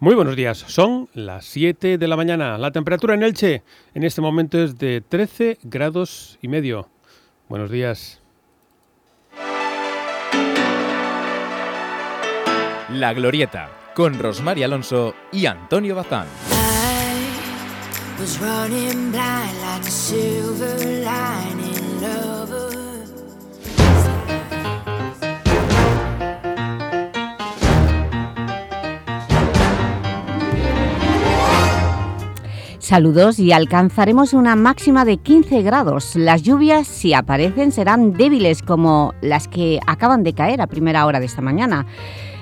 Muy buenos días, son las 7 de la mañana. La temperatura en Elche en este momento es de 13 grados y medio. Buenos días. La Glorieta, con Rosmar Alonso y Antonio Bazán. Saludos y alcanzaremos una máxima de 15 grados. Las lluvias, si aparecen, serán débiles como las que acaban de caer a primera hora de esta mañana.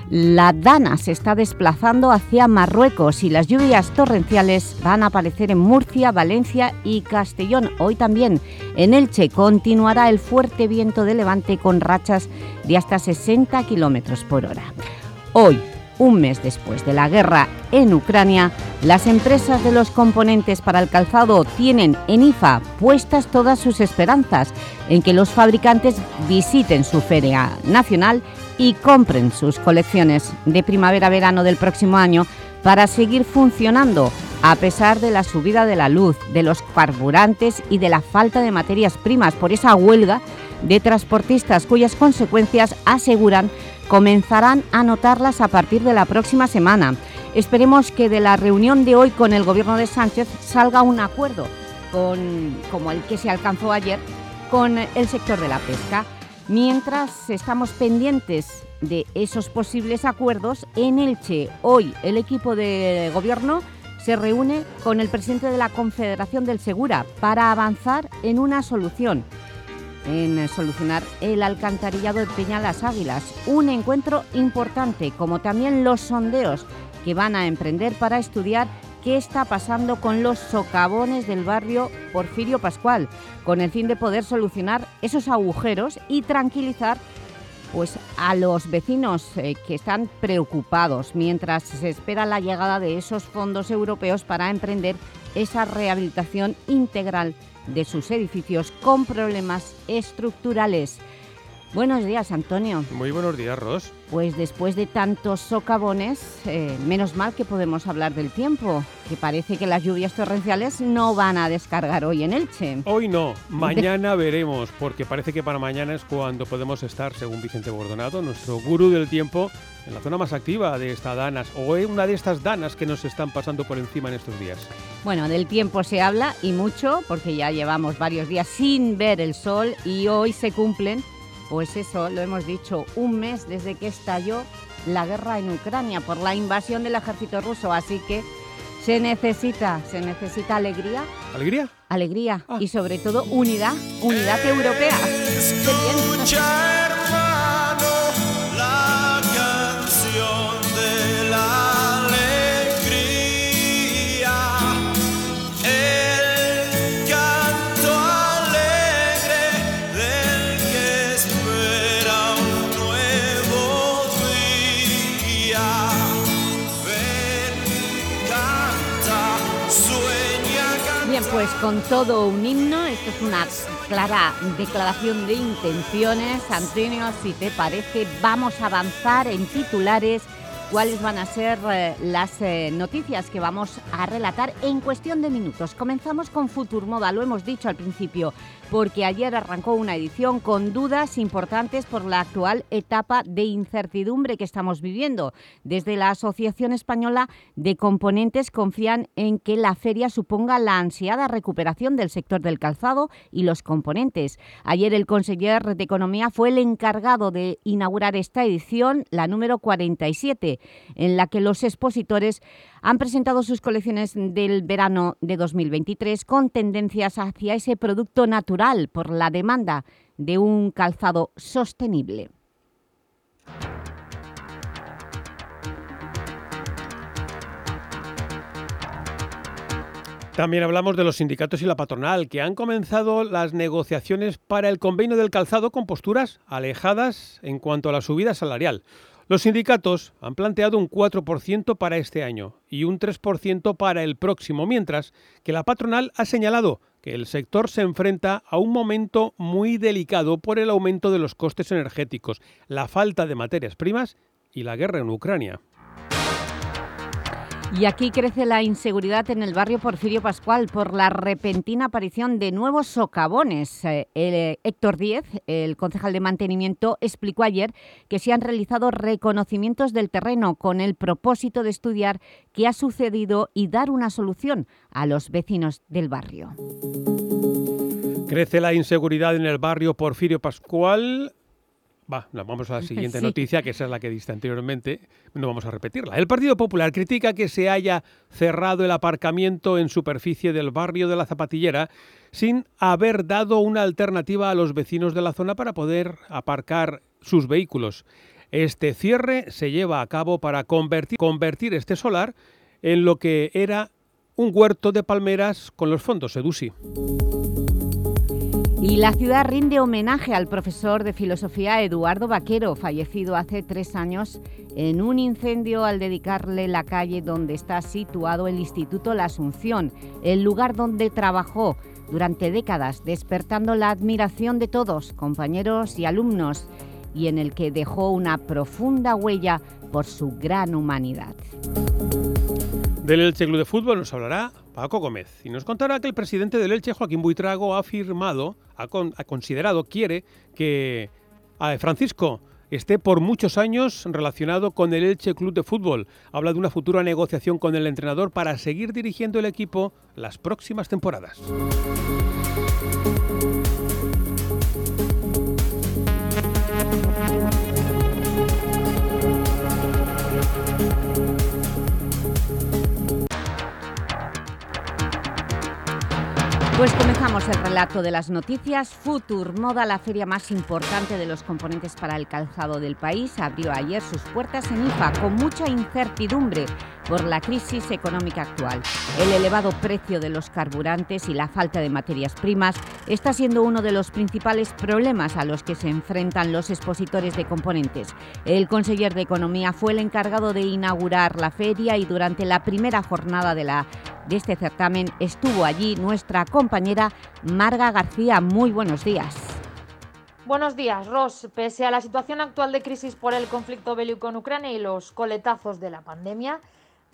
La Dana se está desplazando hacia Marruecos y las lluvias torrenciales van a aparecer en Murcia, Valencia y Castellón. Hoy también en Elche continuará el fuerte viento de levante con rachas de hasta 60 kilómetros por hora. Hoy, un mes después de la guerra en Ucrania, las empresas de los componentes para el calzado tienen en IFA puestas todas sus esperanzas en que los fabricantes visiten su feria nacional y compren sus colecciones de primavera-verano del próximo año para seguir funcionando a pesar de la subida de la luz, de los carburantes y de la falta de materias primas por esa huelga de transportistas cuyas consecuencias aseguran comenzarán a notarlas a partir de la próxima semana. Esperemos que de la reunión de hoy con el Gobierno de Sánchez salga un acuerdo con, como el que se alcanzó ayer con el sector de la pesca. Mientras estamos pendientes de esos posibles acuerdos, en Elche hoy el equipo de Gobierno se reúne con el presidente de la Confederación del Segura para avanzar en una solución en solucionar el alcantarillado de Peña Las Águilas. Un encuentro importante, como también los sondeos que van a emprender para estudiar qué está pasando con los socavones del barrio Porfirio Pascual, con el fin de poder solucionar esos agujeros y tranquilizar pues, a los vecinos eh, que están preocupados mientras se espera la llegada de esos fondos europeos para emprender esa rehabilitación integral de sus edificios con problemas estructurales. Buenos días, Antonio. Muy buenos días, Ros. Pues después de tantos socavones, eh, menos mal que podemos hablar del tiempo, que parece que las lluvias torrenciales no van a descargar hoy en Elche. Hoy no, mañana veremos, porque parece que para mañana es cuando podemos estar, según Vicente Bordonado, nuestro gurú del tiempo, en la zona más activa de estas danas, o en una de estas danas que nos están pasando por encima en estos días. Bueno, del tiempo se habla y mucho, porque ya llevamos varios días sin ver el sol y hoy se cumplen pues eso, lo hemos dicho, un mes desde que estalló la guerra en Ucrania por la invasión del ejército ruso, así que se necesita, se necesita alegría. ¿Alegría? Alegría ah. y sobre todo unidad, unidad europea. Pues con todo un himno, esto es una clara declaración de intenciones. Antonio, si te parece, vamos a avanzar en titulares cuáles van a ser eh, las eh, noticias que vamos a relatar en cuestión de minutos. Comenzamos con Futurmoda, lo hemos dicho al principio porque ayer arrancó una edición con dudas importantes por la actual etapa de incertidumbre que estamos viviendo. Desde la Asociación Española de Componentes confían en que la feria suponga la ansiada recuperación del sector del calzado y los componentes. Ayer el conseller de Economía fue el encargado de inaugurar esta edición, la número 47, en la que los expositores han presentado sus colecciones del verano de 2023 con tendencias hacia ese producto natural por la demanda de un calzado sostenible. También hablamos de los sindicatos y la patronal, que han comenzado las negociaciones para el convenio del calzado con posturas alejadas en cuanto a la subida salarial. Los sindicatos han planteado un 4% para este año y un 3% para el próximo, mientras que la patronal ha señalado que el sector se enfrenta a un momento muy delicado por el aumento de los costes energéticos, la falta de materias primas y la guerra en Ucrania. Y aquí crece la inseguridad en el barrio Porfirio Pascual por la repentina aparición de nuevos socavones. Eh, eh, Héctor Díez, el concejal de mantenimiento, explicó ayer que se han realizado reconocimientos del terreno con el propósito de estudiar qué ha sucedido y dar una solución a los vecinos del barrio. Crece la inseguridad en el barrio Porfirio Pascual Va, vamos a la siguiente noticia, que esa es la que diste anteriormente, no vamos a repetirla. El Partido Popular critica que se haya cerrado el aparcamiento en superficie del barrio de la Zapatillera sin haber dado una alternativa a los vecinos de la zona para poder aparcar sus vehículos. Este cierre se lleva a cabo para convertir, convertir este solar en lo que era un huerto de palmeras con los fondos EDUSI. Y la ciudad rinde homenaje al profesor de filosofía Eduardo Vaquero, fallecido hace tres años en un incendio al dedicarle la calle donde está situado el Instituto La Asunción, el lugar donde trabajó durante décadas, despertando la admiración de todos, compañeros y alumnos, y en el que dejó una profunda huella por su gran humanidad. Del Elche Club de Fútbol nos hablará Paco Gómez y nos contará que el presidente del Elche, Joaquín Buitrago, ha afirmado, ha, considerado, quiere que Francisco esté por muchos años relacionado con el Elche Club de Fútbol. Habla de una futura negociación con el entrenador para seguir dirigiendo el equipo las próximas temporadas. Pues comenzamos el relato de las noticias. Futur Moda, la feria más importante de los componentes para el calzado del país, abrió ayer sus puertas en IFA con mucha incertidumbre por la crisis económica actual. El elevado precio de los carburantes y la falta de materias primas está siendo uno de los principales problemas a los que se enfrentan los expositores de componentes. El conseller de Economía fue el encargado de inaugurar la feria y durante la primera jornada de, la, de este certamen estuvo allí nuestra compañera Marga García. Muy buenos días. Buenos días, Ross. Pese a la situación actual de crisis por el conflicto bélico en Ucrania y los coletazos de la pandemia,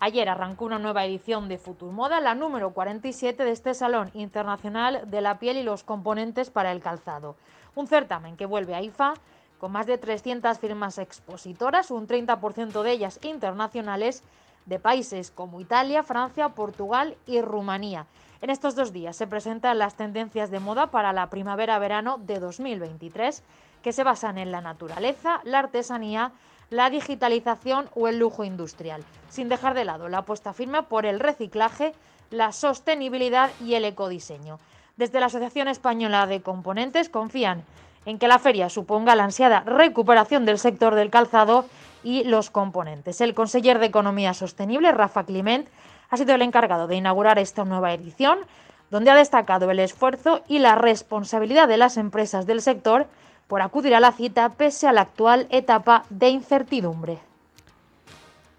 Ayer arrancó una nueva edición de Moda, la número 47 de este Salón Internacional de la Piel y los Componentes para el Calzado. Un certamen que vuelve a IFA con más de 300 firmas expositoras, un 30% de ellas internacionales, de países como Italia, Francia, Portugal y Rumanía. En estos dos días se presentan las tendencias de moda para la primavera-verano de 2023, que se basan en la naturaleza, la artesanía, la digitalización o el lujo industrial, sin dejar de lado la apuesta firme por el reciclaje, la sostenibilidad y el ecodiseño. Desde la Asociación Española de Componentes confían en que la feria suponga la ansiada recuperación del sector del calzado y los componentes. El conseller de Economía Sostenible, Rafa Climent, ha sido el encargado de inaugurar esta nueva edición, donde ha destacado el esfuerzo y la responsabilidad de las empresas del sector por acudir a la cita pese a la actual etapa de incertidumbre.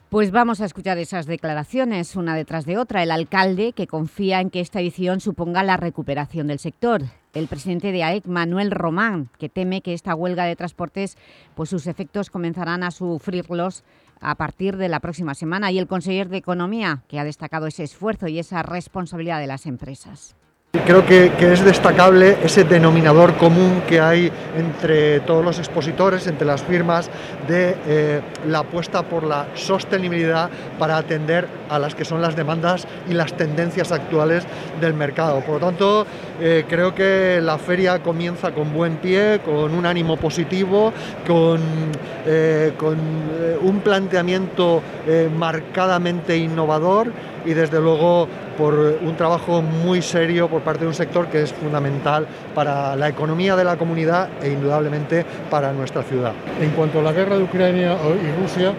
Pues vamos a escuchar esas declaraciones una detrás de otra. El alcalde que confía en que esta edición suponga la recuperación del sector. El presidente de AEC, Manuel Román, que teme que esta huelga de transportes, pues sus efectos comenzarán a sufrirlos a partir de la próxima semana. Y el conseller de Economía, que ha destacado ese esfuerzo y esa responsabilidad de las empresas. Creo que, es destacable ese denominador común que hay entre todos los expositores, entre las firmas, de eh, la apuesta por la sostenibilidad para atender a las que son las demandas y las tendencias actuales del mercado. Por lo tanto, eh, creo que la feria comienza con buen pie, con un ánimo positivo, con, eh, con un planteamiento marcadamente innovador y desde luego por un trabajo muy serio por parte de un sector que es fundamental para la economía de la comunidad e indudablemente para nuestra ciudad. En cuanto a la guerra de Ucrania y Rusia,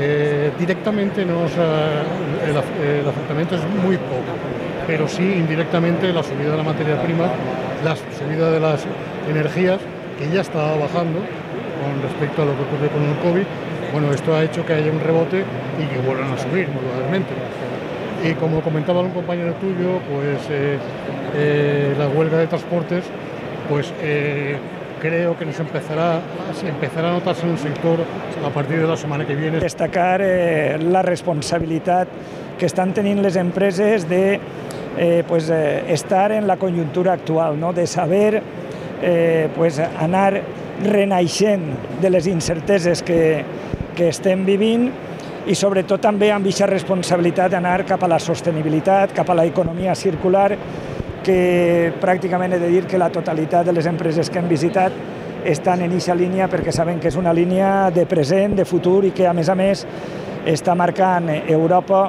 eh, directamente nos, el, el afectamiento es muy poco, pero sí indirectamente la subida de la materia prima, la subida de las energías, que ya estaba bajando con respecto a lo que ocurre con el COVID, bueno, esto ha hecho que haya un rebote y que vuelvan a subir, probablemente. Y como comentaba un compañero tuyo, pues eh, eh, la huelga de transportes pues, eh, creo que nos empezará, empezará a notarse en un sector a partir de la semana que viene. Destacar eh, la responsabilitat que estan tenint les empreses de eh, pues, eh, estar en la conjuntura actual, no? de saber eh, pues, anar renaixent de les incerteses que, que estem vivint i sobretot també amb aquesta responsabilitat d'anar cap a la sostenibilitat, cap a l'economia circular, que pràcticament he de dir que la totalitat de les empreses que hem visitat estan en aquesta línia perquè saben que és una línia de present, de futur i que a més a més està marcant Europa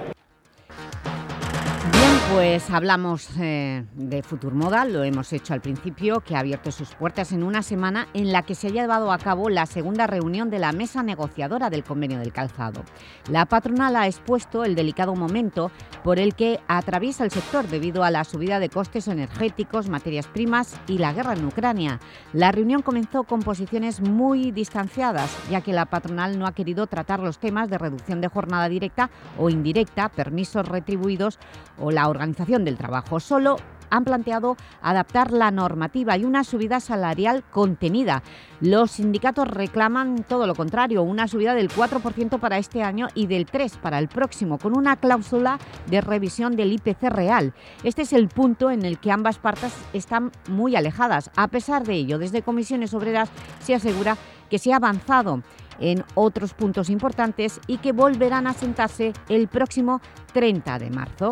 Pues hablamos eh, de Futurmoda, lo hemos hecho al principio, que ha abierto sus puertas en una semana en la que se ha llevado a cabo la segunda reunión de la mesa negociadora del convenio del calzado. La patronal ha expuesto el delicado momento por el que atraviesa el sector debido a la subida de costes energéticos, materias primas y la guerra en Ucrania. La reunión comenzó con posiciones muy distanciadas, ya que la patronal no ha querido tratar los temas de reducción de jornada directa o indirecta, permisos retribuidos o la organización del trabajo. Solo han planteado adaptar la normativa y una subida salarial contenida. Los sindicatos reclaman todo lo contrario, una subida del 4% para este año y del 3% para el próximo, con una cláusula de revisión del IPC real. Este es el punto en el que ambas partes están muy alejadas. A pesar de ello, desde Comisiones Obreras se asegura que se ha avanzado en otros puntos importantes y que volverán a sentarse el próximo 30 de marzo.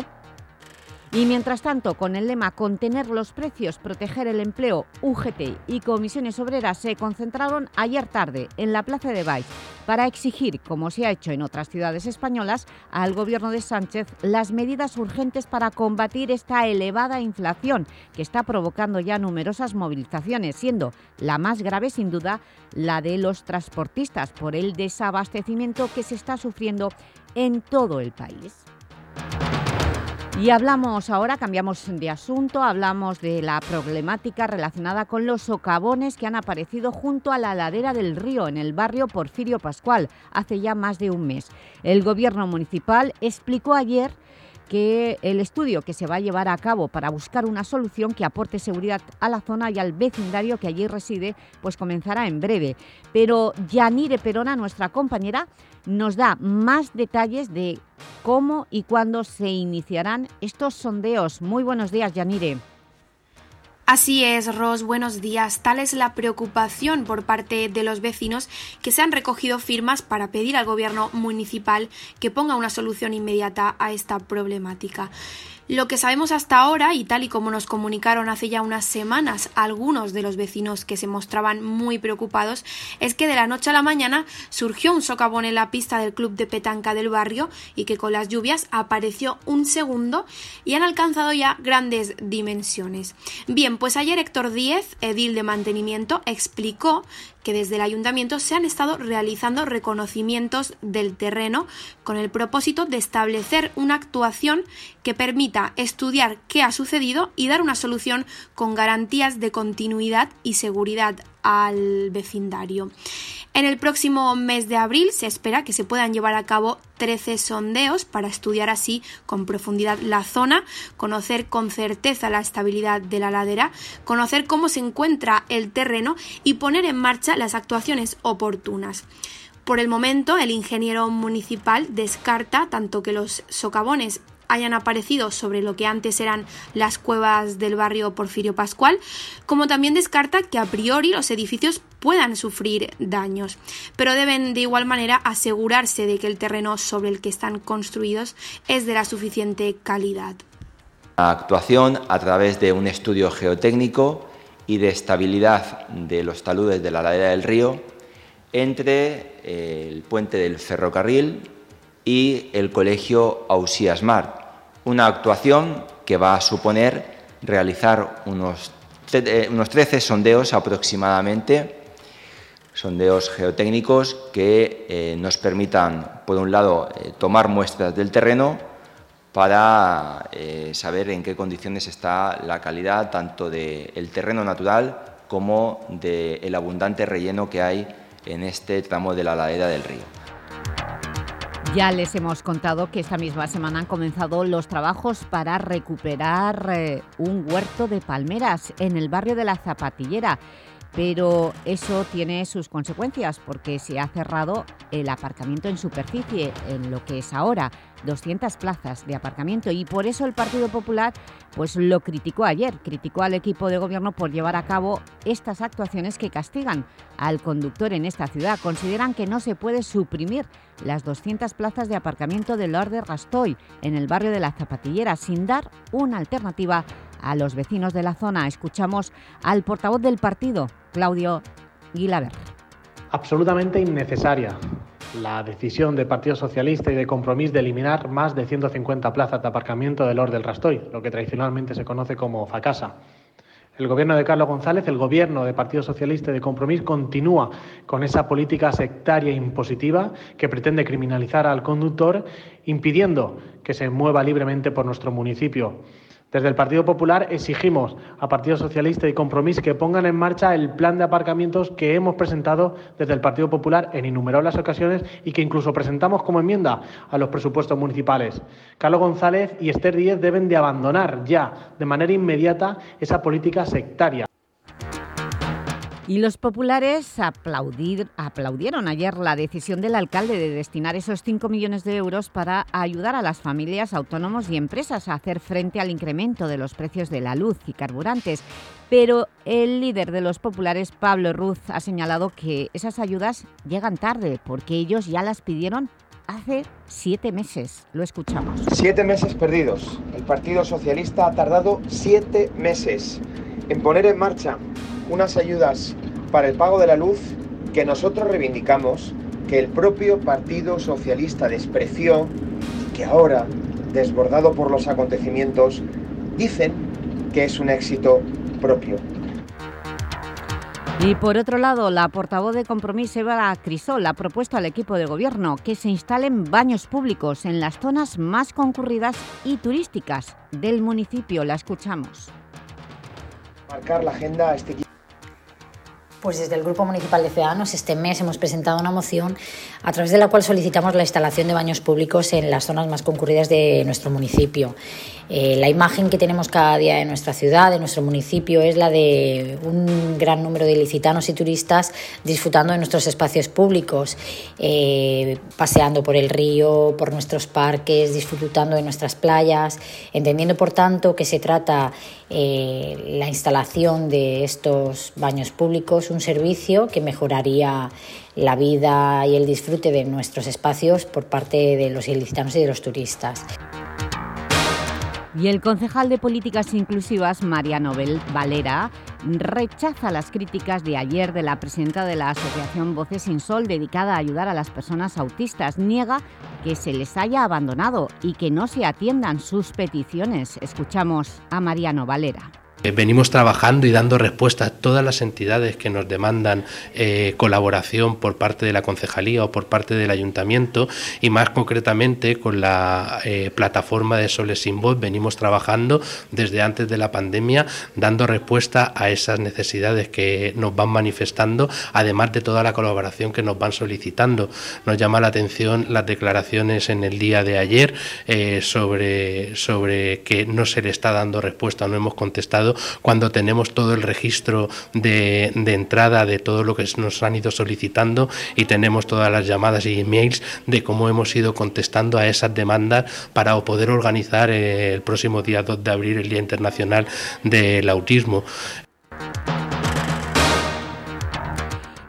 Y mientras tanto, con el lema Contener los precios, proteger el empleo, UGT y comisiones obreras se concentraron ayer tarde en la Plaza de Baix para exigir, como se ha hecho en otras ciudades españolas, al gobierno de Sánchez las medidas urgentes para combatir esta elevada inflación que está provocando ya numerosas movilizaciones, siendo la más grave sin duda la de los transportistas por el desabastecimiento que se está sufriendo en todo el país. Y hablamos ahora, cambiamos de asunto, hablamos de la problemática relacionada con los socavones que han aparecido junto a la ladera del río en el barrio Porfirio Pascual hace ya más de un mes. El Gobierno municipal explicó ayer que el estudio que se va a llevar a cabo para buscar una solución que aporte seguridad a la zona y al vecindario que allí reside, pues comenzará en breve. Pero Yanire Perona, nuestra compañera, nos da más detalles de cómo y cuándo se iniciarán estos sondeos. Muy buenos días, Yanire. Así es, Ros, buenos días. Tal es la preocupación por parte de los vecinos que se han recogido firmas para pedir al gobierno municipal que ponga una solución inmediata a esta problemática. Lo que sabemos hasta ahora, y tal y como nos comunicaron hace ya unas semanas algunos de los vecinos que se mostraban muy preocupados, es que de la noche a la mañana surgió un socavón en la pista del club de petanca del barrio y que con las lluvias apareció un segundo y han alcanzado ya grandes dimensiones. Bien, pues ayer Héctor Díez, edil de mantenimiento, explicó que desde el ayuntamiento se han estado realizando reconocimientos del terreno con el propósito de establecer una actuación que permita estudiar qué ha sucedido y dar una solución con garantías de continuidad y seguridad al vecindario. En el próximo mes de abril se espera que se puedan llevar a cabo 13 sondeos para estudiar así con profundidad la zona, conocer con certeza la estabilidad de la ladera, conocer cómo se encuentra el terreno y poner en marcha las actuaciones oportunas. Por el momento, el ingeniero municipal descarta tanto que los socavones hayan aparecido sobre lo que antes eran las cuevas del barrio Porfirio Pascual, como también descarta que a priori los edificios puedan sufrir daños, pero deben de igual manera asegurarse de que el terreno sobre el que están construidos es de la suficiente calidad. La actuación a través de un estudio geotécnico y de estabilidad de los taludes de la ladera del río entre eh, el puente del ferrocarril y el colegio Ausías una actuación que va a suponer realizar unos, eh, unos 13 sondeos aproximadamente, sondeos geotécnicos que eh, nos permitan, por un lado, eh, tomar muestras del terreno para saber en qué condiciones está la calidad tanto del terreno natural como del abundante relleno que hay en este tramo de la ladera del río. Ya les hemos contado que esta misma semana han comenzado los trabajos para recuperar eh, un huerto de palmeras en el barrio de La Zapatillera pero eso tiene sus consecuencias porque se ha cerrado el aparcamiento en superficie, en lo que es ahora 200 plazas de aparcamiento y por eso el Partido Popular pues lo criticó ayer, criticó al equipo de gobierno por llevar a cabo estas actuaciones que castigan al conductor en esta ciudad. Consideran que no se puede suprimir las 200 plazas de aparcamiento del Lord de Rastoy en el barrio de La Zapatillera sin dar una alternativa a los vecinos de la zona. Escuchamos al portavoz del partido, Claudio Guilaber. Absolutamente innecesaria la decisión del Partido Socialista y de Compromís de eliminar más de 150 plazas de aparcamiento del Lord del Rastoy, lo que tradicionalmente se conoce como FACASA. El gobierno de Carlos González, el gobierno del Partido Socialista y de Compromís continúa con esa política sectaria e impositiva que pretende criminalizar al conductor, impidiendo que se mueva libremente por nuestro municipio. Desde el Partido Popular exigimos a Partido Socialista y Compromís que pongan en marcha el plan de aparcamientos que hemos presentado desde el Partido Popular en innumerables ocasiones y que incluso presentamos como enmienda a los presupuestos municipales. Carlos González y Esther Díez deben de abandonar ya de manera inmediata esa política sectaria. Y los populares aplaudieron ayer la decisión del alcalde de destinar esos 5 millones de euros para ayudar a las familias, autónomos y empresas a hacer frente al incremento de los precios de la luz y carburantes. Pero el líder de los populares, Pablo Ruz, ha señalado que esas ayudas llegan tarde porque ellos ya las pidieron hace siete meses. Lo escuchamos. Siete meses perdidos. El Partido Socialista ha tardado siete meses en poner en marcha unas ayudas para el pago de la luz que nosotros reivindicamos, que el propio Partido Socialista despreció y que ahora, desbordado por los acontecimientos, dicen que es un éxito propio. Y por otro lado, la portavoz de Compromiso, Eva Crisol, ha propuesto al equipo de gobierno que se instalen baños públicos en las zonas más concurridas y turísticas del municipio. La escuchamos. Marcar la agenda a este equipo pues desde el Grupo Municipal de Ciudadanos este mes hemos presentado una moción a través de la cual solicitamos la instalación de baños públicos en las zonas más concurridas de nuestro municipio. Eh, la imagen que tenemos cada día de nuestra ciudad, de nuestro municipio, es la de un gran número de licitanos y turistas disfrutando de nuestros espacios públicos, eh, paseando por el río, por nuestros parques, disfrutando de nuestras playas, entendiendo por tanto que se trata eh, la instalación de estos baños públicos, un servicio que mejoraría la vida y el disfrute de nuestros espacios por parte de los ilicitanos y de los turistas. Y el concejal de Políticas Inclusivas, María Nobel Valera, rechaza las críticas de ayer de la presidenta de la Asociación Voces Sin Sol dedicada a ayudar a las personas autistas. Niega que se les haya abandonado y que no se atiendan sus peticiones. Escuchamos a Mariano Valera. Eh, venimos trabajando y dando respuesta a todas las entidades que nos demandan eh, colaboración por parte de la concejalía o por parte del ayuntamiento y más concretamente con la eh, plataforma de Soles sin Voz venimos trabajando desde antes de la pandemia dando respuesta a esas necesidades que nos van manifestando además de toda la colaboración que nos van solicitando. Nos llama la atención las declaraciones en el día de ayer sobre, sobre que no se le está dando respuesta, no hemos contestado cuando tenemos todo el registro de, entrada de todo lo que nos han ido solicitando y tenemos todas las llamadas y emails de cómo hemos ido contestando a esas demandas para poder organizar eh, el próximo día 2 de abril el Día Internacional del Autismo.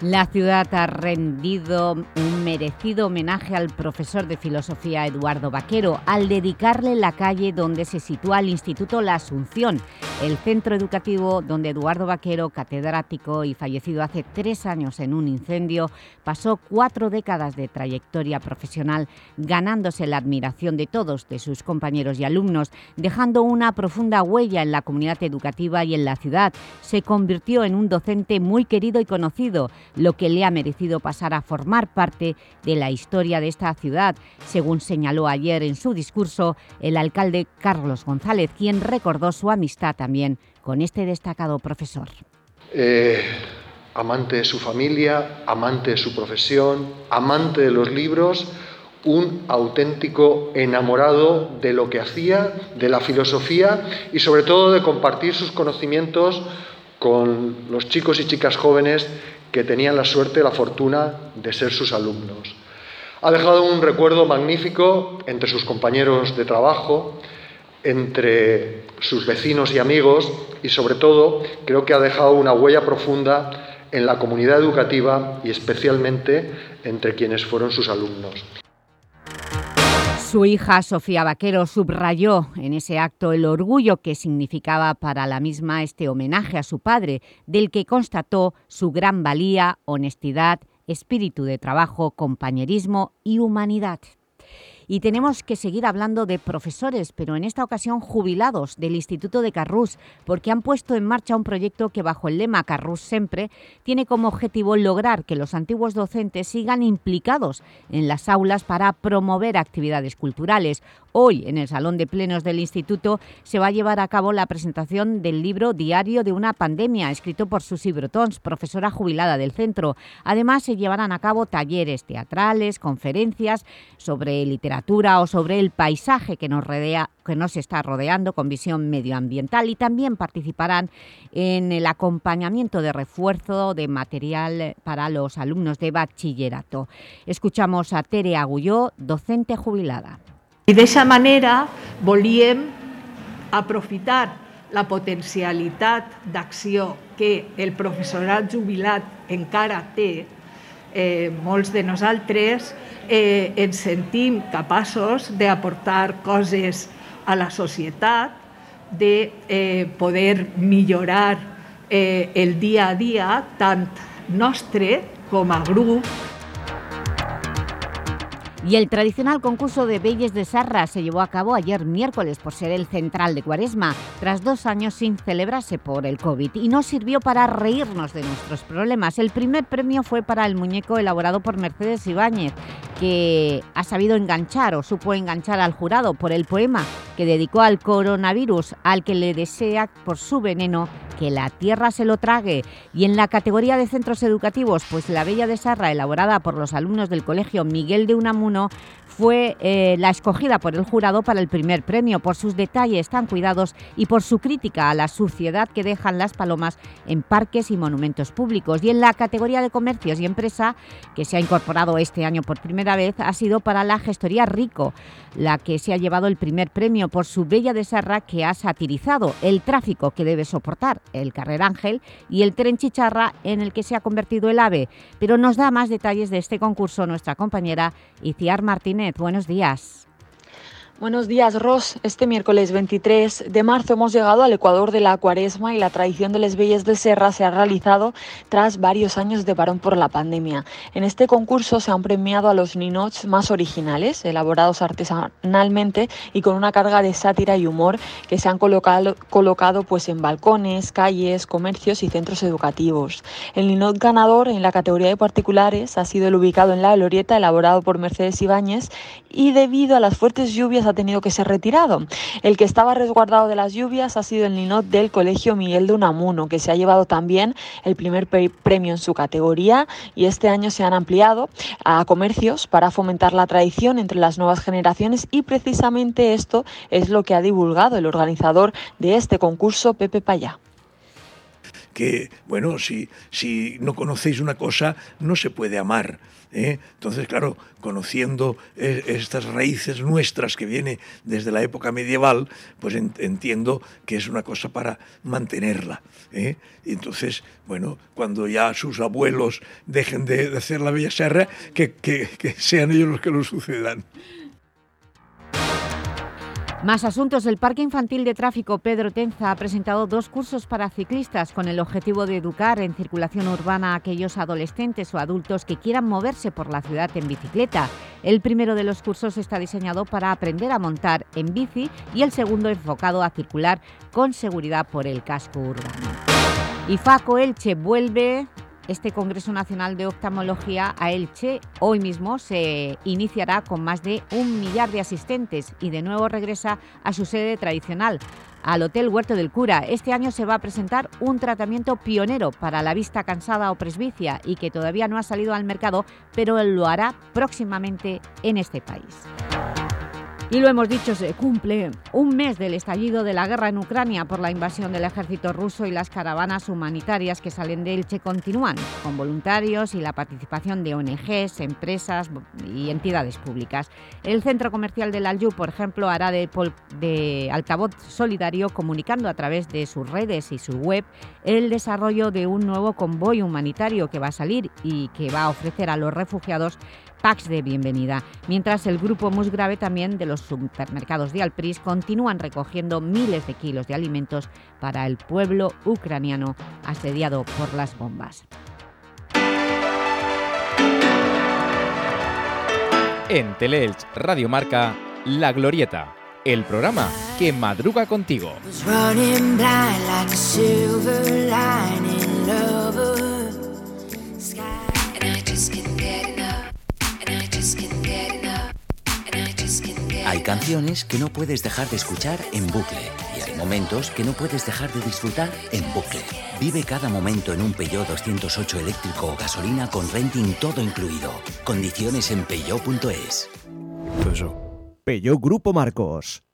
La ciudad ha rendido un merecido homenaje al profesor de filosofía Eduardo Vaquero al dedicarle la calle donde se sitúa el Instituto La Asunción, el centro educativo donde Eduardo Vaquero, catedrático y fallecido hace tres años en un incendio, pasó cuatro décadas de trayectoria profesional ganándose la admiración de todos de sus compañeros y alumnos, dejando una profunda huella en la comunidad educativa y en la ciudad. Se convirtió en un docente muy querido y conocido, lo que le ha merecido pasar a formar parte de la historia de esta ciudad, según señaló ayer en su discurso el alcalde Carlos González, quien recordó su amistad también con este destacado profesor. Eh, amante de su familia, amante de su profesión, amante de los libros, un auténtico enamorado de lo que hacía, de la filosofía y sobre todo de compartir sus conocimientos con los chicos y chicas jóvenes que tenían la suerte la fortuna de ser sus alumnos. Ha dejado un recuerdo magnífico entre sus compañeros de trabajo, entre sus vecinos y amigos y sobre todo creo que ha dejado una huella profunda en la comunidad educativa y especialmente entre quienes fueron sus alumnos. Su hija Sofía Vaquero subrayó en ese acto el orgullo que significaba para la misma este homenaje a su padre, del que constató su gran valía, honestidad, espíritu de trabajo, compañerismo y humanidad. Y tenemos que seguir hablando de profesores, pero en esta ocasión jubilados del Instituto de Carrús, porque han puesto en marcha un proyecto que bajo el lema Carrús Siempre tiene como objetivo lograr que los antiguos docentes sigan implicados en las aulas para promover actividades culturales. Hoy, en el Salón de Plenos del Instituto, se va a llevar a cabo la presentación del libro Diario de una pandemia, escrito por Susi Brotons, profesora jubilada del centro. Además, se llevarán a cabo talleres teatrales, conferencias sobre literatura o sobre el paisaje que nos, rodea, que nos está rodeando con visión medioambiental y también participarán en el acompañamiento de refuerzo de material para los alumnos de bachillerato. Escuchamos a Tere Agulló, docente jubilada. I d'aquesta manera volíem aprofitar la potencialitat d'acció que el professorat jubilat encara té, eh, molts de nosaltres eh, ens sentim capaços d'aportar coses a la societat, de eh, poder millorar eh, el dia a dia, tant nostre com a grup, Y el tradicional concurso de Belles de Sarra se llevó a cabo ayer miércoles por ser el central de Cuaresma, tras dos años sin celebrarse por el COVID, y no sirvió para reírnos de nuestros problemas. El primer premio fue para el muñeco elaborado por Mercedes Ibáñez, que ha sabido enganchar o supo enganchar al jurado por el poema que dedicó al coronavirus, al que le desea por su veneno que la tierra se lo trague. Y en la categoría de centros educativos, pues la Bella de Sarra, elaborada por los alumnos del Colegio Miguel de Unamuno, fue eh, la escogida por el jurado para el primer premio, por sus detalles tan cuidados y por su crítica a la suciedad que dejan las palomas en parques y monumentos públicos. Y en la categoría de comercios y empresa, que se ha incorporado este año por primera vez, ha sido para la gestoría Rico, la que se ha llevado el primer premio por su Bella de Serra, que ha satirizado el tráfico que debe soportar el Carrer Ángel y el tren Chicharra en el que se ha convertido el AVE. Pero nos da más detalles de este concurso nuestra compañera Iciar Martínez buenos días. Buenos días, Ros. Este miércoles 23 de marzo hemos llegado al Ecuador de la cuaresma y la tradición de las Belles de Serra se ha realizado tras varios años de parón por la pandemia. En este concurso se han premiado a los ninots más originales, elaborados artesanalmente y con una carga de sátira y humor que se han colocado, colocado pues, en balcones, calles, comercios y centros educativos. El ninot ganador en la categoría de particulares ha sido el ubicado en la Glorieta, elaborado por Mercedes Ibáñez, y debido a las fuertes lluvias ha tenido que ser retirado. El que estaba resguardado de las lluvias ha sido el ninot del Colegio Miguel de Unamuno, que se ha llevado también el primer premio en su categoría y este año se han ampliado a comercios para fomentar la tradición entre las nuevas generaciones y precisamente esto es lo que ha divulgado el organizador de este concurso, Pepe Payá que, bueno, si, si no conocéis una cosa, no se puede amar. ¿Eh? Entonces, claro, conociendo eh, estas raíces nuestras que viene desde la época medieval, pues entiendo que es una cosa para mantenerla. ¿eh? Y entonces, bueno, cuando ya sus abuelos dejen de, hacer la Bella Serra, que, que sean ellos los que lo sucedan. Más asuntos. El Parque Infantil de Tráfico Pedro Tenza ha presentado dos cursos para ciclistas con el objetivo de educar en circulación urbana a aquellos adolescentes o adultos que quieran moverse por la ciudad en bicicleta. El primero de los cursos está diseñado para aprender a montar en bici y el segundo enfocado a circular con seguridad por el casco urbano. Y Faco Elche vuelve este Congreso Nacional de Oftalmología a Elche hoy mismo se iniciará con más de un millar de asistentes y de nuevo regresa a su sede tradicional, al Hotel Huerto del Cura. Este año se va a presentar un tratamiento pionero para la vista cansada o presbicia y que todavía no ha salido al mercado, pero lo hará próximamente en este país. Y lo hemos dicho, se cumple un mes del estallido de la guerra en Ucrania por la invasión del ejército ruso y las caravanas humanitarias que salen de Elche continúan, con voluntarios y la participación de ONGs, empresas y entidades públicas. El centro comercial del Alyu, por ejemplo, hará de, de altavoz solidario comunicando a través de sus redes y su web el desarrollo de un nuevo convoy humanitario que va a salir y que va a ofrecer a los refugiados packs de bienvenida, mientras el grupo Musgrave también de los supermercados de Alpris continúan recogiendo miles de kilos de alimentos para el pueblo ucraniano asediado por las bombas. En Teleelch Radio Marca, La Glorieta, el programa que madruga contigo. Hay canciones que no puedes dejar de escuchar en bucle y hay momentos que no puedes dejar de disfrutar en bucle. Vive cada momento en un Peugeot 208 eléctrico o gasolina con renting todo incluido. Condiciones en peugeot.es. Peugeot Grupo Marcos.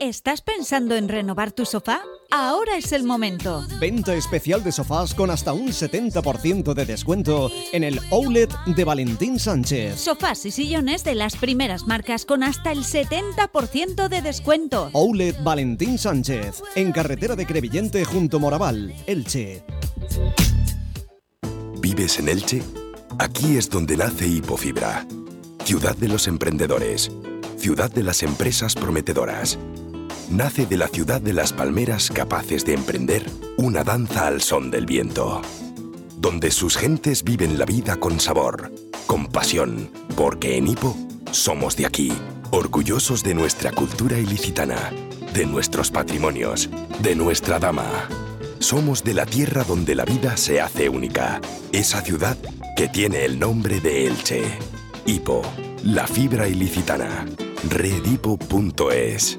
¿Estás pensando en renovar tu sofá? Ahora es el momento. Venta especial de sofás con hasta un 70% de descuento en el Outlet de Valentín Sánchez. Sofás y sillones de las primeras marcas con hasta el 70% de descuento. Outlet Valentín Sánchez, en carretera de Crevillente junto Moraval, Elche. ¿Vives en Elche? Aquí es donde nace Hipofibra. Ciudad de los emprendedores. Ciudad de las empresas prometedoras nace de la ciudad de las palmeras capaces de emprender una danza al son del viento, donde sus gentes viven la vida con sabor, con pasión, porque en Hipo somos de aquí, orgullosos de nuestra cultura ilicitana, de nuestros patrimonios, de nuestra dama. Somos de la tierra donde la vida se hace única, esa ciudad que tiene el nombre de Elche. Hipo, la fibra ilicitana. Redipo.es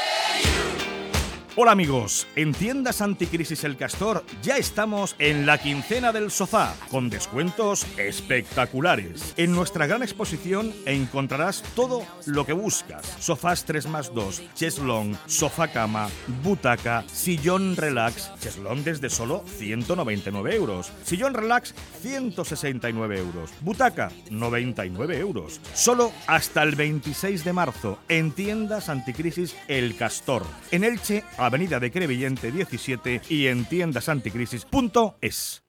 Hola amigos, en tiendas Anticrisis El Castor ya estamos en la quincena del sofá, con descuentos espectaculares. En nuestra gran exposición encontrarás todo lo que buscas. Sofás 3 más 2, cheslong, sofá cama, butaca, sillón relax, cheslong desde solo 199 euros, sillón relax 169 euros, butaca 99 euros. Solo hasta el 26 de marzo en tiendas Anticrisis El Castor. En Elche, Avenida de Crevillente 17 y en tiendasanticrisis.es.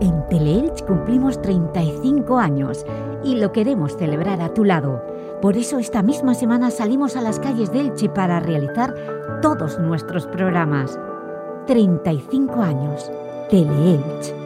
En Teleelch cumplimos 35 años y lo queremos celebrar a tu lado. Por eso esta misma semana salimos a las calles de Elche para realizar todos nuestros programas. 35 años. Teleelch.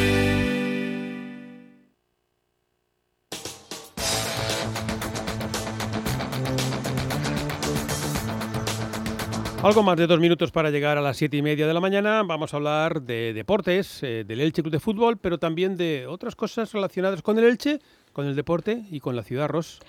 Algo más de dos minutos para llegar a las siete y media de la mañana. Vamos a hablar de deportes, eh, del Elche Club de Fútbol, pero también de otras cosas relacionadas con el Elche, con el deporte y con la ciudad Ros.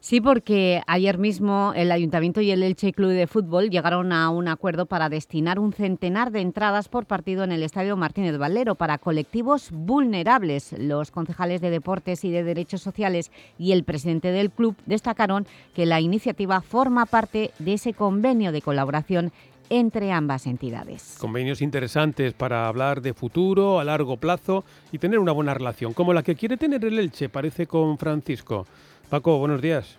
Sí, porque ayer mismo el Ayuntamiento y el Elche Club de Fútbol llegaron a un acuerdo para destinar un centenar de entradas por partido en el Estadio Martínez Valero para colectivos vulnerables. Los concejales de Deportes y de Derechos Sociales y el presidente del club destacaron que la iniciativa forma parte de ese convenio de colaboración entre ambas entidades. Convenios interesantes para hablar de futuro a largo plazo y tener una buena relación, como la que quiere tener el Elche, parece con Francisco. Paco, buenos días.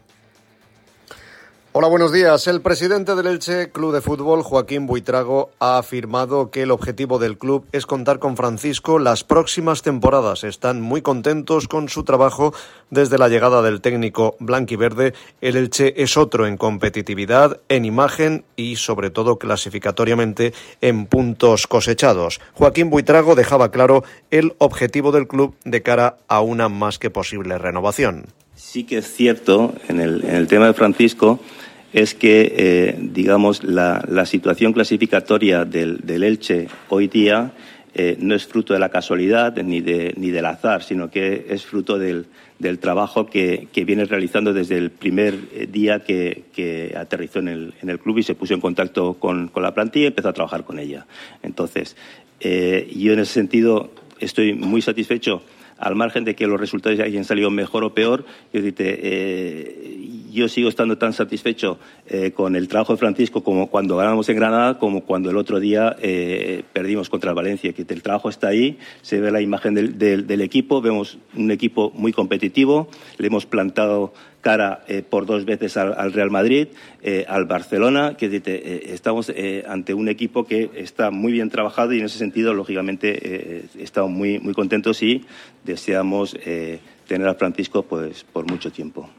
Hola, buenos días. El presidente del Elche Club de Fútbol, Joaquín Buitrago, ha afirmado que el objetivo del club es contar con Francisco las próximas temporadas. Están muy contentos con su trabajo desde la llegada del técnico blanquiverde. El Elche es otro en competitividad, en imagen y, sobre todo, clasificatoriamente en puntos cosechados. Joaquín Buitrago dejaba claro el objetivo del club de cara a una más que posible renovación. Sí que es cierto, en el, en el tema de Francisco, es que, eh, digamos, la, situación clasificatoria del, Elche hoy día eh, no es fruto de la casualidad ni, de, ni del azar, sino que es fruto del, trabajo que, viene realizando desde el primer eh, día que, aterrizó en el, en el, club y se puso en contacto con, con, la plantilla y empezó a trabajar con ella. Entonces, yo en ese sentido estoy muy satisfecho al margen de que los resultados hayan salido mejor o peor, yo, eh, yo sigo estando tan satisfecho eh, con el trabajo de Francisco como cuando ganamos en Granada, como cuando el otro día eh, perdimos contra Valencia, que el trabajo está ahí, se ve la imagen del equipo, vemos un equipo muy competitivo, le hemos plantado cara eh, por dos veces al, Real Madrid, al Barcelona, que estamos ante un equipo que está muy bien trabajado y en ese sentido, lógicamente, estamos muy, muy contentos y deseamos tener a Francisco pues, por mucho tiempo.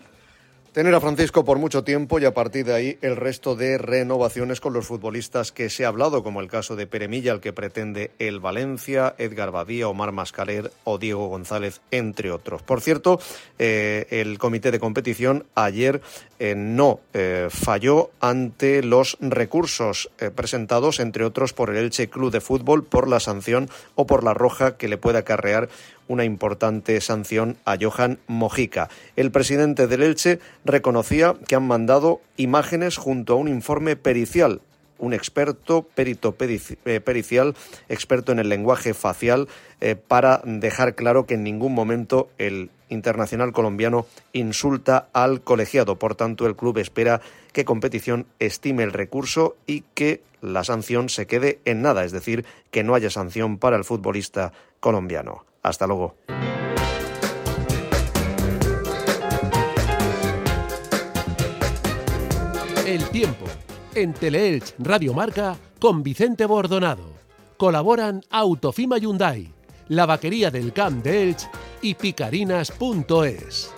Tener a Francisco por mucho tiempo y a partir de ahí el resto de renovaciones con los futbolistas que se ha hablado, como el caso de Peremilla, el que pretende el Valencia, Edgar Badía, Omar Mascarer o Diego González, entre otros. Por cierto, eh, el comité de competición ayer eh, no eh, falló ante los recursos presentados, entre otros, por el Elche Club de Fútbol por la sanción o por la roja que le puede acarrear una importante sanción a Johan Mojica. El presidente del Elche reconocía que han mandado imágenes junto a un informe pericial un experto, perito eh, pericial, experto en el lenguaje facial, eh, para dejar claro que en ningún momento el internacional colombiano insulta al colegiado. Por tanto, el club espera que competición estime el recurso y que la sanción se quede en nada, es decir, que no haya sanción para el futbolista colombiano. Hasta luego. El tiempo. En Teleelch Radio Marca con Vicente Bordonado. Colaboran Autofima Hyundai, la vaquería del Camp de Elch y picarinas.es.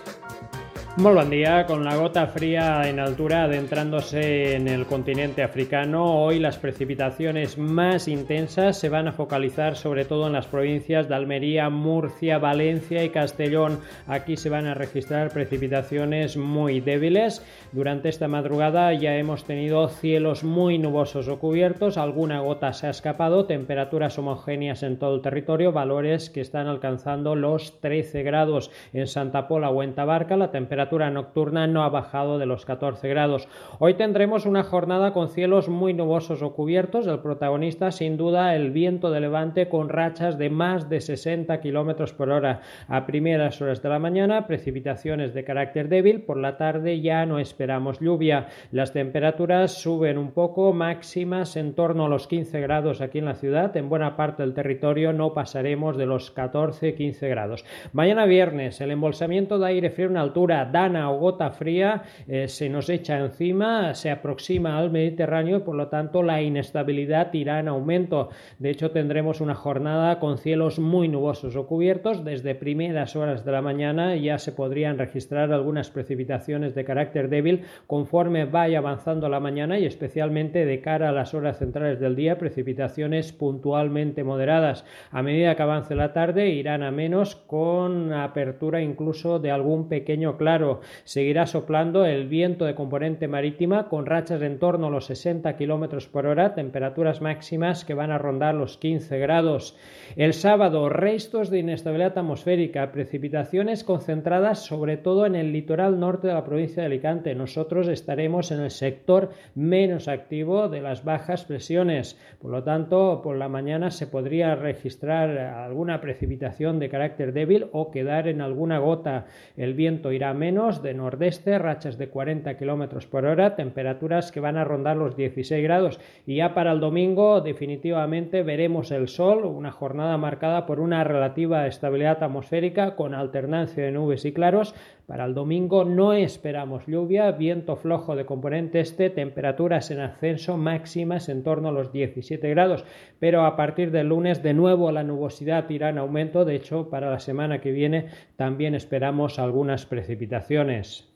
Muy buen día, con la gota fría en altura adentrándose en el continente africano, hoy las precipitaciones más intensas se van a focalizar sobre todo en las provincias de Almería, Murcia, Valencia y Castellón. Aquí se van a registrar precipitaciones muy débiles. Durante esta madrugada ya hemos tenido cielos muy nubosos o cubiertos, alguna gota se ha escapado, temperaturas homogéneas en todo el territorio, valores que están alcanzando los 13 grados en Santa Pola o en Tabarca, la temperatura temperatura nocturna no ha bajado de los 14 grados. Hoy tendremos una jornada con cielos muy nubosos o cubiertos. El protagonista, sin duda, el viento de levante con rachas de más de 60 kilómetros por hora. A primeras horas de la mañana, precipitaciones de carácter débil. Por la tarde ya no esperamos lluvia. Las temperaturas suben un poco, máximas en torno a los 15 grados aquí en la ciudad. En buena parte del territorio no pasaremos de los 14-15 grados. Mañana viernes, el embolsamiento de aire frío en altura dana o gota fría eh, se nos echa encima, se aproxima al Mediterráneo y por lo tanto la inestabilidad irá en aumento. De hecho tendremos una jornada con cielos muy nubosos o cubiertos. Desde primeras horas de la mañana ya se podrían registrar algunas precipitaciones de carácter débil conforme vaya avanzando la mañana y especialmente de cara a las horas centrales del día precipitaciones puntualmente moderadas. A medida que avance la tarde irán a menos con apertura incluso de algún pequeño claro seguirá soplando el viento de componente marítima con rachas en torno a los 60 km por hora, temperaturas máximas que van a rondar los 15 grados. El sábado, restos de inestabilidad atmosférica, precipitaciones concentradas sobre todo en el litoral norte de la provincia de Alicante. Nosotros estaremos en el sector menos activo de las bajas presiones. Por lo tanto, por la mañana se podría registrar alguna precipitación de carácter débil o quedar en alguna gota. El viento irá menos de nordeste, rachas de 40 km por hora, temperaturas que van a rondar los 16 grados. Y ya para el domingo definitivamente veremos el sol, una jornada marcada por una relativa estabilidad atmosférica con alternancia de nubes y claros. Para el domingo no esperamos lluvia, viento flojo de componente este, temperaturas en ascenso máximas en torno a los 17 grados, pero a partir del lunes de nuevo la nubosidad irá en aumento, de hecho para la semana que viene también esperamos algunas precipitaciones.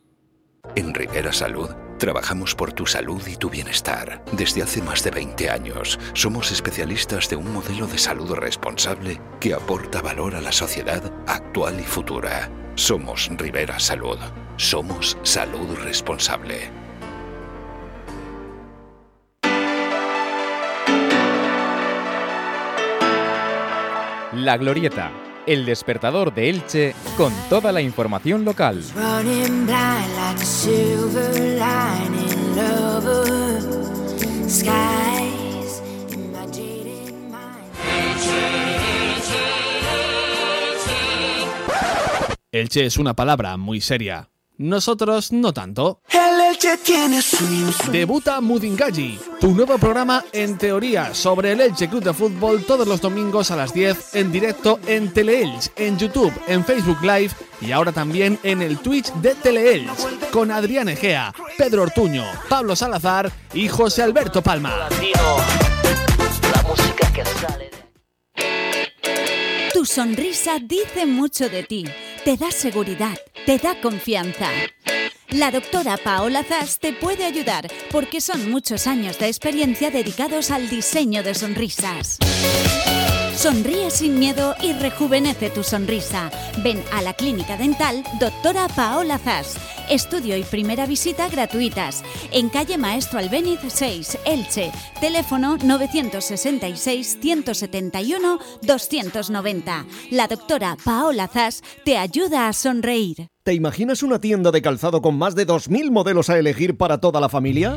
En Rivera Salud Trabajamos por tu salud y tu bienestar. Desde hace más de 20 años, somos especialistas de un modelo de salud responsable que aporta valor a la sociedad actual y futura. Somos Rivera Salud. Somos Salud Responsable. La Glorieta el despertador de Elche con toda la información local. Elche es una palabra muy seria. Nosotros no tanto. El Elche tiene swing, swing. Debuta Mudingalli, tu nuevo programa en teoría sobre el Elche Club de Fútbol todos los domingos a las 10 en directo en Teleelch, en YouTube, en Facebook Live y ahora también en el Twitch de Teleelch con Adrián Egea, Pedro Ortuño, Pablo Salazar y José Alberto Palma. Sonrisa dice mucho de ti, te da seguridad, te da confianza. La doctora Paola Zas te puede ayudar porque son muchos años de experiencia dedicados al diseño de sonrisas. Sonríe sin miedo y rejuvenece tu sonrisa. Ven a la clínica dental Doctora Paola Zas. Estudio y primera visita gratuitas. En calle Maestro Albéniz 6, Elche. Teléfono 966-171-290. La doctora Paola Zas te ayuda a sonreír. ¿Te imaginas una tienda de calzado con más de 2.000 modelos a elegir para toda la familia?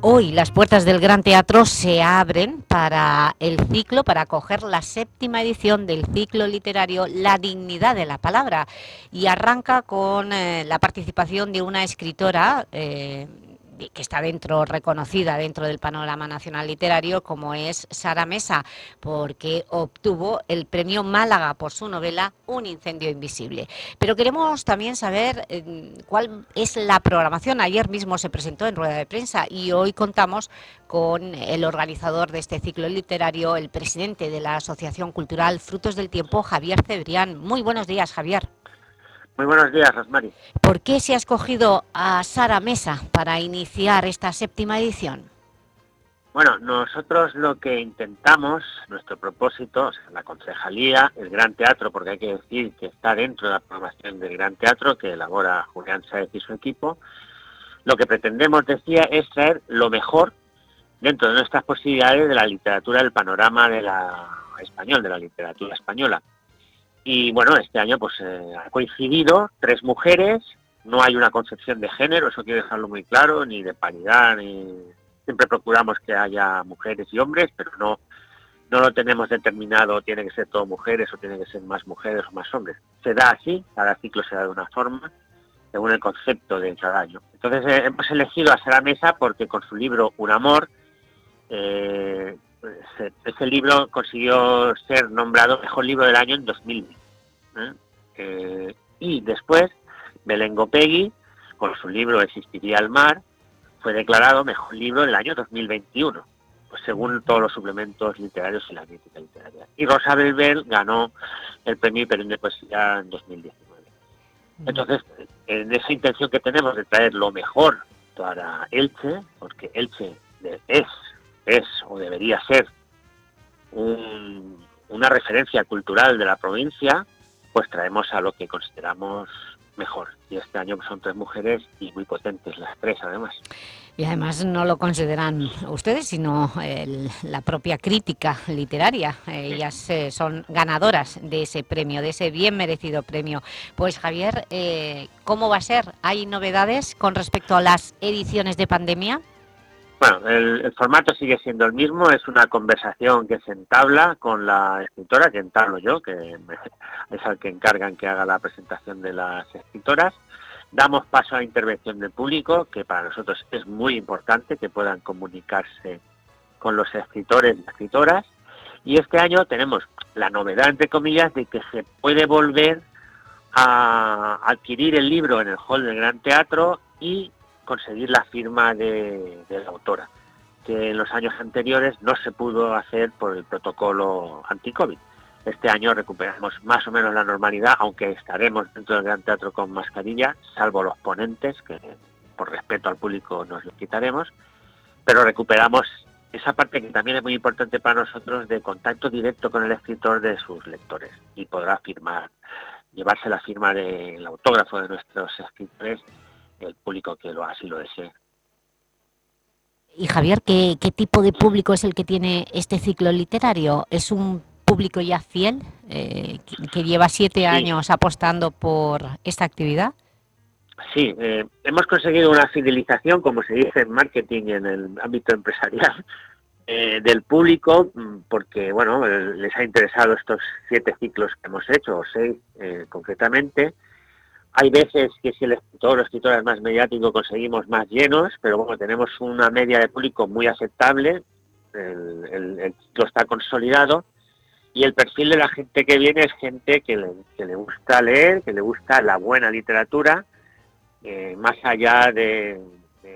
Hoy las puertas del Gran Teatro se abren para el ciclo, para acoger la séptima edición del ciclo literario La dignidad de la palabra. Y arranca con eh, la participación de una escritora eh, que está dentro, reconocida dentro del panorama nacional literario, como es Sara Mesa, porque obtuvo el premio Málaga por su novela Un incendio invisible. Pero queremos también saber eh, cuál es la programación. Ayer mismo se presentó en rueda de prensa y hoy contamos con el organizador de este ciclo literario, el presidente de la Asociación Cultural Frutos del Tiempo, Javier Cebrián. Muy buenos días, Javier. Muy buenos días, Rosmary. ¿Por qué se ha escogido a Sara Mesa para iniciar esta séptima edición? Bueno, nosotros lo que intentamos, nuestro propósito, o sea, la concejalía, el Gran Teatro, porque hay que decir que está dentro de la programación del Gran Teatro que elabora Julián Sáez y su equipo, lo que pretendemos, decía, es traer lo mejor dentro de nuestras posibilidades de la literatura, del panorama de la español, de la literatura española. Y bueno, este año pues eh, ha coincidido tres mujeres, no hay una concepción de género, eso quiero dejarlo muy claro, ni de paridad, ni siempre procuramos que haya mujeres y hombres, pero no no lo tenemos determinado, tiene que ser todo mujeres o tiene que ser más mujeres o más hombres. Se da así, cada ciclo se da de una forma, según el concepto de cada año. Entonces eh, hemos elegido a Sara Mesa porque con su libro Un amor, eh, ese, ese libro consiguió ser nombrado mejor libro del año en 2020. ¿eh? Eh, y después, Belén Gopegui, con su libro Existiría el mar, fue declarado mejor libro del año 2021, pues según todos los suplementos literarios y la crítica literaria. Y Rosa Belbel ganó el premio Perón de Poesía en 2019. Entonces, en esa intención que tenemos de traer lo mejor para Elche, porque Elche es, es o debería ser un- una referencia cultural de la provincia, pues traemos a lo que consideramos mejor. Y este año pues, son tres mujeres y muy potentes, las tres además. Y además no lo consideran ustedes, sino el- la propia crítica literaria. Ellas eh, son ganadoras de ese premio, de ese bien merecido premio. Pues Javier, eh, ¿cómo va a ser? ¿Hay novedades con respecto a las ediciones de pandemia? Bueno, el, el formato sigue siendo el mismo, es una conversación que se entabla con la escritora, que entablo yo, que es al que encargan que haga la presentación de las escritoras. Damos paso a la intervención del público, que para nosotros es muy importante que puedan comunicarse con los escritores y escritoras. Y este año tenemos la novedad, entre comillas, de que se puede volver a adquirir el libro en el hall del Gran Teatro y conseguir la firma de, la autora, que en los años anteriores no se pudo hacer por el protocolo anti-COVID. Este año recuperamos más o menos la normalidad, aunque estaremos dentro del Gran Teatro con mascarilla, salvo los ponentes, que por respeto al público nos lo quitaremos, pero recuperamos esa parte que también es muy importante para nosotros de contacto directo con el escritor de sus lectores y podrá firmar, llevarse la firma del autógrafo de nuestros escritores el público que lo así lo desee. Y Javier, ¿qué, ¿qué tipo de público es el que tiene este ciclo literario? ¿Es un público ya fiel eh, que, que lleva siete años apostando por esta actividad? Sí, eh, hemos conseguido una fidelización, como se dice en marketing y en el ámbito empresarial, eh, del público, mm, porque bueno, eh, les ha interesado estos siete ciclos que hemos hecho, o seis concretamente. Hay veces que si el escritor o escritora es más mediático conseguimos más llenos, pero bueno, tenemos una media de público muy aceptable, el, el- ciclo está consolidado y el perfil de la gente que viene es gente que le, gusta leer, que le gusta la buena literatura, eh, más allá de,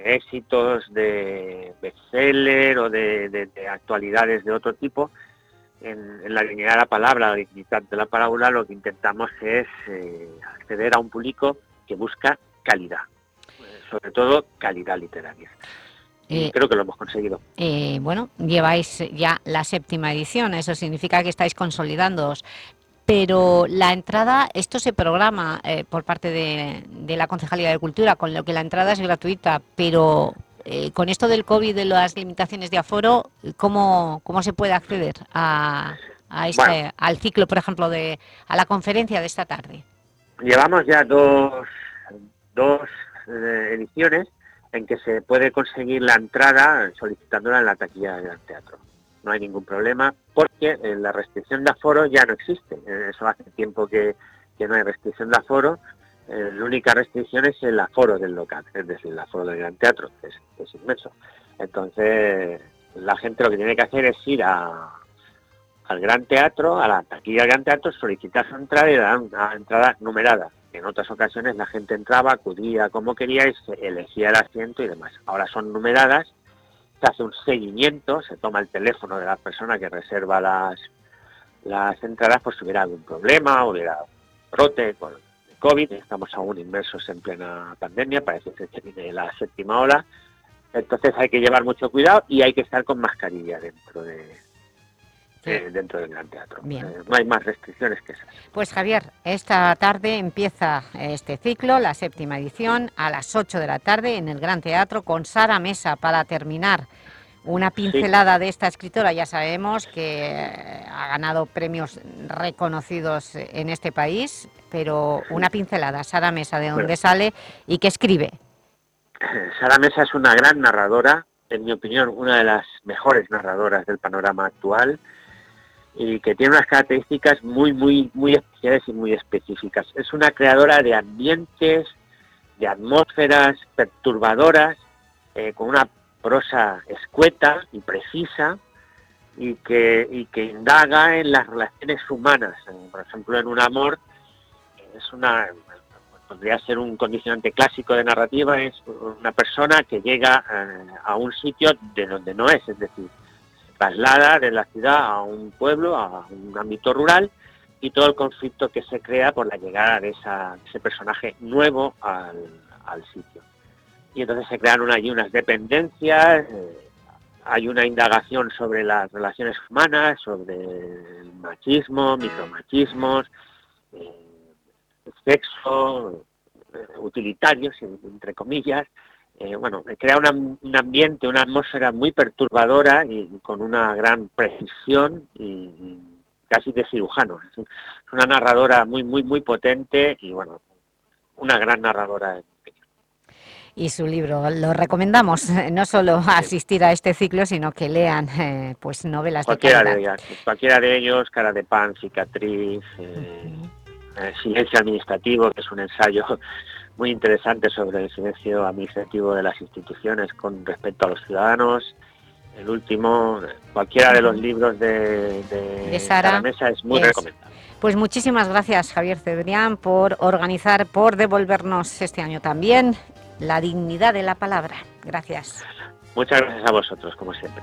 éxitos de bestseller o de actualidades de otro tipo. En, en la dignidad de la palabra, la dignidad de la parábola, lo que intentamos es eh, acceder a un público que busca calidad, sobre todo calidad literaria. Eh, creo que lo hemos conseguido. Eh, bueno, lleváis ya la séptima edición, eso significa que estáis consolidándoos. Pero la entrada, esto se programa eh, por parte de, de la Concejalía de Cultura, con lo que la entrada es gratuita, pero eh, con esto del COVID, de las limitaciones de aforo, ¿cómo, cómo se puede acceder a, a este, Bueno. al ciclo, por ejemplo, de, a la conferencia de esta tarde? Llevamos ya dos, dos eh, ediciones en que se puede conseguir la entrada solicitándola en la taquilla del Teatro. No hay ningún problema porque eh, la restricción de aforo ya no existe. Eso hace tiempo que, que no hay restricción de aforo. Eh, la única restricción es el aforo del local, es decir, el aforo del Gran Teatro, es, inmenso. Entonces, la gente lo que tiene que hacer es ir a, al Gran Teatro, a la taquilla del Gran Teatro, solicitar su entrada y dar una entrada numerada. En otras ocasiones la gente entraba, acudía como quería y se elegía el asiento y demás. Ahora son numeradas, se hace un seguimiento, se toma el teléfono de la persona que reserva las, las entradas por si hubiera algún problema, hubiera brote con COVID, estamos aún inmersos en plena pandemia, parece que viene la séptima ola, entonces hay que llevar mucho cuidado y hay que estar con mascarilla dentro de, de- dentro del gran teatro. Bien. Eh, no hay más restricciones que esas. Pues Javier, esta tarde empieza este ciclo, la séptima edición, a las 8 de la tarde en el Gran Teatro con Sara Mesa para terminar. Una pincelada de esta escritora, ya sabemos que eh, ha ganado premios reconocidos en este país, pero una pincelada, Sara Mesa, de dónde Bueno. sale y qué escribe. Sara Mesa es una gran narradora, en mi opinión, una de las mejores narradoras del panorama actual y que tiene unas características muy, muy, muy especiales y muy específicas. Es una creadora de ambientes, de atmósferas perturbadoras, eh, con una prosa escueta y precisa y que, y que indaga en las relaciones humanas. Por ejemplo, en un amor es una podría ser un condicionante clásico de narrativa, es una persona que llega eh, a un sitio de donde no es, es decir, se traslada de la ciudad a un pueblo, a un ámbito rural, y todo el conflicto que se crea por la llegada de esa- ese personaje nuevo al, al sitio. Y entonces se crean una- unas dependencias, eh, hay una indagación sobre las relaciones humanas, sobre el machismo, micromachismos, eh, sexo, eh, utilitarios, en- entre comillas. Eh, bueno, crea una- un ambiente, una atmósfera muy perturbadora y con una gran precisión y, y casi de cirujano. Es un- es una narradora muy, muy, muy potente y, bueno, una gran narradora. Y su libro, lo recomendamos, no solo asistir a este ciclo, sino que lean eh, pues novelas de Cualquiera calidad. de ellas, cualquiera de ellos, Cara de Pan, Cicatriz, eh, eh, Silencio Administrativo, que es un ensayo muy interesantes sobre el silencio administrativo de las instituciones con respecto a los ciudadanos. El último, cualquiera de los libros de, de, De Sara Mesa es muy es- recomendable. Pues muchísimas gracias, Javier Cebrián, por organizar, por devolvernos este año también la dignidad de la palabra. Gracias. Muchas gracias a vosotros, como siempre.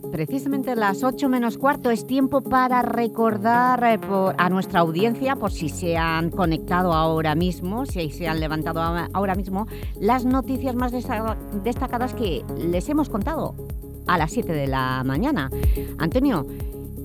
precisamente las 8 menos cuarto. Es tiempo para recordar eh, por- a nuestra audiencia, por si se han conectado ahora mismo, si se han levantado ahora mismo, las noticias más desta- destacadas que les hemos contado a las 7 de la mañana. Antonio,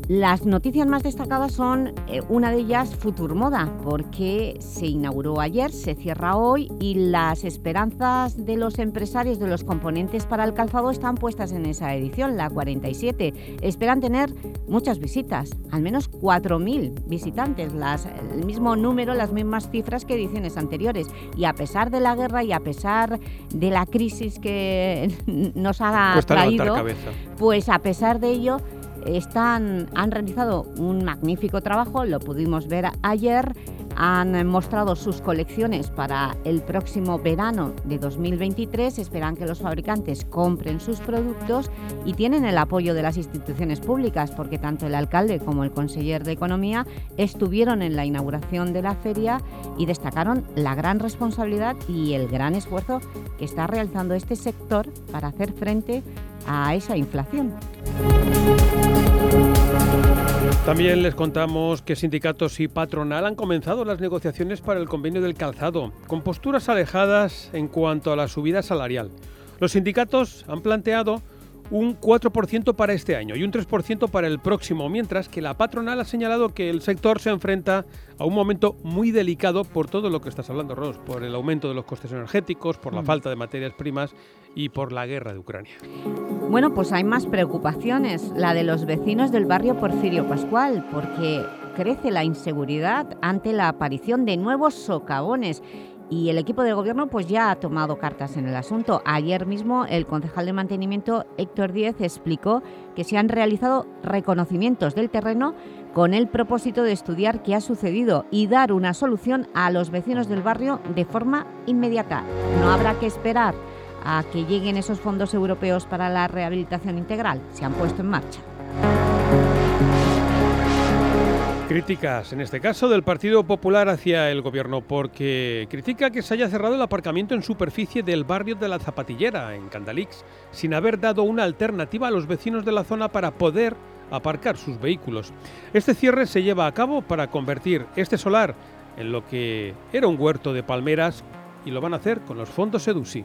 las noticias más destacadas son, eh, una de ellas, Futurmoda, porque se inauguró ayer, se cierra hoy y las esperanzas de los empresarios de los componentes para el calzado están puestas en esa edición, la 47. Esperan tener muchas visitas, al menos 4.000 visitantes, las, el mismo número, las mismas cifras que ediciones anteriores. Y a pesar de la guerra y a pesar de la crisis que nos ha Cuesta traído, pues a pesar de ello, han realizado un magnífico trabajo, lo pudimos ver ayer, han mostrado sus colecciones para el próximo verano de 2023, esperan que los fabricantes compren sus productos y tienen el apoyo de las instituciones públicas, porque tanto el alcalde como el conseller de Economía estuvieron en la inauguración de la feria y destacaron la gran responsabilidad y el gran esfuerzo que está realizando este sector para hacer frente a esa inflación. También les contamos que sindicatos y patronal han comenzado las negociaciones para el convenio del calzado, con posturas alejadas en cuanto a la subida salarial. Los sindicatos han planteado un 4% para este año y un 3% para el próximo, mientras que la patronal ha señalado que el sector se enfrenta a un momento muy delicado por todo lo que estás hablando, Ross, por el aumento de los costes energéticos, por la Mm. falta de materias primas y por la guerra de Ucrania. Bueno, pues hay más preocupaciones, la de los vecinos del barrio Porfirio Pascual, porque crece la inseguridad ante la aparición de nuevos socavones y el equipo de gobierno pues ya ha tomado cartas en el asunto. Ayer mismo el concejal de mantenimiento Héctor Díez explicó que se han realizado reconocimientos del terreno con el propósito de estudiar qué ha sucedido y dar una solución a los vecinos del barrio de forma inmediata. No habrá que esperar a que lleguen esos fondos europeos para la rehabilitación integral. Se han puesto en marcha. Críticas, en este caso, del Partido Popular hacia el Gobierno, porque critica que se haya cerrado el aparcamiento en superficie del barrio de la Zapatillera, en Candalix, sin haber dado una alternativa a los vecinos de la zona para poder aparcar sus vehículos. Este cierre se lleva a cabo para convertir este solar en lo que era un huerto de palmeras y lo van a hacer con los fondos EDUSI.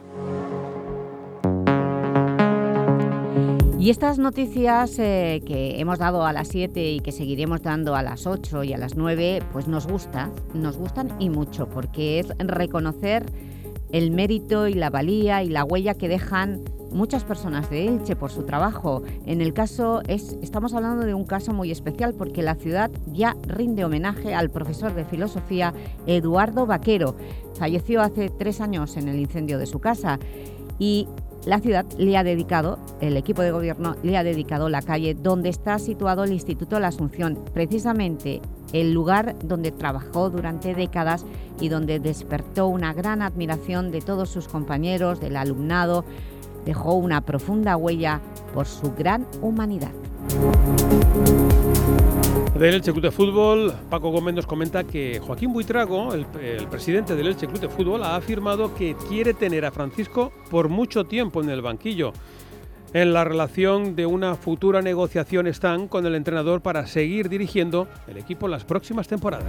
Y estas noticias eh, que hemos dado a las 7 y que seguiremos dando a las 8 y a las 9, pues nos gusta, nos gustan y mucho, porque es reconocer el mérito y la valía y la huella que dejan muchas personas de Elche por su trabajo. En el caso, es, estamos hablando de un caso muy especial porque la ciudad ya rinde homenaje al profesor de filosofía Eduardo Vaquero. Falleció hace tres años en el incendio de su casa y la ciudad le ha dedicado, el equipo de gobierno le ha dedicado la calle donde está situado el Instituto La Asunción, precisamente el lugar donde trabajó durante décadas y donde despertó una gran admiración de todos sus compañeros, del alumnado, dejó una profunda huella por su gran humanidad. Del Elche Club de Fútbol, Paco Gómez nos comenta que Joaquín Buitrago, el, el, presidente del Elche Club de Fútbol, ha afirmado que quiere tener a Francisco por mucho tiempo en el banquillo. En la relación de una futura negociación están con el entrenador para seguir dirigiendo el equipo las próximas temporadas.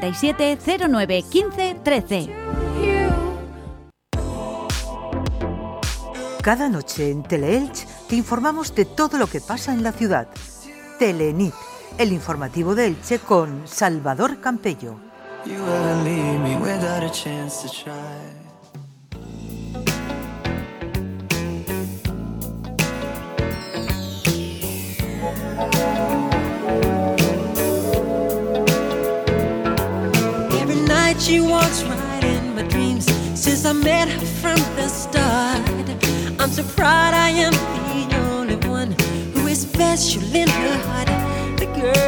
637 09 15 13. Cada noche en Teleelch te informamos de todo lo que pasa en la ciudad. Telenit, el informativo de Elche con Salvador Campello. You met her from the start. I'm so proud I am the only one who is special in her heart. The girl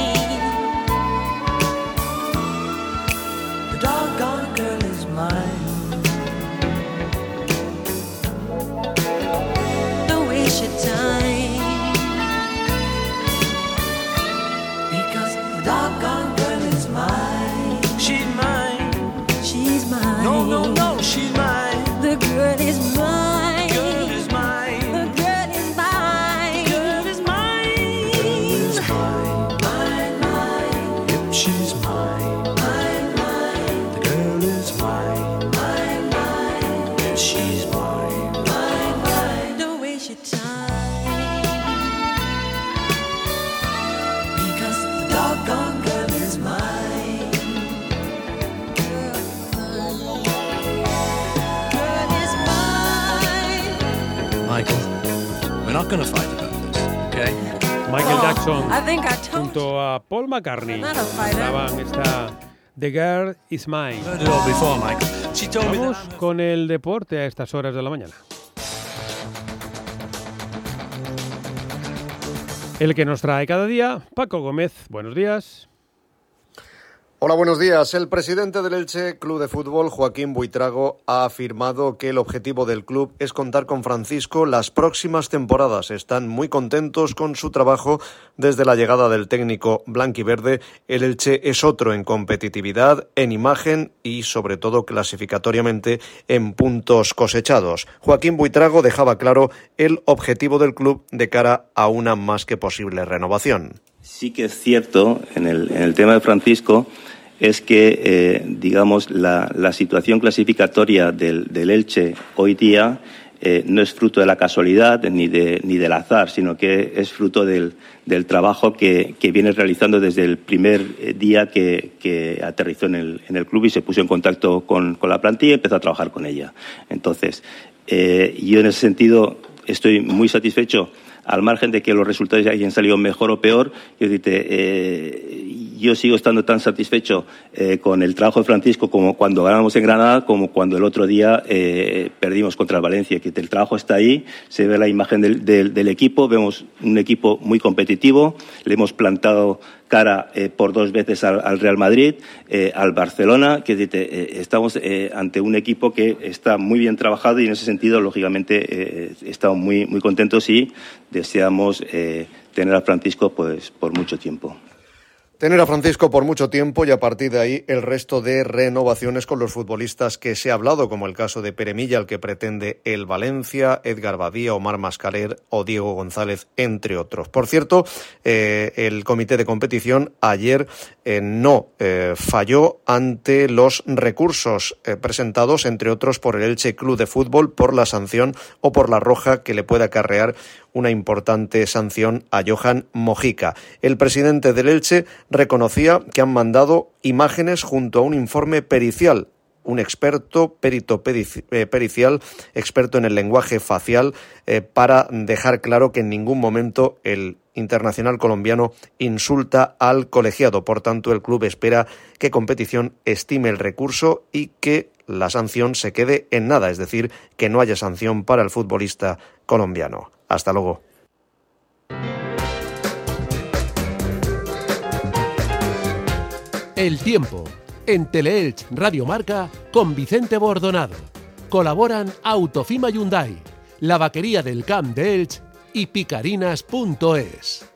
Told junto a Paul McCartney cantaban esta The Girl Is Mine. Vamos con el deporte a estas horas de la mañana. El que nos trae cada día, Paco Gómez. Buenos días. Hola, buenos días. El presidente del Elche Club de Fútbol, Joaquín Buitrago, ha afirmado que el objetivo del club es contar con Francisco las próximas temporadas. Están muy contentos con su trabajo desde la llegada del técnico blanquiverde. El Elche es otro en competitividad, en imagen y, sobre todo, clasificatoriamente en puntos cosechados. Joaquín Buitrago dejaba claro el objetivo del club de cara a una más que posible renovación. Sí que es cierto en el, en el tema de Francisco es que, eh, digamos, la, la situación clasificatoria del, del Elche hoy día eh, no es fruto de la casualidad ni, de, ni del azar, sino que es fruto del, del trabajo que, que, viene realizando desde el primer eh, día que, que aterrizó en el, en el, club y se puso en contacto con, con, la plantilla y empezó a trabajar con ella. Entonces, yo en ese sentido estoy muy satisfecho al margen de que los resultados hayan salido mejor o peor, yo, eh, yo sigo estando tan satisfecho eh, con el trabajo de Francisco como cuando ganamos en Granada, como cuando el otro día eh, perdimos contra el Valencia, que el trabajo está ahí, se ve la imagen del, equipo, vemos un equipo muy competitivo, le hemos plantado cara eh, por dos veces al, al Real Madrid, al Barcelona, que estamos ante un equipo que está muy bien trabajado y en ese sentido, lógicamente, estamos muy, muy contentos y deseamos tener a Francisco pues, por mucho tiempo. Tener a Francisco por mucho tiempo y a partir de ahí el resto de renovaciones con los futbolistas que se ha hablado, como el caso de Peremilla, el que pretende el Valencia, Edgar Badía, Omar Mascarer o Diego González, entre otros. Por cierto, eh, el comité de competición ayer eh, no eh, falló ante los recursos presentados, entre otros, por el Elche Club de Fútbol por la sanción o por la roja que le puede acarrear una importante sanción a Johan Mojica. El presidente del Elche reconocía que han mandado imágenes junto a un informe pericial un experto perito pericial, experto en el lenguaje facial, eh, para dejar claro que en ningún momento el internacional colombiano insulta al colegiado. Por tanto, el club espera que competición estime el recurso y que la sanción se quede en nada, es decir, que no haya sanción para el futbolista colombiano. Hasta luego. El tiempo en Teleelch Radio Marca con Vicente Bordonado. Colaboran Autofima Hyundai, la vaquería del Camp de Elch y picarinas.es.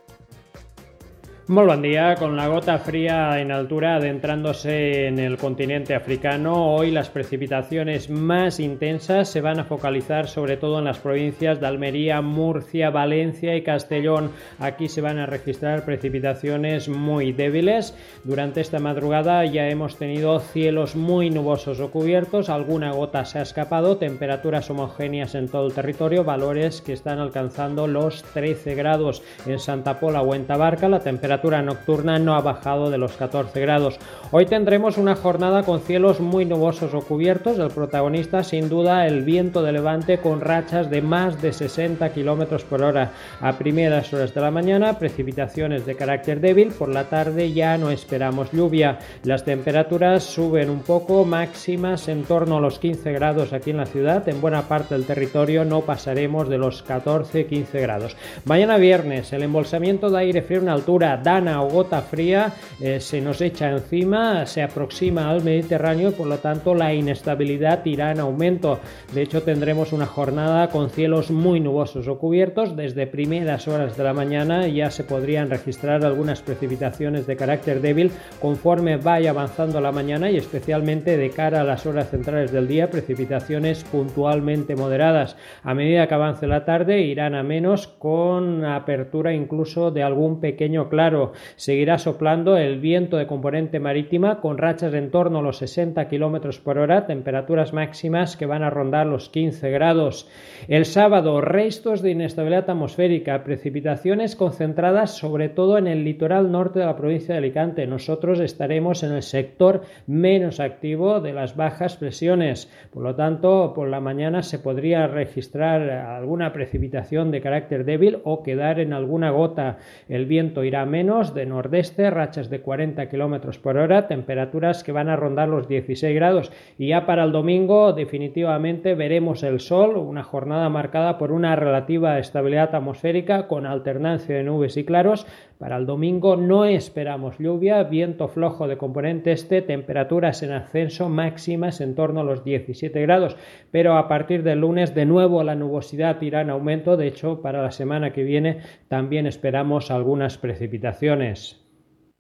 Muy buen día, con la gota fría en altura adentrándose en el continente africano, hoy las precipitaciones más intensas se van a focalizar sobre todo en las provincias de Almería, Murcia, Valencia y Castellón. Aquí se van a registrar precipitaciones muy débiles. Durante esta madrugada ya hemos tenido cielos muy nubosos o cubiertos, alguna gota se ha escapado, temperaturas homogéneas en todo el territorio, valores que están alcanzando los 13 grados en Santa Pola o en Tabarca, la temperatura temperatura nocturna no ha bajado de los 14 grados. Hoy tendremos una jornada con cielos muy nubosos o cubiertos. El protagonista, sin duda, el viento de levante con rachas de más de 60 km por hora. A primeras horas de la mañana, precipitaciones de carácter débil. Por la tarde ya no esperamos lluvia. Las temperaturas suben un poco, máximas en torno a los 15 grados aquí en la ciudad. En buena parte del territorio no pasaremos de los 14-15 grados. Mañana viernes, el embolsamiento de aire frío en altura dana o gota fría eh, se nos echa encima, se aproxima al Mediterráneo y por lo tanto la inestabilidad irá en aumento. De hecho tendremos una jornada con cielos muy nubosos o cubiertos. Desde primeras horas de la mañana ya se podrían registrar algunas precipitaciones de carácter débil conforme vaya avanzando la mañana y especialmente de cara a las horas centrales del día precipitaciones puntualmente moderadas. A medida que avance la tarde irán a menos con apertura incluso de algún pequeño claro seguirá soplando el viento de componente marítima con rachas en torno a los 60 km por hora, temperaturas máximas que van a rondar los 15 grados. El sábado, restos de inestabilidad atmosférica, precipitaciones concentradas sobre todo en el litoral norte de la provincia de Alicante. Nosotros estaremos en el sector menos activo de las bajas presiones. Por lo tanto, por la mañana se podría registrar alguna precipitación de carácter débil o quedar en alguna gota. El viento irá menos de nordeste, rachas de 40 km por hora, temperaturas que van a rondar los 16 grados. Y ya para el domingo, definitivamente veremos el sol, una jornada marcada por una relativa estabilidad atmosférica con alternancia de nubes y claros. Para el domingo no esperamos lluvia, viento flojo de componente este, temperaturas en ascenso máximas en torno a los 17 grados, pero a partir del lunes de nuevo la nubosidad irá en aumento, de hecho para la semana que viene también esperamos algunas precipitaciones.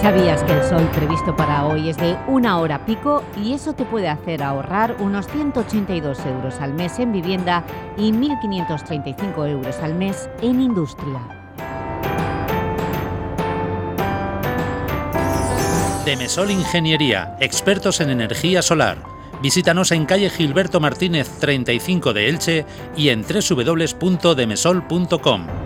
¿Sabías que el sol previsto para hoy es de una hora pico y eso te puede hacer ahorrar unos 182 euros al mes en vivienda y 1.535 euros al mes en industria? Demesol Ingeniería, expertos en energía solar. Visítanos en calle Gilberto Martínez 35 de Elche y en www.demesol.com.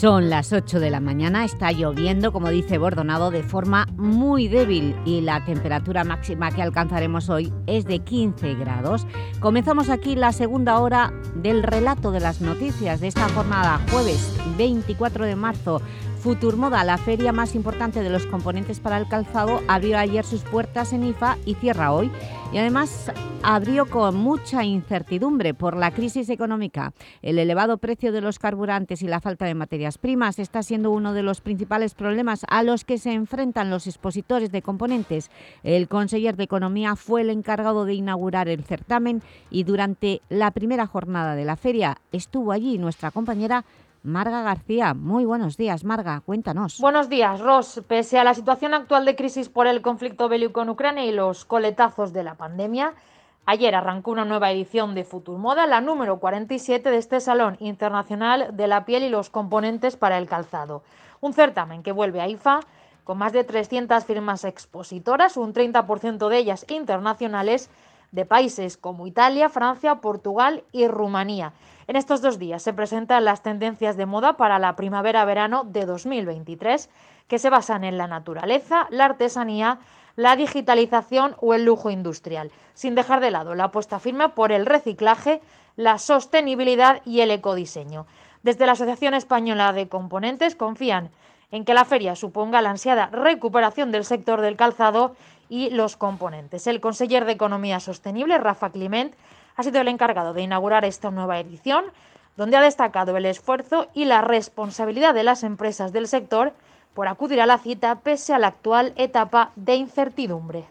Son las 8 de la mañana, está lloviendo, como dice Bordonado, de forma muy débil y la temperatura máxima que alcanzaremos hoy es de 15 grados. Comenzamos aquí la segunda hora del relato de las noticias de esta jornada, jueves 24 de marzo. Futurmoda, la feria más importante de los componentes para el calzado, abrió ayer sus puertas en IFA y cierra hoy. Y además abrió con mucha incertidumbre por la crisis económica. El elevado precio de los carburantes y la falta de materias primas está siendo uno de los principales problemas a los que se enfrentan los expositores de componentes. El conseller de Economía fue el encargado de inaugurar el certamen y durante la primera jornada de la feria estuvo allí nuestra compañera Marga García. Muy buenos días, Marga, cuéntanos. Buenos días, Ros. Pese a la situación actual de crisis por el conflicto bélico en Ucrania y los coletazos de la pandemia, ayer arrancó una nueva edición de Futurmoda, la número 47 de este Salón Internacional de la Piel y los Componentes para el Calzado. Un certamen que vuelve a IFA con más de 300 firmas expositoras, un 30% de ellas internacionales, de países como Italia, Francia, Portugal y Rumanía. En estos dos días se presentan las tendencias de moda para la primavera-verano de 2023, que se basan en la naturaleza, la artesanía, la digitalización o el lujo industrial, sin dejar de lado la apuesta firme por el reciclaje, la sostenibilidad y el ecodiseño. Desde la Asociación Española de Componentes confían en que la feria suponga la ansiada recuperación del sector del calzado y los componentes. El conseller de Economía Sostenible, Rafa Climent, ha sido el encargado de inaugurar esta nueva edición, donde ha destacado el esfuerzo y la responsabilidad de las empresas del sector por acudir a la cita pese a la actual etapa de incertidumbre.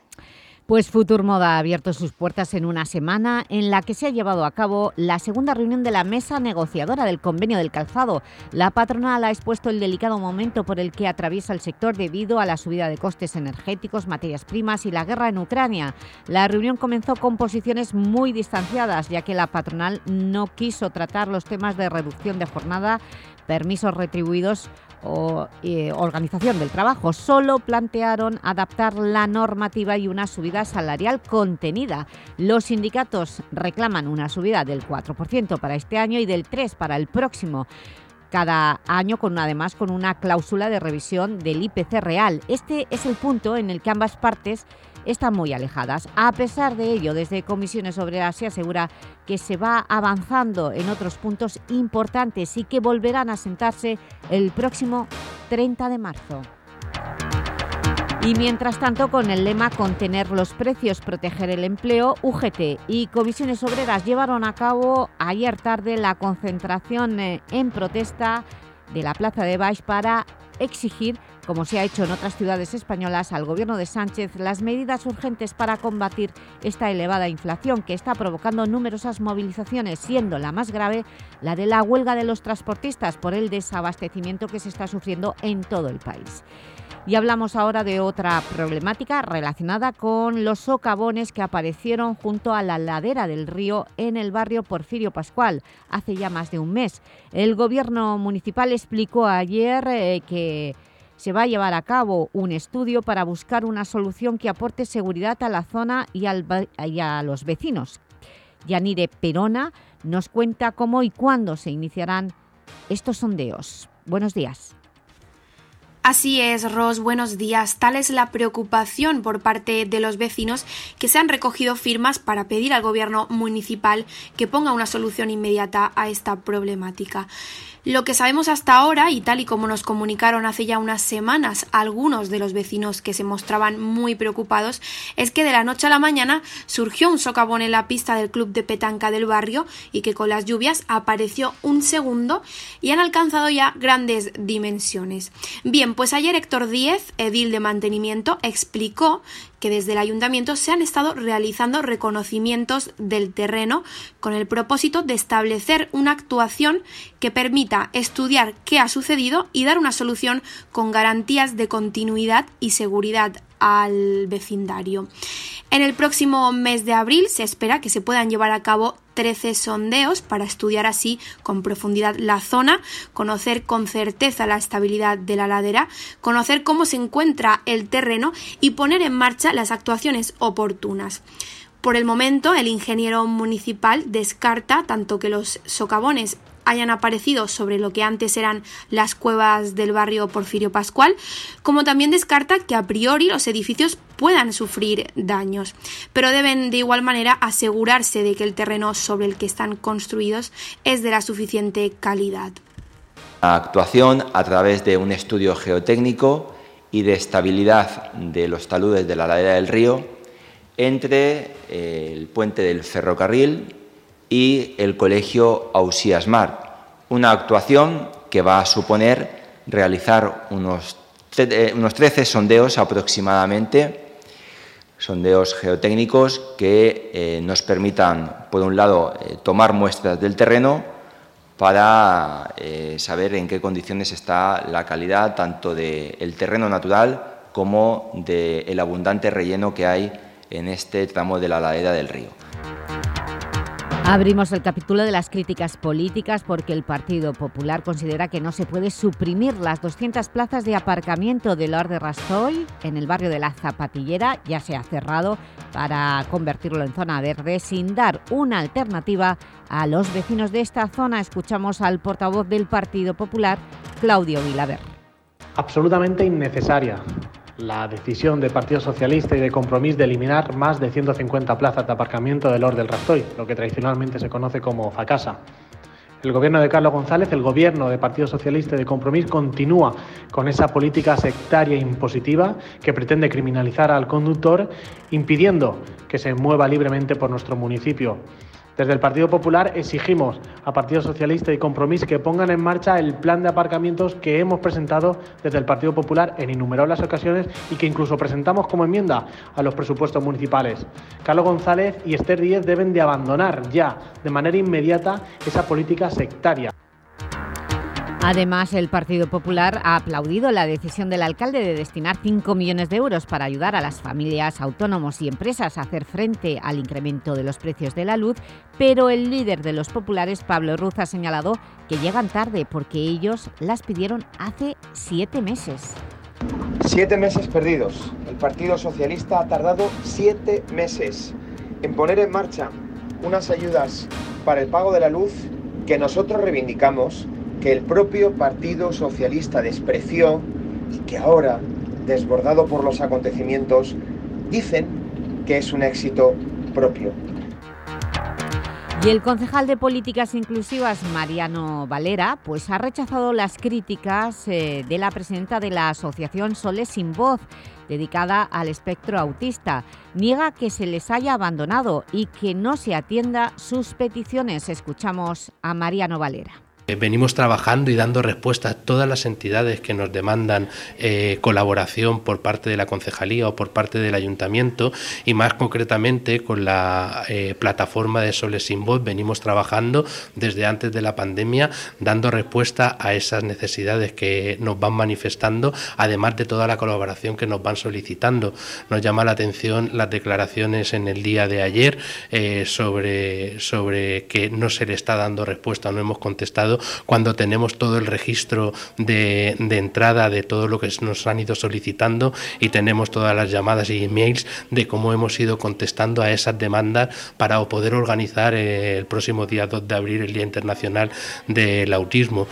Pues Futurmoda ha abierto sus puertas en una semana en la que se ha llevado a cabo la segunda reunión de la mesa negociadora del convenio del calzado. La patronal ha expuesto el delicado momento por el que atraviesa el sector debido a la subida de costes energéticos, materias primas y la guerra en Ucrania. La reunión comenzó con posiciones muy distanciadas, ya que la patronal no quiso tratar los temas de reducción de jornada, permisos retribuidos o eh, organización del trabajo. Solo plantearon adaptar la normativa y una subida salarial contenida. Los sindicatos reclaman una subida del 4% para este año y del 3% para el próximo cada año, con además con una cláusula de revisión del IPC real. Este es el punto en el que ambas partes están muy alejadas. A pesar de ello, desde Comisiones Obreras se asegura que se va avanzando en otros puntos importantes y que volverán a sentarse el próximo 30 de marzo. Y mientras tanto, con el lema Contener los precios, proteger el empleo, UGT y Comisiones Obreras llevaron a cabo ayer tarde la concentración eh, en protesta de la Plaza de Baix para exigir, como se ha hecho en otras ciudades españolas, al Gobierno de Sánchez las medidas urgentes para combatir esta elevada inflación que está provocando numerosas movilizaciones, siendo la más grave la de la huelga de los transportistas por el desabastecimiento que se está sufriendo en todo el país. Y hablamos ahora de otra problemática relacionada con los socavones que aparecieron junto a la ladera del río en el barrio Porfirio Pascual hace ya más de un mes. El Gobierno municipal explicó ayer eh, que se va a llevar a cabo un estudio para buscar una solución que aporte seguridad a la zona y, a los vecinos. Yanire Perona nos cuenta cómo y cuándo se iniciarán estos sondeos. Buenos días. Así es, Ros, buenos días. Tal es la preocupación por parte de los vecinos que se han recogido firmas para pedir al gobierno municipal que ponga una solución inmediata a esta problemática. Lo que sabemos hasta ahora, y tal y como nos comunicaron hace ya unas semanas algunos de los vecinos que se mostraban muy preocupados, es que de la noche a la mañana surgió un socavón en la pista del club de petanca del barrio y que con las lluvias apareció un segundo y han alcanzado ya grandes dimensiones. Bien, pues ayer Héctor Díez, edil de mantenimiento, explicó que desde el ayuntamiento se han estado realizando reconocimientos del terreno con el propósito de establecer una actuación que permita estudiar qué ha sucedido y dar una solución con garantías de continuidad y seguridad al vecindario. En el próximo mes de abril se espera que se puedan llevar a cabo 13 sondeos para estudiar así con profundidad la zona, conocer con certeza la estabilidad de la ladera, conocer cómo se encuentra el terreno y poner en marcha las actuaciones oportunas. Por el momento, el ingeniero municipal descarta tanto que los socavones hayan aparecido sobre lo que antes eran las cuevas del barrio Porfirio Pascual, como también descarta que a priori los edificios puedan sufrir daños, pero deben de igual manera asegurarse de que el terreno sobre el que están construidos es de la suficiente calidad. La actuación a través de un estudio geotécnico y de estabilidad de los taludes de la ladera del río entre eh, el puente del ferrocarril y el Colegio Ausías Mar. Una actuación que va a suponer realizar unos, eh, unos 13 sondeos aproximadamente, sondeos geotécnicos que eh, nos permitan, por un lado, eh, tomar muestras del terreno para saber en qué condiciones está la calidad tanto del terreno natural como del abundante relleno que hay en este tramo de la ladera del río. Abrimos el capítulo de las críticas políticas porque el Partido Popular considera que no se puede suprimir las 200 plazas de aparcamiento de Lord de Rastoy en el barrio de La Zapatillera. Ya se ha cerrado para convertirlo en zona verde sin dar una alternativa a los vecinos de esta zona. Escuchamos al portavoz del Partido Popular, Claudio Vilaver. Absolutamente innecesaria la decisión del Partido Socialista y de Compromís de eliminar más de 150 plazas de aparcamiento del Lord del Rastoy, lo que tradicionalmente se conoce como Facasa. El gobierno de Carlos González, el gobierno del Partido Socialista y de Compromís continúa con esa política sectaria e impositiva que pretende criminalizar al conductor, impidiendo que se mueva libremente por nuestro municipio. Desde el Partido Popular exigimos a Partido Socialista y Compromís que pongan en marcha el plan de aparcamientos que hemos presentado desde el Partido Popular en innumerables ocasiones y que incluso presentamos como enmienda a los presupuestos municipales. Carlos González y Esther Díez deben de abandonar ya de manera inmediata esa política sectaria. Además, el Partido Popular ha aplaudido la decisión del alcalde de destinar 5 millones de euros para ayudar a las familias, autónomos y empresas a hacer frente al incremento de los precios de la luz, pero el líder de los populares, Pablo Ruz, ha señalado que llegan tarde porque ellos las pidieron hace siete meses. Siete meses perdidos. El Partido Socialista ha tardado siete meses en poner en marcha unas ayudas para el pago de la luz que nosotros reivindicamos que el propio Partido Socialista despreció y que ahora, desbordado por los acontecimientos, dicen que es un éxito propio. Y el concejal de Políticas Inclusivas, Mariano Valera, pues ha rechazado las críticas eh, de la presidenta de la asociación Soles Sin Voz, dedicada al espectro autista. Niega que se les haya abandonado y que no se atienda sus peticiones. Escuchamos a Mariano Valera. Eh, Venimos trabajando y dando respuesta a todas las entidades que nos demandan eh, colaboración por parte de la concejalía o por parte del ayuntamiento y más concretamente con la eh, plataforma de Soles Sin Voz venimos trabajando desde antes de la pandemia dando respuesta a esas necesidades que nos van manifestando además de toda la colaboración que nos van solicitando. Nos llama la atención las declaraciones en el día de ayer sobre, sobre que no se le está dando respuesta, no hemos contestado cuando tenemos todo el registro de, de entrada de todo lo que nos han ido solicitando y tenemos todas las llamadas y emails de cómo hemos ido contestando a esas demandas para poder organizar eh, el próximo día 2 de abril el Día Internacional del Autismo.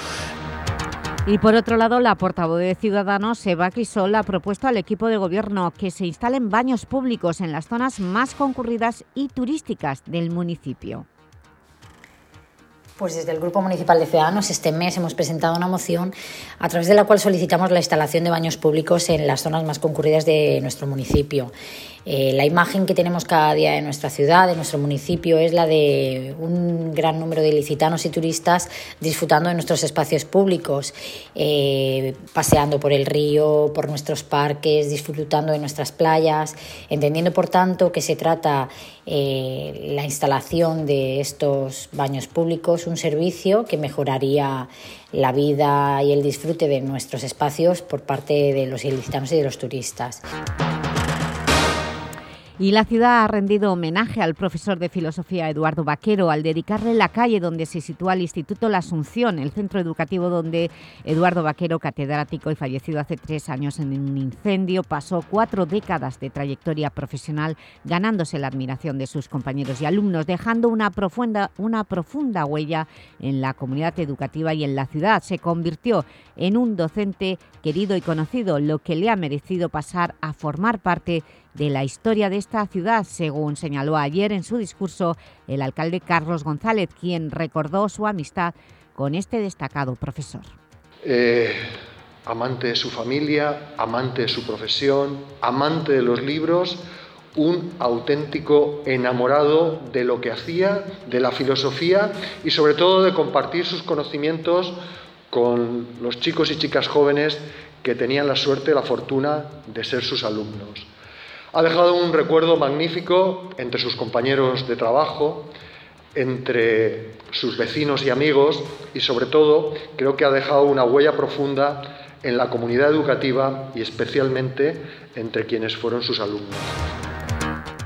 Y por otro lado, la portavoz de Ciudadanos, Eva Crisol, ha propuesto al equipo de gobierno que se instalen baños públicos en las zonas más concurridas y turísticas del municipio. Pues desde el Grupo Municipal de Ciudadanos este mes hemos presentado una moción a través de la cual solicitamos la instalación de baños públicos en las zonas más concurridas de nuestro municipio. Eh, la imagen que tenemos cada día de nuestra ciudad, de nuestro municipio, es la de un gran número de licitanos y turistas disfrutando de nuestros espacios públicos, eh, paseando por el río, por nuestros parques, disfrutando de nuestras playas, entendiendo por tanto que se trata eh, la instalación de estos baños públicos, un servicio que mejoraría la vida y el disfrute de nuestros espacios por parte de los ilicitanos y de los turistas. Y la ciudad ha rendido homenaje al profesor de filosofía Eduardo Vaquero al dedicarle la calle donde se sitúa el Instituto La Asunción, el centro educativo donde Eduardo Vaquero, catedrático y fallecido hace tres años en un incendio, pasó cuatro décadas de trayectoria profesional ganándose la admiración de sus compañeros y alumnos, dejando una profunda, una profunda huella en la comunidad educativa y en la ciudad. Se convirtió en un docente querido y conocido, lo que le ha merecido pasar a formar parte de la historia de esta ciudad, según señaló ayer en su discurso el alcalde Carlos González, quien recordó su amistad con este destacado profesor. Eh, amante de su familia, amante de su profesión, amante de los libros, un auténtico enamorado de lo que hacía, de la filosofía y sobre todo de compartir sus conocimientos con los chicos y chicas jóvenes que tenían la suerte, la fortuna de ser sus alumnos. Ha dejado un recuerdo magnífico entre sus compañeros de trabajo, entre sus vecinos y amigos y sobre todo creo que ha dejado una huella profunda en la comunidad educativa y especialmente entre quienes fueron sus alumnos.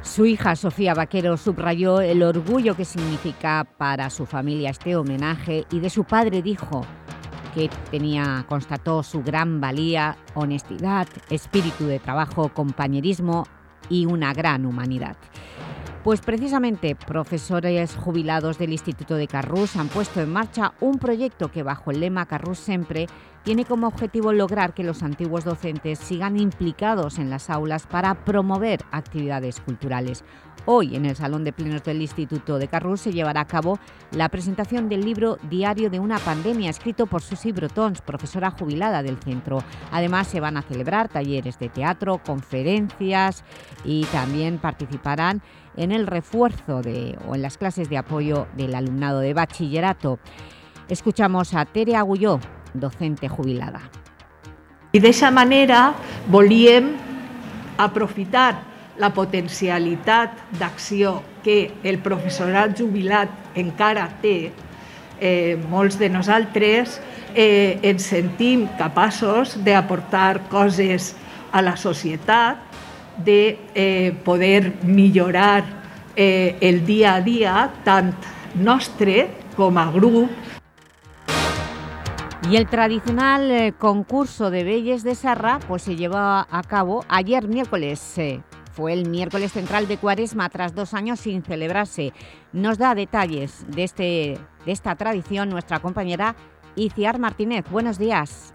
Su hija Sofía Vaquero subrayó el orgullo que significa para su familia este homenaje y de su padre dijo que tenía, constató su gran valía, honestidad, espíritu de trabajo, compañerismo y una gran humanidad. Pues precisamente profesores jubilados del Instituto de Carrús han puesto en marcha un proyecto que bajo el lema Carrús Sempre tiene como objetivo lograr que los antiguos docentes sigan implicados en las aulas para promover actividades culturales. Hoy, en el Salón de Plenos del Instituto de Carrús, se llevará a cabo la presentación del libro Diario de una pandemia, escrito por Susi Brotons, profesora jubilada del centro. Además, se van a celebrar talleres de teatro, conferencias y también participarán en el refuerzo de, o en las clases de apoyo del alumnado de bachillerato. Escuchamos a Tere Agulló, docente jubilada. I d'aquesta manera volíem aprofitar la potencialitat d'acció que el professorat jubilat encara té, eh, molts de nosaltres eh, ens sentim capaços d'aportar coses a la societat, de eh, poder millorar eh, el dia a dia, tant nostre com a Y el tradicional eh, concurso de Belles de Serra pues, se llevó a cabo ayer miércoles. fue el miércoles central de Cuaresma tras dos años sin celebrarse. Nos da detalles de, este, de esta tradición nuestra compañera Iciar Martínez. Buenos días.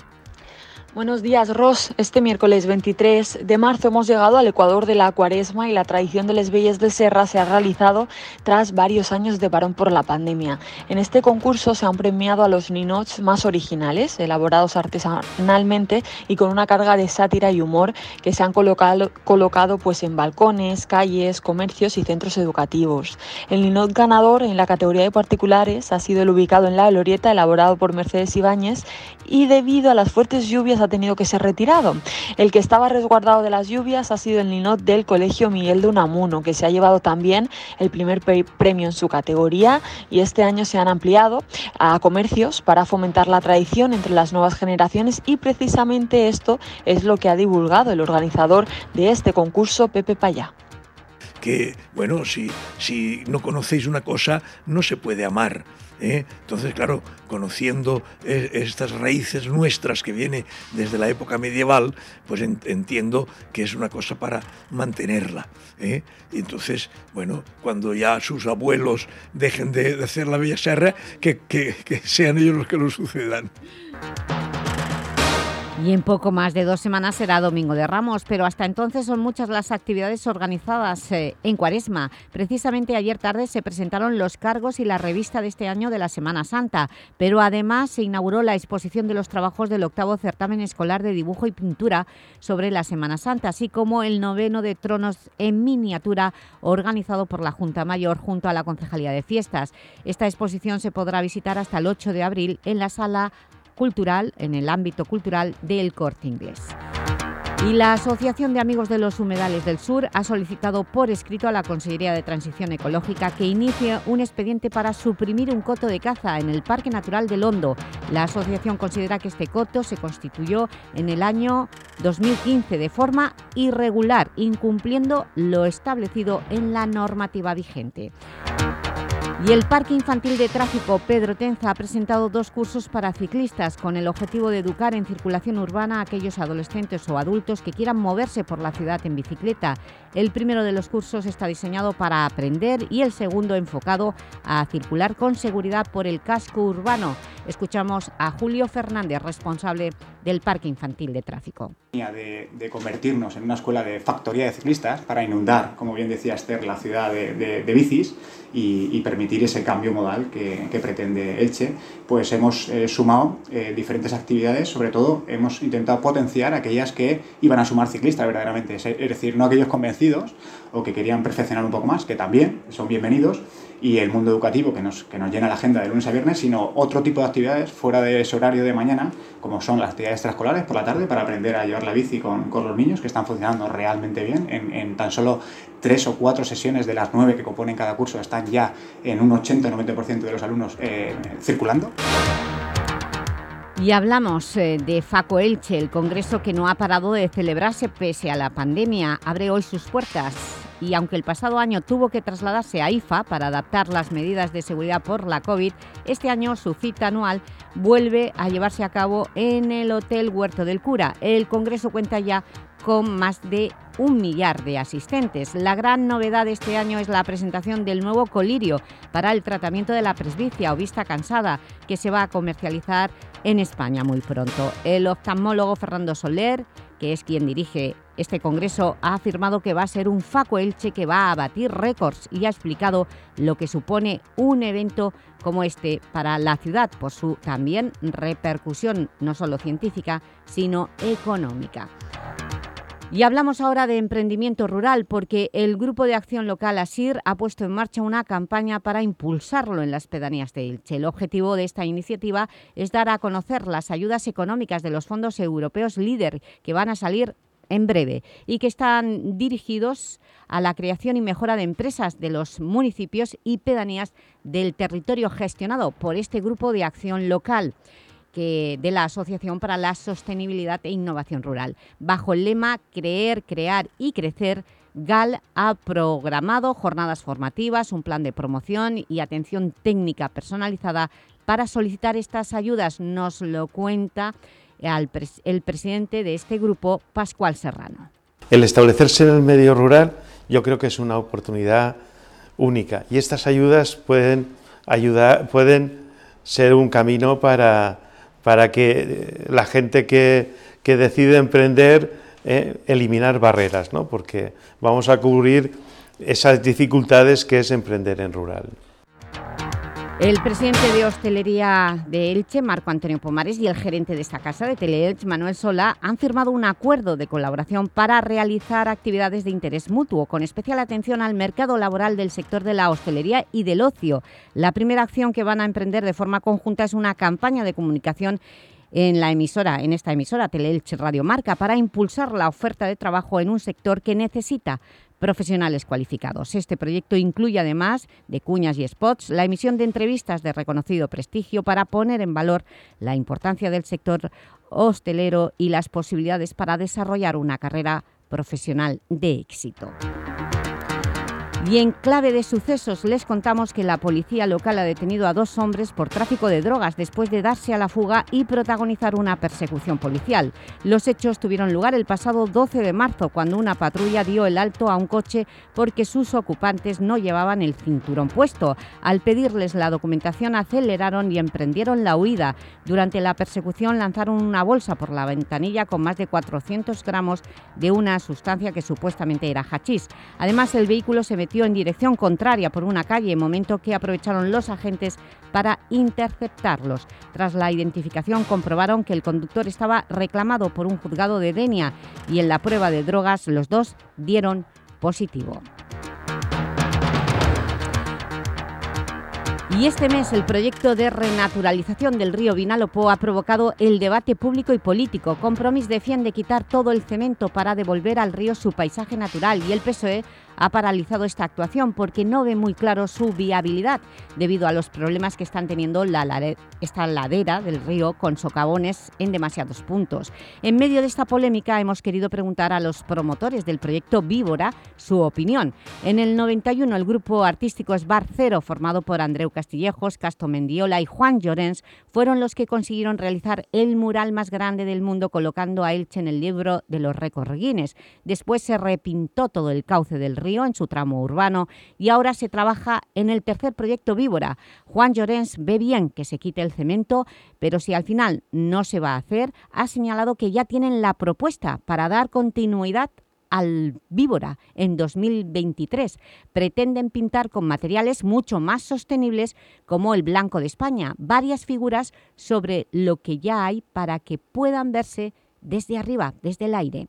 Buenos días, Ros. Este miércoles 23 de marzo hemos llegado al Ecuador de la Cuaresma y la tradición de Les Belles de Serra se ha realizado tras varios años de parón por la pandemia. En este concurso se han premiado a los ninots más originales, elaborados artesanalmente y con una carga de sátira y humor que se han colocado, colocado pues, en balcones, calles, comercios y centros educativos. El ninot ganador en la categoría de particulares ha sido el ubicado en la glorieta elaborado por Mercedes Ibáñez y debido a las fuertes lluvias ha tenido que ser retirado. El que estaba resguardado de las lluvias ha sido el ninot del Colegio Miguel de Unamuno, que se ha llevado también el primer premio en su categoría y este año se han ampliado a comercios para fomentar la tradición entre las nuevas generaciones y precisamente esto es lo que ha divulgado el organizador de este concurso, Pepe Payá. Que, bueno, si, si no conocéis una cosa, no se puede amar. ¿eh? Entonces, claro, conociendo eh, estas raíces nuestras que viene desde la época medieval, pues en- entiendo que es una cosa para mantenerla. ¿eh? Entonces, bueno, cuando ya sus abuelos dejen de, de hacer la Bella Serra, que, que- que sean ellos los que lo sucedan. Y en poco más de dos semanas será Domingo de Ramos, pero hasta entonces son muchas las actividades organizadas eh, en Cuaresma. Precisamente ayer tarde se presentaron los cargos y la revista de este año de la Semana Santa, pero además se inauguró la exposición de los trabajos del octavo certamen escolar de dibujo y pintura sobre la Semana Santa, así como el noveno de tronos en miniatura organizado por la Junta Mayor junto a la Concejalía de Fiestas. Esta exposición se podrá visitar hasta el 8 de abril en la sala cultural, en el ámbito cultural del Corte Inglés. Y la Asociación de Amigos de los Humedales del Sur ha solicitado por escrito a la Consejería de Transición Ecológica que inicie un expediente para suprimir un coto de caza en el Parque Natural del Hondo. La asociación considera que este coto se constituyó en el año 2015 de forma irregular, incumpliendo lo establecido en la normativa vigente. Y el Parque Infantil de Tráfico Pedro Tenza ha presentado dos cursos para ciclistas con el objetivo de educar en circulación urbana a aquellos adolescentes o adultos que quieran moverse por la ciudad en bicicleta. El primero de los cursos está diseñado para aprender y el segundo enfocado a circular con seguridad por el casco urbano. Escuchamos a Julio Fernández, responsable del Parque Infantil de Tráfico. De, de, convertirnos en una escuela de factoría de ciclistas para inundar, como bien decía Esther, la ciudad de, de, de bicis y, y, permitir ese cambio modal que, que pretende Elche, pues hemos eh, sumado eh, diferentes actividades, sobre todo hemos intentado potenciar aquellas que iban a sumar ciclistas verdaderamente, es decir, no aquellos convencidos o que querían perfeccionar un poco más, que también son bienvenidos, y el mundo educativo que nos, que nos llena la agenda de lunes a viernes, sino otro tipo de actividades fuera de ese horario de mañana, como son las actividades extraescolares por la tarde para aprender a llevar la bici con, con los niños, que están funcionando realmente bien. En, en, tan solo tres o cuatro sesiones de las nueve que componen cada curso están ya en un 80-90% de los alumnos eh, circulando. Y hablamos eh, de Faco Elche, el congreso que no ha parado de celebrarse pese a la pandemia. Abre hoy sus puertas y aunque el pasado año tuvo que trasladarse a IFA para adaptar las medidas de seguridad por la COVID, este año su cita anual vuelve a llevarse a cabo en el Hotel Huerto del Cura. El congreso cuenta ya con más de un millar de asistentes. La gran novedad de este año es la presentación del nuevo colirio para el tratamiento de la presbicia o vista cansada, que se va a comercializar en España muy pronto. El oftalmólogo Fernando Soler, que es quien dirige este congreso, ha afirmado que va a ser un Faco Elche que va a batir récords y ha explicado lo que supone un evento como este para la ciudad por su también repercusión no solo científica, sino económica. Y hablamos ahora de emprendimiento rural porque el Grupo de Acción Local ASIR ha puesto en marcha una campaña para impulsarlo en las pedanías de Elche. El objetivo de esta iniciativa es dar a conocer las ayudas económicas de los fondos europeos LEADER que van a salir en breve y que están dirigidos a la creación y mejora de empresas de los municipios y pedanías del territorio gestionado por este Grupo de Acción Local que, de la Asociación para la Sostenibilidad e Innovación Rural. Bajo el lema Creer, Crear y Crecer, GAL ha programado jornadas formativas, un plan de promoción y atención técnica personalizada para solicitar estas ayudas. Nos lo cuenta el, pres el presidente de este grupo, Pascual Serrano. El establecerse en el medio rural yo creo que es una oportunidad única y estas ayudas pueden, ayudar, pueden ser un camino para para que la gente que, que decide emprender, eh, eliminar barreras, ¿no? porque vamos a cubrir esas dificultades que es emprender en rural. El presidente de Hostelería de Elche, Marco Antonio Pomares, y el gerente de esta casa de Teleelch, Manuel Sola, han firmado un acuerdo de colaboración para realizar actividades de interés mutuo, con especial atención al mercado laboral del sector de la hostelería y del ocio. La primera acción que van a emprender de forma conjunta es una campaña de comunicación en la emisora, en esta emisora Teleelch Radio Marca, para impulsar la oferta de trabajo en un sector que necesita profesionales cualificados. Este proyecto incluye, además de cuñas y spots, la emisión de entrevistas de reconocido prestigio para poner en valor la importancia del sector hostelero y las posibilidades para desarrollar una carrera profesional de éxito. Y en clave de sucesos les contamos que la policía local ha detenido a dos hombres por tráfico de drogas después de darse a la fuga y protagonizar una persecución policial. Los hechos tuvieron lugar el pasado 12 de marzo cuando una patrulla dio el alto a un coche porque sus ocupantes no llevaban el cinturón puesto. Al pedirles la documentación aceleraron y emprendieron la huida. Durante la persecución lanzaron una bolsa por la ventanilla con más de 400 gramos de una sustancia que supuestamente era hachís. Además, el vehículo se metió en dirección contraria por una calle, momento que aprovecharon los agentes para interceptarlos. Tras la identificación comprobaron que el conductor estaba reclamado por un juzgado de Denia y en la prueba de drogas los dos dieron positivo. Y este mes el proyecto de renaturalización del río Vinalopó ha provocado el debate público y político. Compromís defiende quitar todo el cemento para devolver al río su paisaje natural y el PSOE ha paralizado esta actuación porque no ve muy claro su viabilidad debido a los problemas que están teniendo la esta ladera del río con socavones en demasiados puntos. En medio de esta polémica hemos querido preguntar a los promotores del proyecto Víbora su opinión. En el 91 el grupo artístico Esbar Cero, formado por Andreu Castillejos, Casto Mendiola y Juan Llorens, fueron los que consiguieron realizar el mural más grande del mundo colocando a Elche en el libro de los récords Guinness. Después se repintó todo el cauce del río en su tramo urbano y ahora se trabaja en el tercer proyecto Víbora. Juan Llorens ve bien que se quite el cemento, pero si al final no se va a hacer, ha señalado que ya tienen la propuesta para dar continuidad al Víbora en 2023. Pretenden pintar con materiales mucho más sostenibles como el blanco de España, varias figuras sobre lo que ya hay para que puedan verse desde arriba, desde el aire.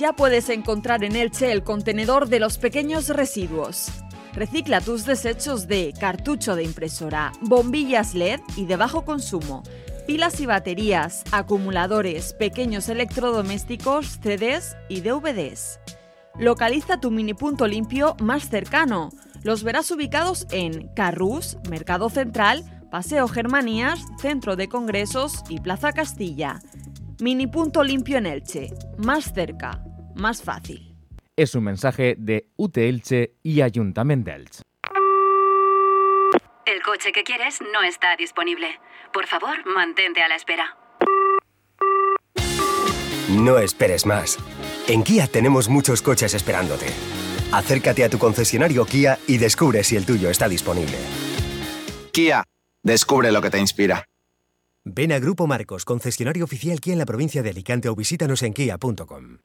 Ya puedes encontrar en Elche el contenedor de los pequeños residuos. Recicla tus desechos de cartucho de impresora, bombillas LED y de bajo consumo, pilas y baterías, acumuladores, pequeños electrodomésticos, CDs y DVDs. Localiza tu mini punto limpio más cercano. Los verás ubicados en Carrús, Mercado Central, Paseo Germanías, Centro de Congresos y Plaza Castilla. Mini punto limpio en Elche. Más cerca, más fácil. Es un mensaje de UT Elche y Ayuntamiento de Elche. El coche que quieres no está disponible. Por favor, mantente a la espera. No esperes más. En Kia tenemos muchos coches esperándote. Acércate a tu concesionario Kia y descubre si el tuyo está disponible. Kia, descubre lo que te inspira. Ven a Grupo Marcos, concesionario oficial Kia en la provincia de Alicante o visítanos en kia.com.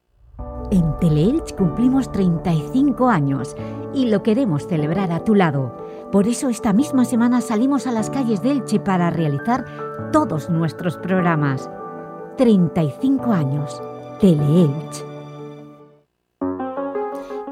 En Teleelch cumplimos 35 años y lo queremos celebrar a tu lado. Por eso esta misma semana salimos a las calles de Elche para realizar todos nuestros programas. 35 años. Teleelch.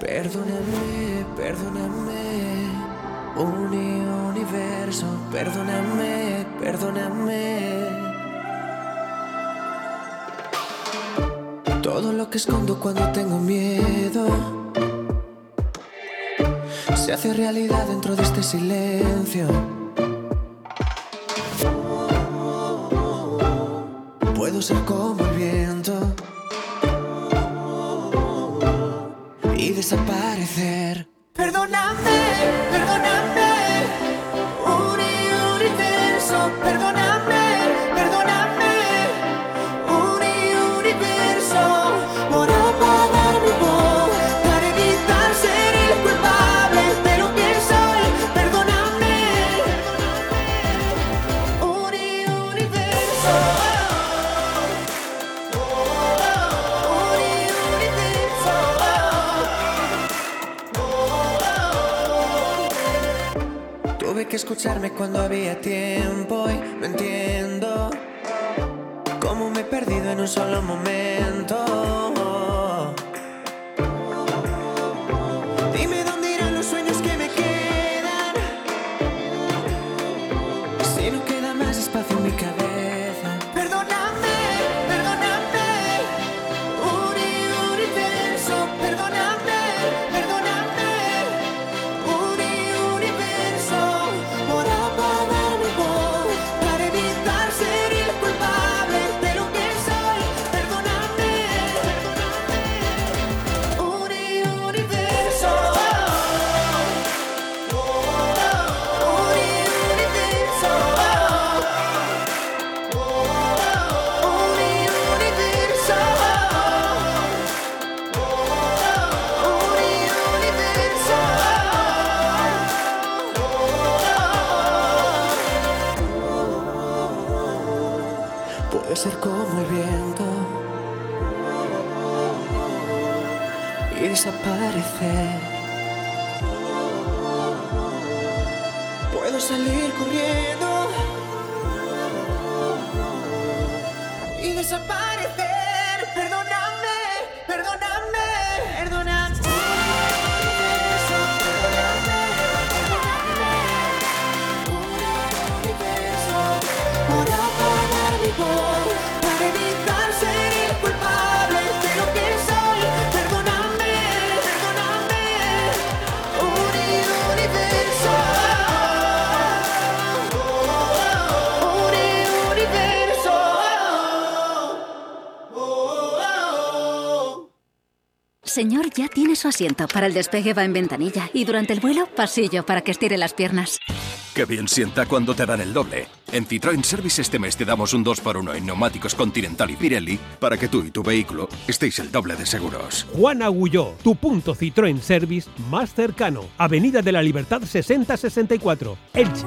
Perdóname, perdóname, uni universo, perdóname, perdóname. Todo lo que escondo cuando tengo miedo se hace realidad dentro de este silencio. Puedo ser como el viento Perdóname, perdóname. Escucharme cuando había tiempo y no entiendo cómo me he perdido en un solo momento. Desaparecer. Señor, ya tiene su asiento. Para el despegue va en ventanilla y durante el vuelo, pasillo para que estire las piernas. Qué bien sienta cuando te dan el doble. En Citroën Service este mes te damos un 2x1 en neumáticos Continental y Pirelli para que tú y tu vehículo estéis el doble de seguros. Juan Agulló, tu punto Citroën Service más cercano. Avenida de la Libertad 6064, Elche.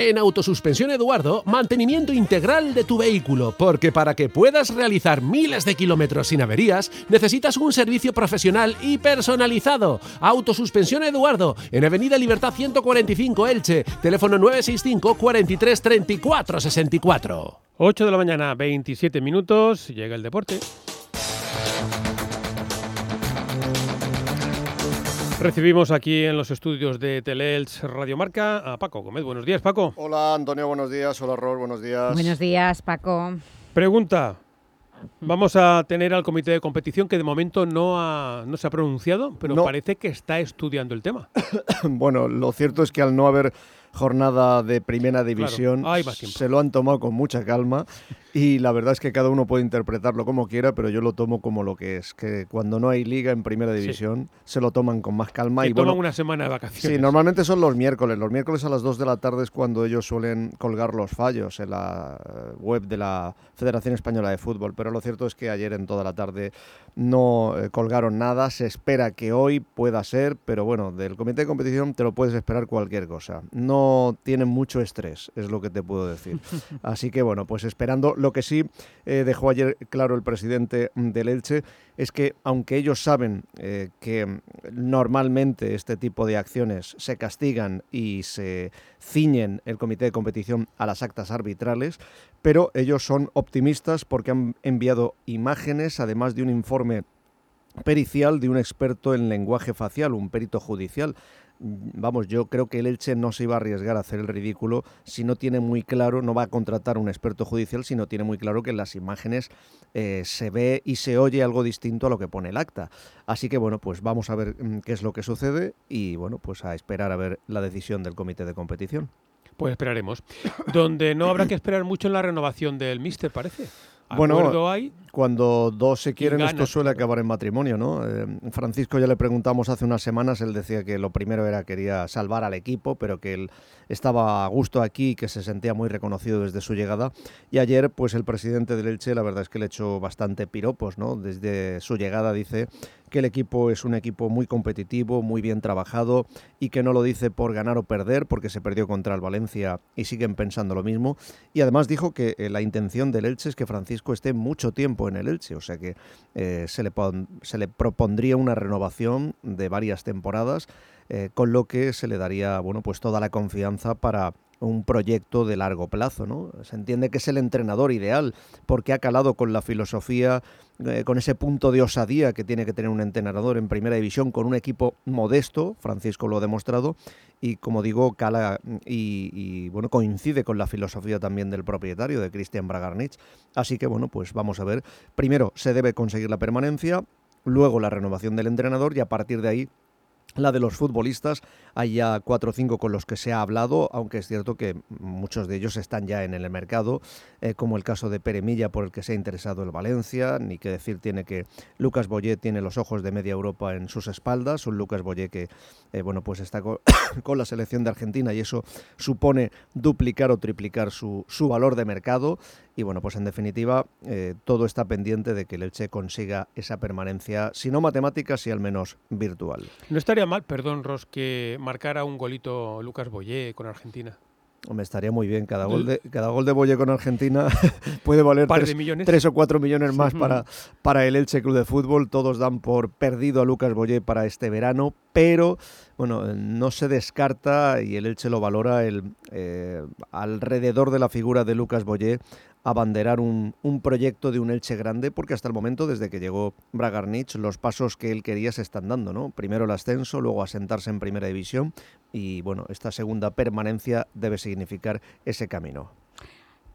En Autosuspensión Eduardo, mantenimiento integral de tu vehículo, porque para que puedas realizar miles de kilómetros sin averías, necesitas un servicio profesional y personalizado. Autosuspensión Eduardo, en Avenida Libertad 145 Elche, teléfono 965 43 34 64. 8 de la mañana, 27 minutos, llega el deporte. Recibimos aquí en los estudios de Teleelch Radio Marca a Paco Gómez. Buenos días, Paco. Hola Antonio, buenos días. Hola Ror, buenos días. Buenos días, Paco. Pregunta. Vamos a tener al comité de competición que de momento no, ha- no se ha pronunciado, pero No. parece que está estudiando el tema. bueno, lo cierto es que al no haber jornada de primera división, se lo han tomado con mucha calma y la verdad es que cada uno puede interpretarlo como quiera, pero yo lo tomo como lo que es, que cuando no hay liga en primera Sí. división se lo toman con más calma Que y toman bueno, una semana de vacaciones. Sí, normalmente son los miércoles. Los miércoles a las 2 de la tarde es cuando ellos suelen colgar los fallos en la eh, web de la Federación Española de Fútbol. Pero lo cierto es que ayer en toda la tarde no eh, colgaron nada. Se espera que hoy pueda ser, pero bueno, del comité de competición te lo puedes esperar cualquier cosa. No tienen mucho estrés, es lo que te puedo decir. Así que bueno, pues esperando. Lo que sí eh, dejó ayer claro el presidente del Elche es que aunque ellos saben eh, que normalmente este tipo de acciones se castigan y se ciñen el comité de competición a las actas arbitrales, pero ellos son optimistas porque han enviado imágenes, además de un informe pericial de un experto en lenguaje facial, un perito judicial. Vamos, yo creo que el Elche no se iba a arriesgar a hacer el ridículo si no tiene muy claro, no va a contratar un experto judicial si no tiene muy claro que en las imágenes eh, se ve y se oye algo distinto a lo que pone el acta. Así que bueno, pues vamos a ver mm, qué es lo que sucede y bueno, pues a esperar a ver la decisión del comité de competición. Pues esperaremos. Donde no habrá que esperar mucho en la renovación del Mister, parece. Bueno, hay. cuando dos se quieren, esto suele acabar en matrimonio, ¿no? Eh, Francisco ya le preguntamos hace unas semanas, él decía que lo primero era quería salvar al equipo, pero que él estaba a gusto aquí, que se sentía muy reconocido desde su llegada. Y ayer, pues el presidente del Elche, la verdad es que le echó bastante piropos, ¿no? Desde su llegada dice que el equipo es un equipo muy competitivo, muy bien trabajado y que no lo dice por ganar o perder, porque se perdió contra el Valencia y siguen pensando lo mismo. Y además dijo que eh, la intención del Elche es que Francisco esté mucho tiempo en el Elche, o sea que eh, se, le pon- se le propondría una renovación de varias temporadas, eh, con lo que se le daría bueno, pues toda la confianza para un proyecto de largo plazo. ¿no? Se entiende que es el entrenador ideal porque ha calado con la filosofía, eh, con ese punto de osadía que tiene que tener un entrenador en primera división con un equipo modesto, Francisco lo ha demostrado, y como digo, cala y, y, bueno, coincide con la filosofía también del propietario, de Christian Bragarnich. Así que bueno, pues vamos a ver. Primero se debe conseguir la permanencia, luego la renovación del entrenador y a partir de ahí la de los futbolistas, hay ya cuatro o cinco con los que se ha hablado, aunque es cierto que muchos de ellos están ya en el mercado, eh, como el caso de Pere Milla, por el que se ha interesado el Valencia, ni que decir tiene que Lucas Boyé tiene los ojos de media Europa en sus espaldas, un Lucas Boyé que eh, bueno, pues está co- con, la selección de Argentina y eso supone duplicar o triplicar su, su valor de mercado. Y bueno, pues en definitiva, eh, todo está pendiente de que el Elche consiga esa permanencia, si no matemática, si al menos virtual. No estaría mal, perdón, Ros, que marcara un golito Lucas Boyé con Argentina. Hombre, estaría muy bien. Cada gol de, cada gol de Boye con Argentina puede valer tres, o cuatro millones más para, para el Elche Club de Fútbol. Todos dan por perdido a Lucas Boye para este verano, pero bueno, no se descarta y el Elche lo valora el, eh, alrededor de la figura de Lucas Boye abanderar un, un proyecto de un Elche grande, porque hasta el momento, desde que llegó Bragarnich, los pasos que él quería se están dando, ¿no? Primero el ascenso, luego asentarse en primera división y bueno, esta segunda permanencia debe significar ese camino.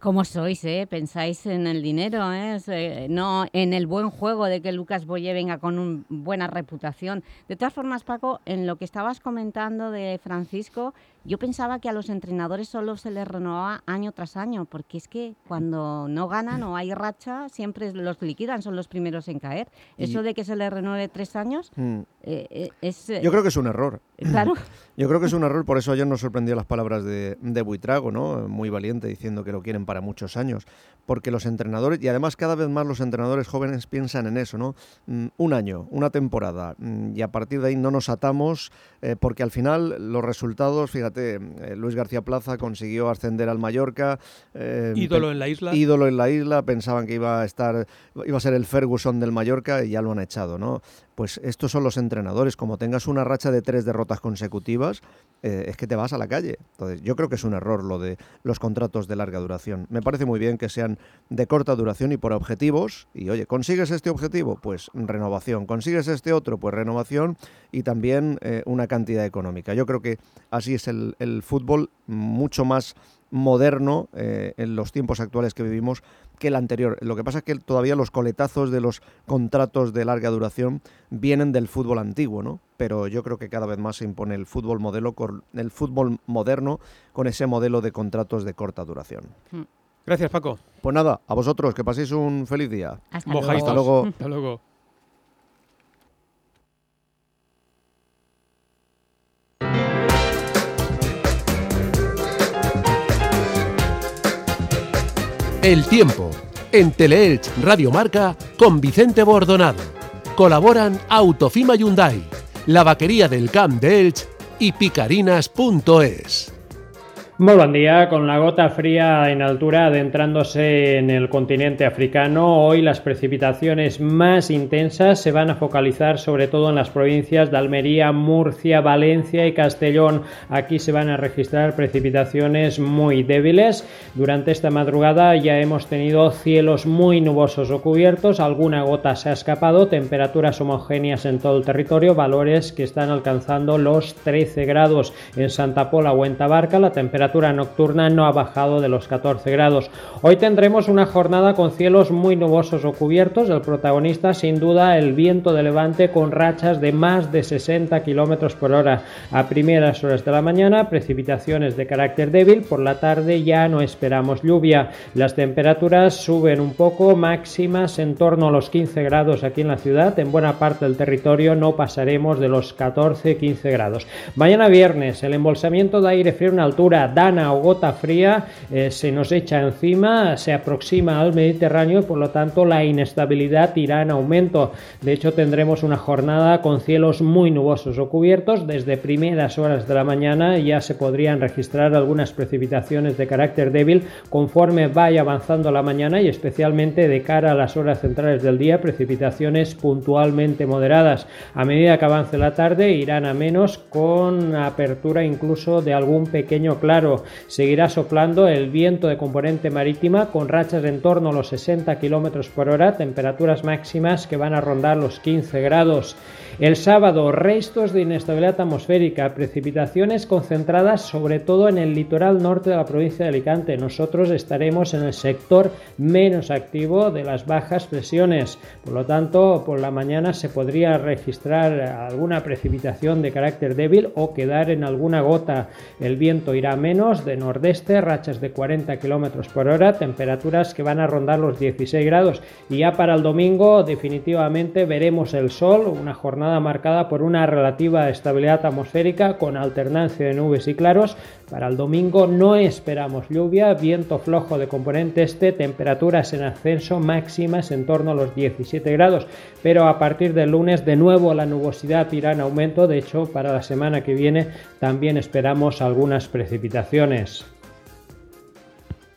¿Cómo sois, eh? Pensáis en el dinero, eh? No en el buen juego de que Lucas Boye venga con una buena reputación. De todas formas, Paco, en lo que estabas comentando de Francisco, yo pensaba que a los entrenadores solo se les renovaba año tras año, porque es que cuando no ganan o hay racha, siempre los liquidan, son los primeros en caer. Y- Eso de que se les renueve tres años Mm. eh, eh, es... eh, Yo creo que es un error. Claro. Yo creo que es un error, por eso ayer nos sorprendió las palabras de, de Buitrago, ¿no? Muy valiente, diciendo que lo quieren para muchos años. Porque los entrenadores, y además cada vez más los entrenadores jóvenes piensan en eso, ¿no? Mm, Un año, una temporada, mm, y a partir de ahí no nos atamos, eh, porque al final los resultados, fíjate, eh, Luis García Plaza consiguió ascender al Mallorca. eh, Ídolo en la isla. Ídolo en la isla, pensaban que iba a estar, iba a ser el Ferguson del Mallorca y ya lo han echado, ¿no? Pues estos son los entrenadores. Como tengas una racha de tres derrotas consecutivas, eh, es que te vas a la calle. Entonces, yo creo que es un error lo de los contratos de larga duración. Me parece muy bien que sean de corta duración y por objetivos. Y oye, ¿consigues este objetivo? Pues renovación. ¿Consigues este otro? Pues renovación y también eh, una cantidad económica. Yo creo que así es el, fútbol mucho más moderno eh, en los tiempos actuales que vivimos que el anterior. Lo que pasa es que todavía los coletazos de los contratos de larga duración vienen del fútbol antiguo, ¿no? Pero yo creo que cada vez más se impone el fútbol modelo, con- el fútbol moderno con ese modelo de contratos de corta duración. Gracias, Paco. Pues nada, a vosotros, que paséis un feliz día. Hasta Mojaditos. Hasta luego. Hasta luego. El tiempo. En Teleelch Radio Marca con Vicente Bordonado. Colaboran Autofima Hyundai, la vaquería del Camp de Elch y picarinas.es. Muy buen día, con la gota fría en altura adentrándose en el continente africano, hoy las precipitaciones más intensas se van a focalizar sobre todo en las provincias de Almería, Murcia, Valencia y Castellón. Aquí se van a registrar precipitaciones muy débiles. Durante esta madrugada ya hemos tenido cielos muy nubosos o cubiertos, alguna gota se ha escapado, temperaturas homogéneas en todo el territorio, valores que están alcanzando los 13 grados en Santa Pola o en Tabarca, la temperatura nocturna no ha bajado de los 14 grados. Hoy tendremos una jornada con cielos muy nubosos o cubiertos, el protagonista sin duda el viento de levante con rachas de más de 60 kilómetros por hora. A primeras horas de la mañana, precipitaciones de carácter débil, por la tarde ya no esperamos lluvia. Las temperaturas suben un poco, máximas en torno a los 15 grados aquí en la ciudad, en buena parte del territorio no pasaremos de los 14-15 grados. Mañana viernes, el embolsamiento de aire frío en altura dana o gota fría eh, se nos echa encima, se aproxima al Mediterráneo y por lo tanto la inestabilidad irá en aumento. De hecho tendremos una jornada con cielos muy nubosos o cubiertos. Desde primeras horas de la mañana ya se podrían registrar algunas precipitaciones de carácter débil conforme vaya avanzando la mañana y especialmente de cara a las horas centrales del día, precipitaciones puntualmente moderadas. A medida que avance la tarde irán a menos con apertura incluso de algún pequeño claro. Seguirá soplando el viento de componente marítima con rachas en torno a los 60 km por hora, temperaturas máximas que van a rondar los 15 grados. El sábado, restos de inestabilidad atmosférica, precipitaciones concentradas sobre todo en el litoral norte de la provincia de Alicante. Nosotros estaremos en el sector menos activo de las bajas presiones. Por lo tanto, por la mañana se podría registrar alguna precipitación de carácter débil o quedar en alguna gota. El viento irá menos de nordeste, rachas de 40 km por hora, temperaturas que van a rondar los 16 grados. Y ya para el domingo, definitivamente veremos el sol, una jornada marcada por una relativa estabilidad atmosférica con alternancia de nubes y claros. Para el domingo no esperamos lluvia, viento flojo de componente este, temperaturas en ascenso máximas en torno a los 17 grados, pero a partir del lunes de nuevo la nubosidad irá en aumento, de hecho para la semana que viene también esperamos algunas precipitaciones.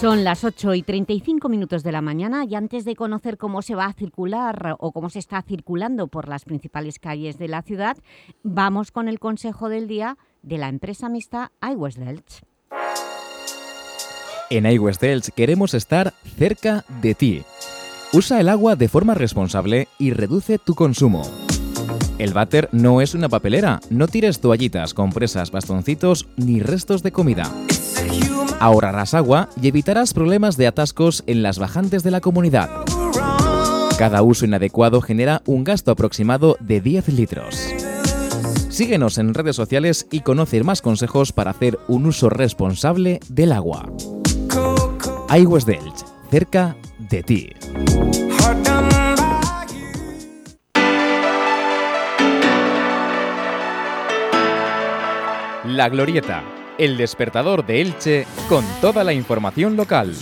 Son las 8 y 35 minutos de la mañana y antes de conocer cómo se va a circular o cómo se está circulando por las principales calles de la ciudad, vamos con el consejo del día de la empresa mixta iWest Delch. En iWest Delch queremos estar cerca de ti. Usa el agua de forma responsable y reduce tu consumo. El váter no es una papelera, no tires toallitas, compresas, bastoncitos ni restos de comida. Ahorrarás agua y evitarás problemas de atascos en las bajantes de la comunidad. Cada uso inadecuado genera un gasto aproximado de 10 litros. Síguenos en redes sociales y conoce más consejos para hacer un uso responsable del agua. iWest Delch, cerca de ti. La Glorieta, el despertador de Elche con toda la información local.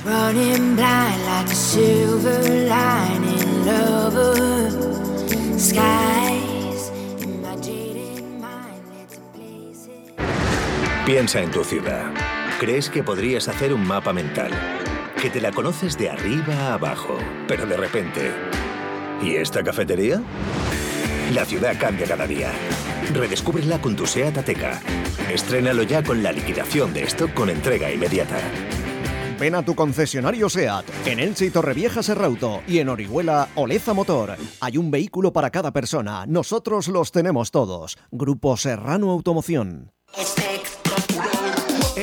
Piensa en tu ciudad. ¿Crees que podrías hacer un mapa mental? Que te la conoces de arriba a abajo, pero de repente... ¿Y esta cafetería? La ciudad cambia cada día. Redescúbrela con tu SEAT Ateca. Estrénalo ya con la liquidación de stock con entrega inmediata. Ven a tu concesionario SEAT, en Elche y Torrevieja Serrauto y en Orihuela Oleza Motor. Hay un vehículo para cada persona, nosotros los tenemos todos. Grupo Serrano Automoción.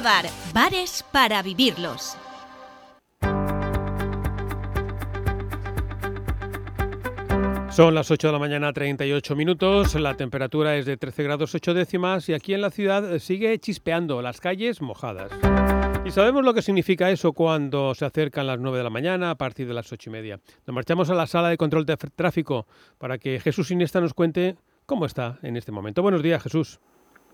Bar, bares para vivirlos. Son las 8 de la mañana, 38 minutos. La temperatura es de 13 grados 8 décimas y aquí en la ciudad sigue chispeando, las calles mojadas. Y sabemos lo que significa eso cuando se acercan las 9 de la mañana a partir de las 8 y media. Nos marchamos a la sala de control de tráfico para que Jesús Iniesta nos cuente cómo está en este momento. Buenos días, Jesús.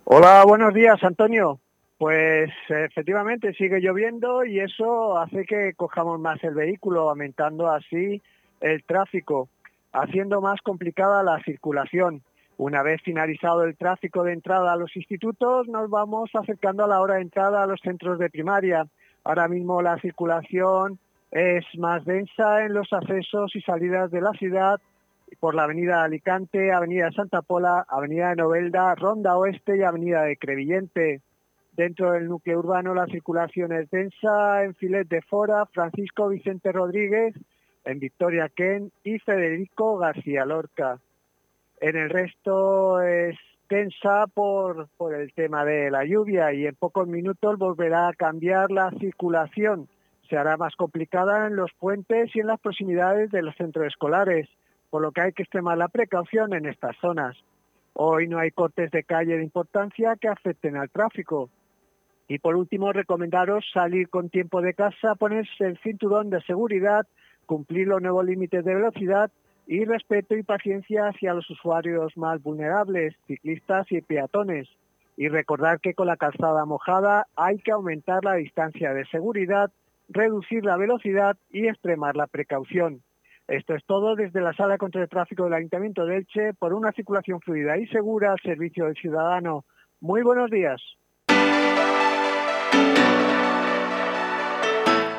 Hola, buenos días, Antonio. Pues efectivamente sigue lloviendo y eso hace que cojamos más el vehículo, aumentando así el tráfico, haciendo más complicada la circulación. Una vez finalizado el tráfico de entrada a los institutos, nos vamos acercando a la hora de entrada a los centros de primaria. Ahora mismo la circulación es más densa en los accesos y salidas de la ciudad por la avenida Alicante, avenida Santa Pola, avenida de Novelda, Ronda Oeste y avenida de Crevillente. Dentro del núcleo urbano la circulación es densa en Filet de Fora, Francisco Vicente Rodríguez, en Victoria Ken y Federico García Lorca. En el resto es tensa por, por el tema de la lluvia y en pocos minutos volverá a cambiar la circulación. Se hará más complicada en los puentes y en las proximidades de los centros escolares, por lo que hay que extremar la precaución en estas zonas. Hoy no hay cortes de calle de importancia que afecten al tráfico. Y por último, recomendaros salir con tiempo de casa, ponerse el cinturón de seguridad, cumplir los nuevos límites de velocidad y respeto y paciencia hacia los usuarios más vulnerables, ciclistas y peatones. Y recordar que con la calzada mojada hay que aumentar la distancia de seguridad, reducir la velocidad y extremar la precaución. Esto es todo desde la Sala contra el Tráfico del Ayuntamiento de Elche por una circulación fluida y segura al servicio del ciudadano. Muy buenos días.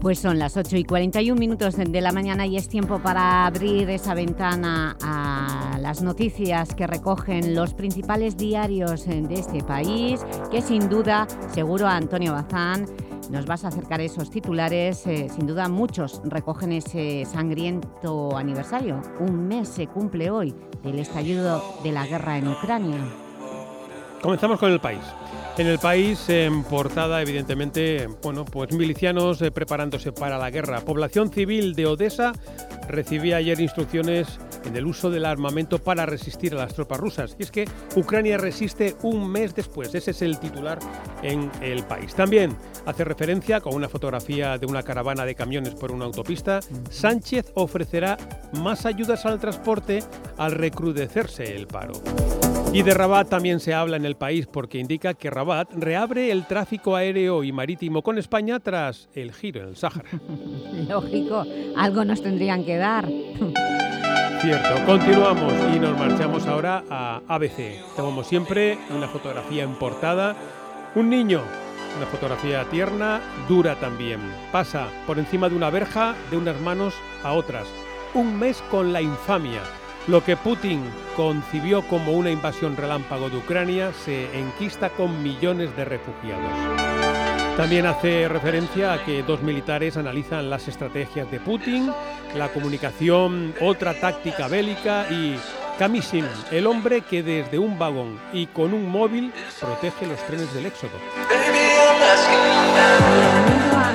Pues son las 8 y 41 minutos de la mañana y es tiempo para abrir esa ventana a las noticias que recogen los principales diarios de este país, que sin duda, seguro Antonio Bazán, nos vas a acercar esos titulares. eh, sin duda muchos recogen ese sangriento aniversario. Un mes se cumple hoy del estallido de la guerra en Ucrania. Comenzamos con el país. En el país, en portada, evidentemente, bueno, pues milicianos eh, preparándose para la guerra. Población civil de Odessa recibía ayer instrucciones en el uso del armamento para resistir a las tropas rusas. Y es que Ucrania resiste un mes después. Ese es el titular en el país. También hace referencia con una fotografía de una caravana de camiones por una autopista. Sánchez ofrecerá más ayudas al transporte al recrudecerse el paro. Y de Rabat también se habla en el país porque indica que Rabat reabre el tráfico aéreo y marítimo con España tras el giro en el Sáhara. Lógico, algo nos tendrían que dar. Cierto, continuamos y nos marchamos ahora a ABC. Como siempre, una fotografía en portada. Un niño, una fotografía tierna, dura también. Pasa por encima de una verja de unas manos a otras. Un mes con la infamia. Lo que Putin concibió como una invasión relámpago de Ucrania se enquista con millones de refugiados. También hace referencia a que dos militares analizan las estrategias de Putin, la comunicación, otra táctica bélica y Kamishin, el hombre que desde un vagón y con un móvil protege los trenes del éxodo.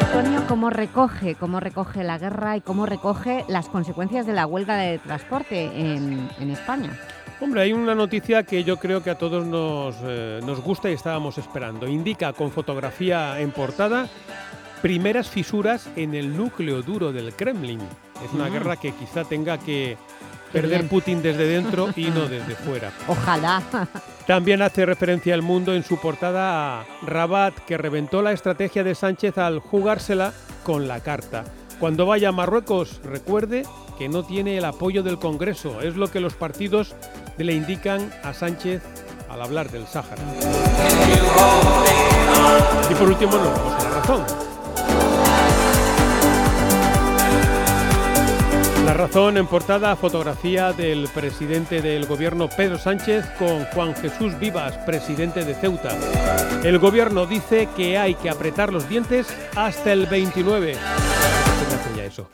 Antonio, ¿cómo recoge, cómo recoge la guerra y cómo recoge las consecuencias de la huelga de transporte en, en España? Hombre, hay una noticia que yo creo que a todos nos, eh, nos gusta y estábamos esperando. Indica con fotografía en portada primeras fisuras en el núcleo duro del Kremlin. Es una Ah. guerra que quizá tenga que perder bien. Putin desde dentro y no desde fuera. Ojalá. También hace referencia el mundo en su portada a Rabat, que reventó la estrategia de Sánchez al jugársela con la carta. Cuando vaya a Marruecos, recuerde que no tiene el apoyo del Congreso. Es lo que los partidos le indican a Sánchez al hablar del Sáhara. Y por último, nos vamos a la razón. La razón en portada, fotografía del presidente del gobierno Pedro Sánchez con Juan Jesús Vivas, presidente de Ceuta. El gobierno dice que hay que apretar los dientes hasta el 29. Se me hace ya eso.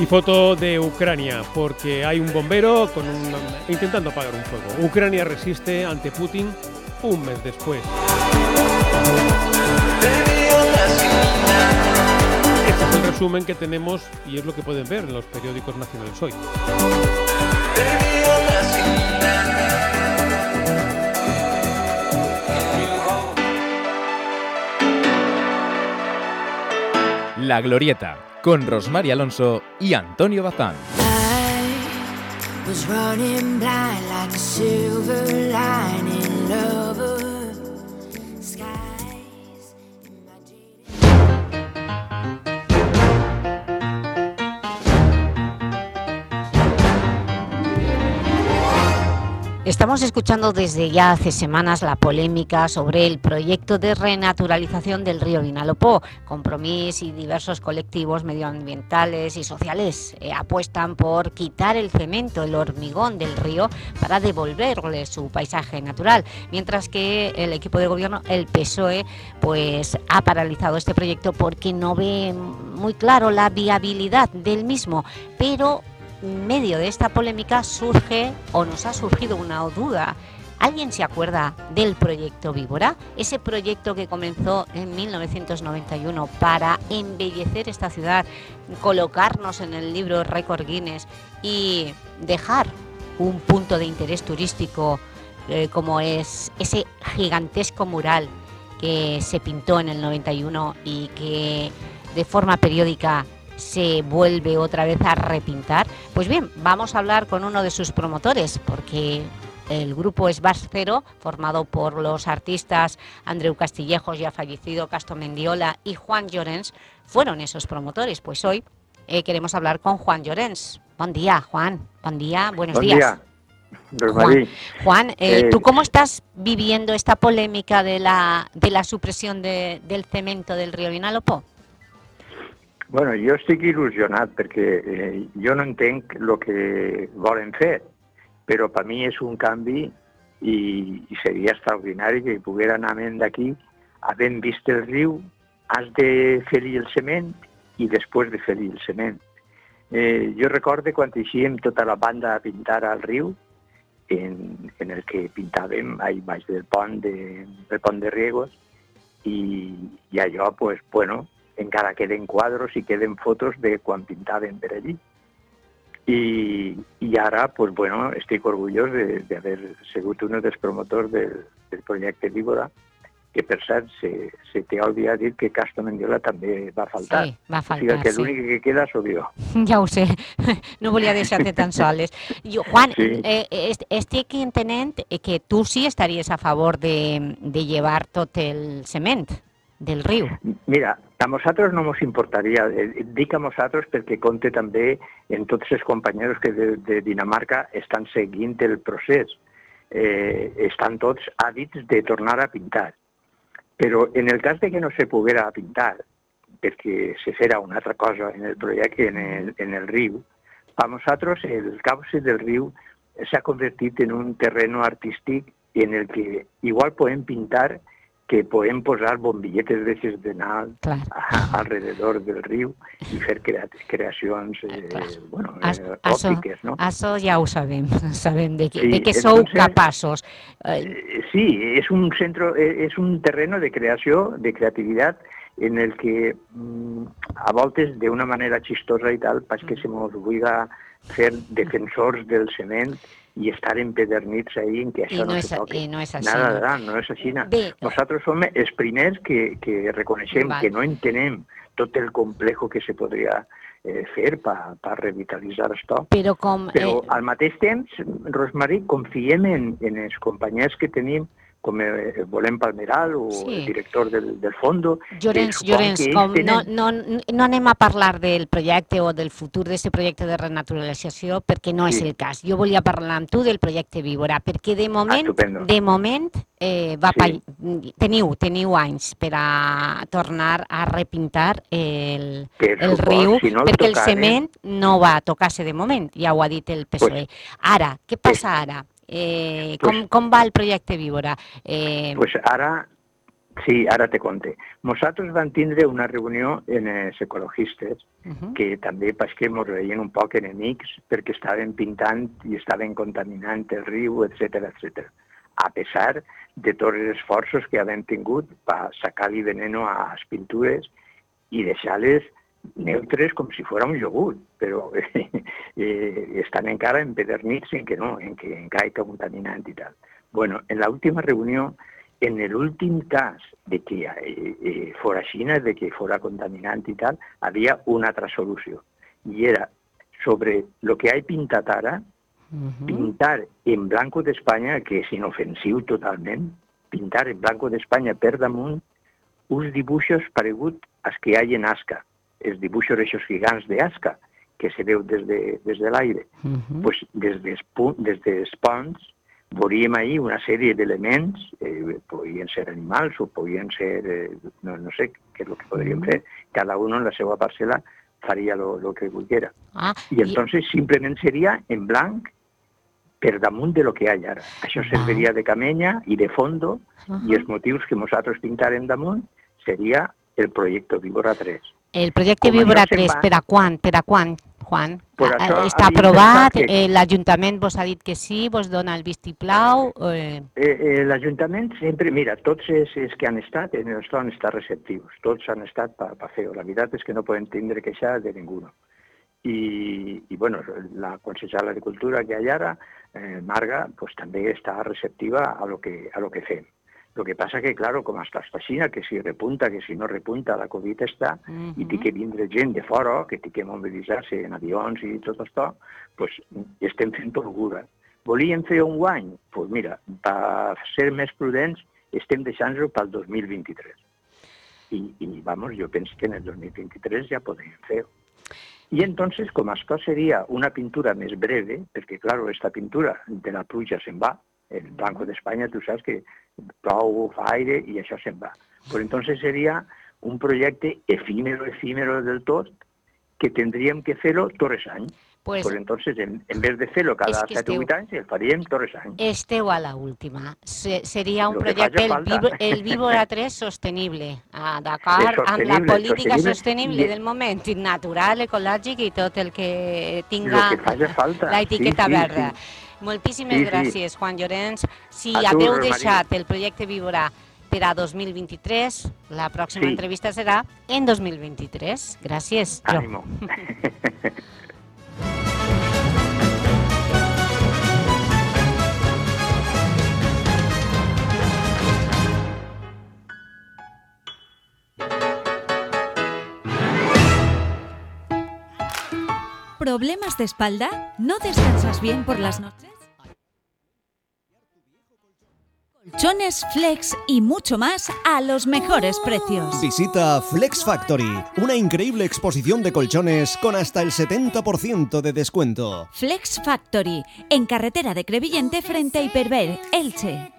Y foto de Ucrania, porque hay un bombero con un, intentando apagar un fuego. Ucrania resiste ante Putin un mes después. El resumen que tenemos y es lo que pueden ver en los periódicos nacionales hoy. La Glorieta, con Rosmar Alonso y Antonio Bazán. was running blind like a silver lining lover. Estamos escuchando desde ya hace semanas la polémica sobre el proyecto de renaturalización del río Vinalopó. Compromís y diversos colectivos medioambientales y sociales eh, apuestan por quitar el cemento, el hormigón del río para devolverle su paisaje natural, mientras que el equipo de gobierno, el PSOE, pues ha paralizado este proyecto porque no ve muy claro la viabilidad del mismo, pero medio de esta polémica surge o nos ha surgido una duda. ¿Alguien se acuerda del proyecto Víbora? Ese proyecto que comenzó en 1991 para embellecer esta ciudad, colocarnos en el libro Récord Guinness y dejar un punto de interés turístico eh, como es ese gigantesco mural que se pintó en el 91 y que de forma periódica se vuelve otra vez a repintar. Pues bien, vamos a hablar con uno de sus promotores, porque el grupo es Cero, formado por los artistas Andreu Castillejos, ya fallecido, Castro Mendiola y Juan Llorens, fueron esos promotores. Pues hoy eh, queremos hablar con Juan Llorens. Buen día, Juan. Buen día, buenos Buen días. día. Rosmarí. Juan, eh, Eh, ¿tú cómo estás viviendo esta polémica de la, de la supresión de- del cemento del río Vinalopó? Bueno, jo estic il·lusionat perquè eh, jo no entenc el que volen fer, però per mi és un canvi i, i seria extraordinari que poguera anar d'aquí, havent vist el riu, has de fer-hi el cement i després de fer-hi el cement. Eh, jo recorde quan eixíem tota la banda a pintar al riu, en, en el que pintàvem ahí baix del pont de, del pont de Riegos, i, i allò, pues, bueno, encara queden quadros i queden fotos de quan pintaven per allí. I, i ara, pues, bueno, estic orgullós de- d'haver sigut un dels promotors del, del projecte Víbora, que per cert se, se t'ha oblidat dir que Castro Mendiola també va faltar. Sí, va O sigui faltar, que sí. l'únic que queda sóc jo. Ja ho sé, no volia deixar-te tan soles. Jo, Juan, Sí. eh, est- estic entenent que tu sí estaries a favor de, de llevar tot el cement del riu. Mira, a nosaltres no ens importaria, eh, dic a nosaltres perquè compte també en tots els companys que de, de Dinamarca estan seguint el procés. Eh, estan tots àdits de tornar a pintar. Però en el cas de que no se poguera pintar, perquè se fera una altra cosa en el projecte en el, en el riu, per nosaltres el cauce del riu s'ha convertit en un terreno artístic en el que igual podem pintar que podem posar bombilletes de nal a- alrededor del riu i fer crea creacions eh, bueno, eh, òptiques, no? això ja ho sabem, sabem de, que, Sí, de que sou entonces- capaços. Eh, Eh, Sí, es un centro, eh, es un terreno de creación, de creatividad, en el que mm, a voltes d'una manera chistosa i tal, pas que se mos vulga fer defensors del cement i estar empedernits ahí en que I això no no, és se i no és així, Nada, nada, no és així. Bé. Nosaltres som els primers que, que reconeixem Val. que no entenem tot el complejo que se podria eh, fer per pa revitalitzar això. Però com... Però eh, al mateix temps, Rosmarí, confiem en, en els companys que tenim com eh, Volem Palmeral o Sí. el director del, del fondo. Llorenç, supon Llorenç, com no, tenen- no, no anem a parlar del projecte o del futur d'aquest projecte de renaturalització perquè no és Sí. el cas. Jo volia parlar amb tu del projecte Víbora, perquè de moment, Estupendo. de moment eh, va Sí. pa- teniu, teniu anys per a tornar a repintar el, el supòs, riu, si no el perquè el tocaren- cement no va tocar-se de moment, ja ho ha dit el PSOE. Ara, què passa ara? Eh, com, com va el projecte Víbora? Eh, Pues ara, sí, ara te conte. Nosaltres vam tindre una reunió en els ecologistes Mhm. que també pas que ens veien un poc enemics perquè estaven pintant i estaven contaminant el riu, etc etc. A pesar de tots els esforços que havem tingut per sacar-li veneno a les pintures i deixar-les neutres com si fos un iogurt, però eh, estan encara empedernits en que no, en que encara hi ha contaminant i tal. Bueno, en l'última reunió, en l'últim cas de que eh, eh, fora Xina, de que fora contaminant i tal, havia una altra solució. I era sobre lo que hay pintat ara, pintar en blanco d'Espanya, que és inofensiu totalment, pintar en blanco d'Espanya per damunt uns dibuixos paregut als que hi ha en Asca, els dibuixos eixos gigants d'Asca, que se veu des de, des de l'aire. pues des dels, des dels ponts veuríem ahir una sèrie d'elements, eh, podien ser animals o podien ser, eh, no, no sé què és el que podríem fer, cada un en la seva parcel·la faria lo, lo que volguera. Ah, I entonces simplement seria en blanc per damunt de lo que hi ha ara. Això serviria de camenya i de fondo, i els motius que nosaltres pintarem damunt seria el projecte Víbora 3. El projecte se'n 3, va- per a quan? Per a quan, Juan? Pues Ah, això Està aprovat? que- eh, L'Ajuntament vos ha dit que sí? Vos dona el vistiplau? Eh, Eh, eh, L'Ajuntament sempre, mira, tots els, els que han estat en el han estat receptius, tots han estat per pa fer-ho. La veritat és que no podem tindre queixa de ningú. I, i bueno, la consellera de Cultura que hi ha ara, eh, Marga, pues, també està receptiva a lo que, a lo que fem. Lo que passa que, claro, com està esta Xina, que si repunta, que si no repunta, la Covid està, i té que vindre gent de fora, que té que mobilitzar-se en avions i tot això, pues, estem fent alguna. Volíem fer un guany? Doncs pues mira, per ser més prudents, estem deixant-ho pel 2023. I, I, vamos, jo penso que en el 2023 ja podríem fer-ho. I entonces, com això seria una pintura més breve, perquè, claro, esta pintura de la pluja se'n va, el Blanco d'Espanya, tu saps que plou, fa aire i això se'n va. Pues entonces seria un projecte efímero, efímero del tot, que tindríem que fer-ho tots els anys. Pues- pues entonces, en, en vez de fer-lo cada És que 7 o esteu- 8 anys, el faríem tots els anys. esteu a la última. Se, seria un Lo projecte, el. Vivo, el Víbora 3 sostenible, d'acord? És Amb la política sostenible. sostenible del moment, natural, ecològic i tot el que tinga que falta. la etiqueta Sí, sí, verda. sí. Moltíssimes Sí, sí. gràcies, Juan Llorenç. Si A tu, haveu Rosa deixat el projecte Víbora per a 2023, la pròxima Sí. entrevista serà en 2023. Gràcies, Jo. Ànimo. ¿Problemas de espalda? ¿No descansas bien por las noches? Colchones, flex y mucho más a los mejores precios. Visita Flex Factory, una increíble exposición de colchones con hasta el 70% de descuento. Flex Factory, en carretera de Crevillente frente a Hiperver, Elche.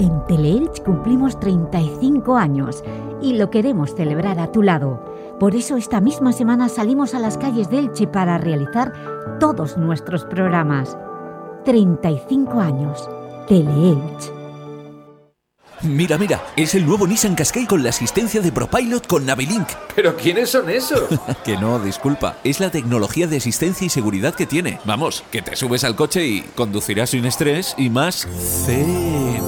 En Teleelch cumplimos 35 años y lo queremos celebrar a tu lado. Por eso esta misma semana salimos a las calles de Elche para realizar todos nuestros programas. 35 años. Teleelch. Mira, mira, es el nuevo Nissan Qashqai con la asistencia de ProPilot con Navilink. ¿Pero quiénes son esos? que no, disculpa, es la tecnología de asistencia y seguridad que tiene. Vamos, que te subes al coche y conducirás sin estrés y más zen.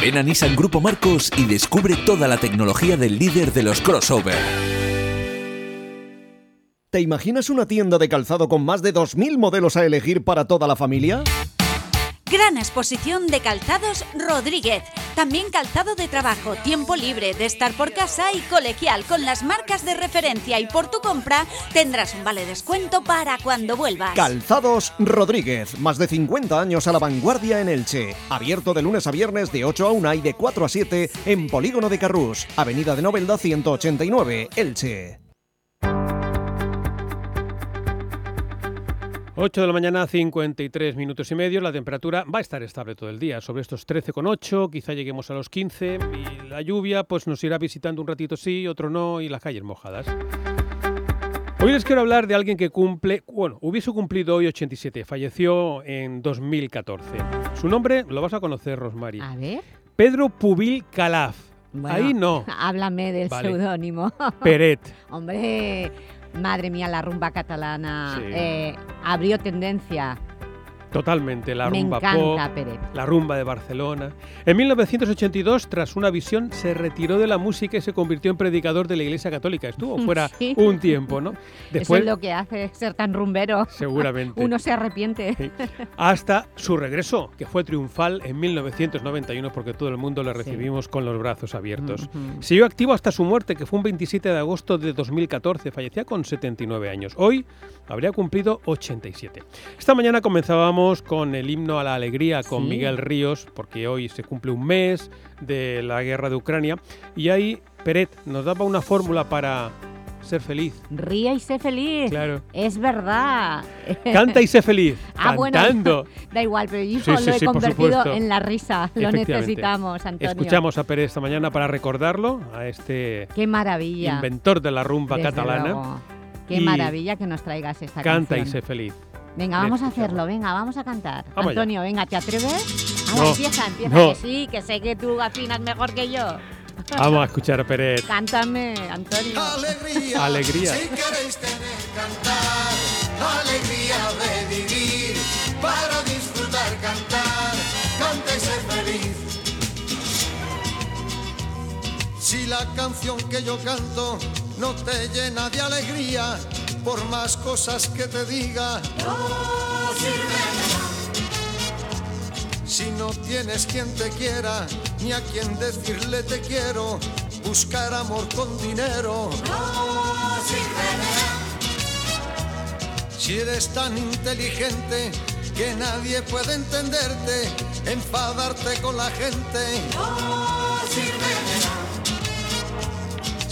Ven a Nissan Grupo Marcos y descubre toda la tecnología del líder de los crossover. ¿Te imaginas una tienda de calzado con más de 2.000 modelos a elegir para toda la familia? Gran exposición de calzados Rodríguez. También calzado de trabajo, tiempo libre, de estar por casa y colegial con las marcas de referencia y por tu compra tendrás un vale descuento para cuando vuelvas. Calzados Rodríguez, más de 50 años a la vanguardia en Elche. Abierto de lunes a viernes de 8 a 1 y de 4 a 7 en Polígono de Carrús, Avenida de Novelda 189, Elche. 8 de la mañana, 53 minutos y medio. La temperatura va a estar estable todo el día, sobre estos 13,8, quizá lleguemos a los 15. Y la lluvia pues nos irá visitando un ratito sí, otro no, y las calles mojadas. Hoy les quiero hablar de alguien que cumple, bueno, hubiese cumplido hoy 87, falleció en 2014. Su nombre lo vas a conocer, Rosmary. A ver. Pedro Pubil Calaf. Bueno, Ahí no. Háblame del Vale. seudónimo. Peret. Hombre, madre mía, la rumba catalana Sí. eh, abrió tendencia. Totalmente, la Me rumba encanta pop, la rumba de Barcelona. En 1982, tras una visión, se retiró de la música y se convirtió en predicador de la Iglesia Católica. Estuvo fuera Sí. un tiempo, ¿no? Eso Después, es lo que hace ser tan rumbero. Seguramente. Uno se arrepiente. Sí. hasta su regreso, que fue triunfal en 1991, porque todo el mundo le recibimos con los brazos abiertos. Ujú. Siguió activo hasta su muerte, que fue un 27 de agosto de 2014. Fallecía con 79 años. Hoy habría cumplido 87. Esta mañana comenzábamos con el himno a la alegría con Sí. Miguel Ríos, porque hoy se cumple un mes de la guerra de Ucrania. Y ahí Peret nos daba una fórmula para ser feliz. Ría y sé feliz. Claro. Es verdad. Canta y sé feliz. Ah, bueno, cantando. da igual, pero yo Sí, sí, lo he sí, convertido en la risa. Lo necesitamos, Antonio. Escuchamos a Pérez esta mañana para recordarlo, a este Qué maravilla. inventor de la rumba Desde catalana. luego. Qué Y maravilla que nos traigas esta Canta y canción. sé feliz. Venga, vamos a hacerlo, venga, vamos a cantar. Vamos allá. Antonio, venga, ¿te atreves? No, Ahora empieza, empieza, no. que sí, que sé que tú afinas mejor que yo. Vamos a escuchar a Pérez. Cántame, Antonio. Alegría, Alegría. Si queréis tener cantar, alegría de vivir, para disfrutar cantar, canta y ser feliz. Si la canción que yo canto no te llena de alegría, por más cosas que te diga, no sirve Si no tienes quien te quiera, ni a quien decirle te quiero, buscar amor con dinero. No sirve Si eres tan inteligente que nadie puede entenderte, enfadarte con la gente. No sirve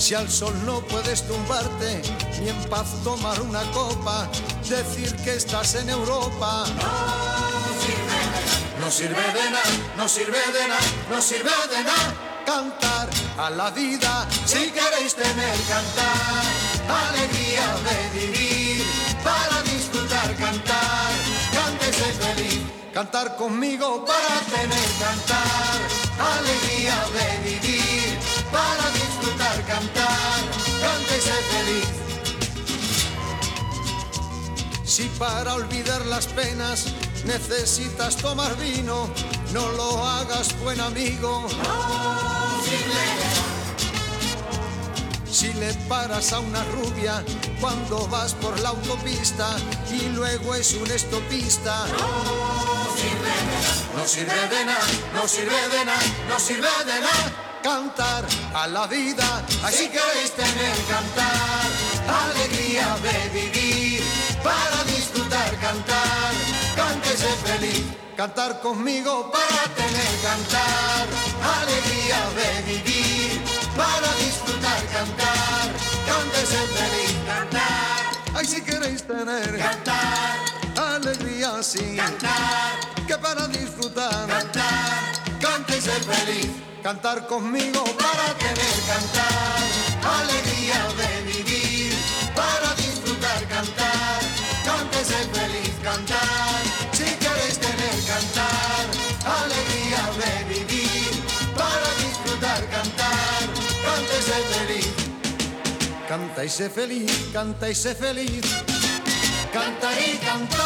Si al sol no puedes tumbarte, ni en paz tomar una copa, decir que estás en Europa. No sirve de nada, no sirve de nada, no sirve de nada cantar a la vida si queréis tener cantar. Alegría de vivir para disfrutar cantar. Cántese feliz, cantar conmigo para tener cantar. Alegría Si para olvidar las penas necesitas tomar vino, no lo hagas buen amigo. Si le paras a una rubia cuando vas por la autopista y luego es un estopista. No sirve de nada, no sirve de nada, no sirve de nada cantar a la vida. Así queréis tener cantar, alegría de vivir para disfrutar cantar. Cántese feliz, cantar conmigo para tener cantar, alegría de vivir para disfrutar cantar. Cántese feliz, cantar. Ay, si queréis tener cantar, alegría sí, cantar, que para disfrutar cantar. Cántese feliz, cantar conmigo para tener Canta y sé feliz, canta y sé feliz, cantar y cantar.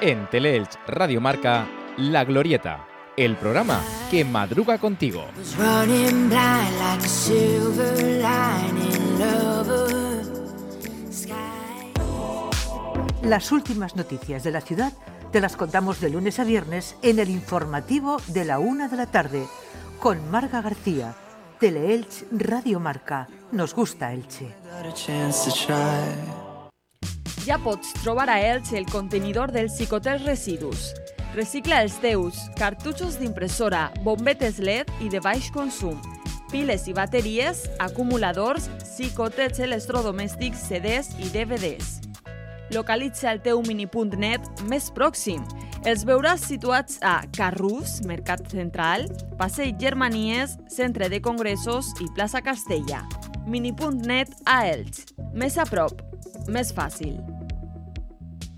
En Teleelch Radio Marca, La Glorieta, el programa que madruga contigo. Las últimas noticias de la ciudad te las contamos de lunes a viernes en el informativo de la una de la tarde con Marga García. Teleelch Radio Marca. Nos gusta Elche. Ja pots trobar a Elx el contenidor dels Cicotel Residus. Recicla els teus cartutxos d'impressora, bombetes LED i de baix consum, piles i bateries, acumuladors, xicotets electrodomèstics, CDs i DVDs. Localitza el teu minipunt net més pròxim. Els veuràs situats a Carrús, Mercat Central, Passeig Germanies, Centre de Congressos i Plaça Castella. Minipunt net a Elx. Més a prop, més fàcil.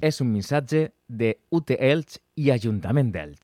És un missatge de UT Elx i Ajuntament d'Elx.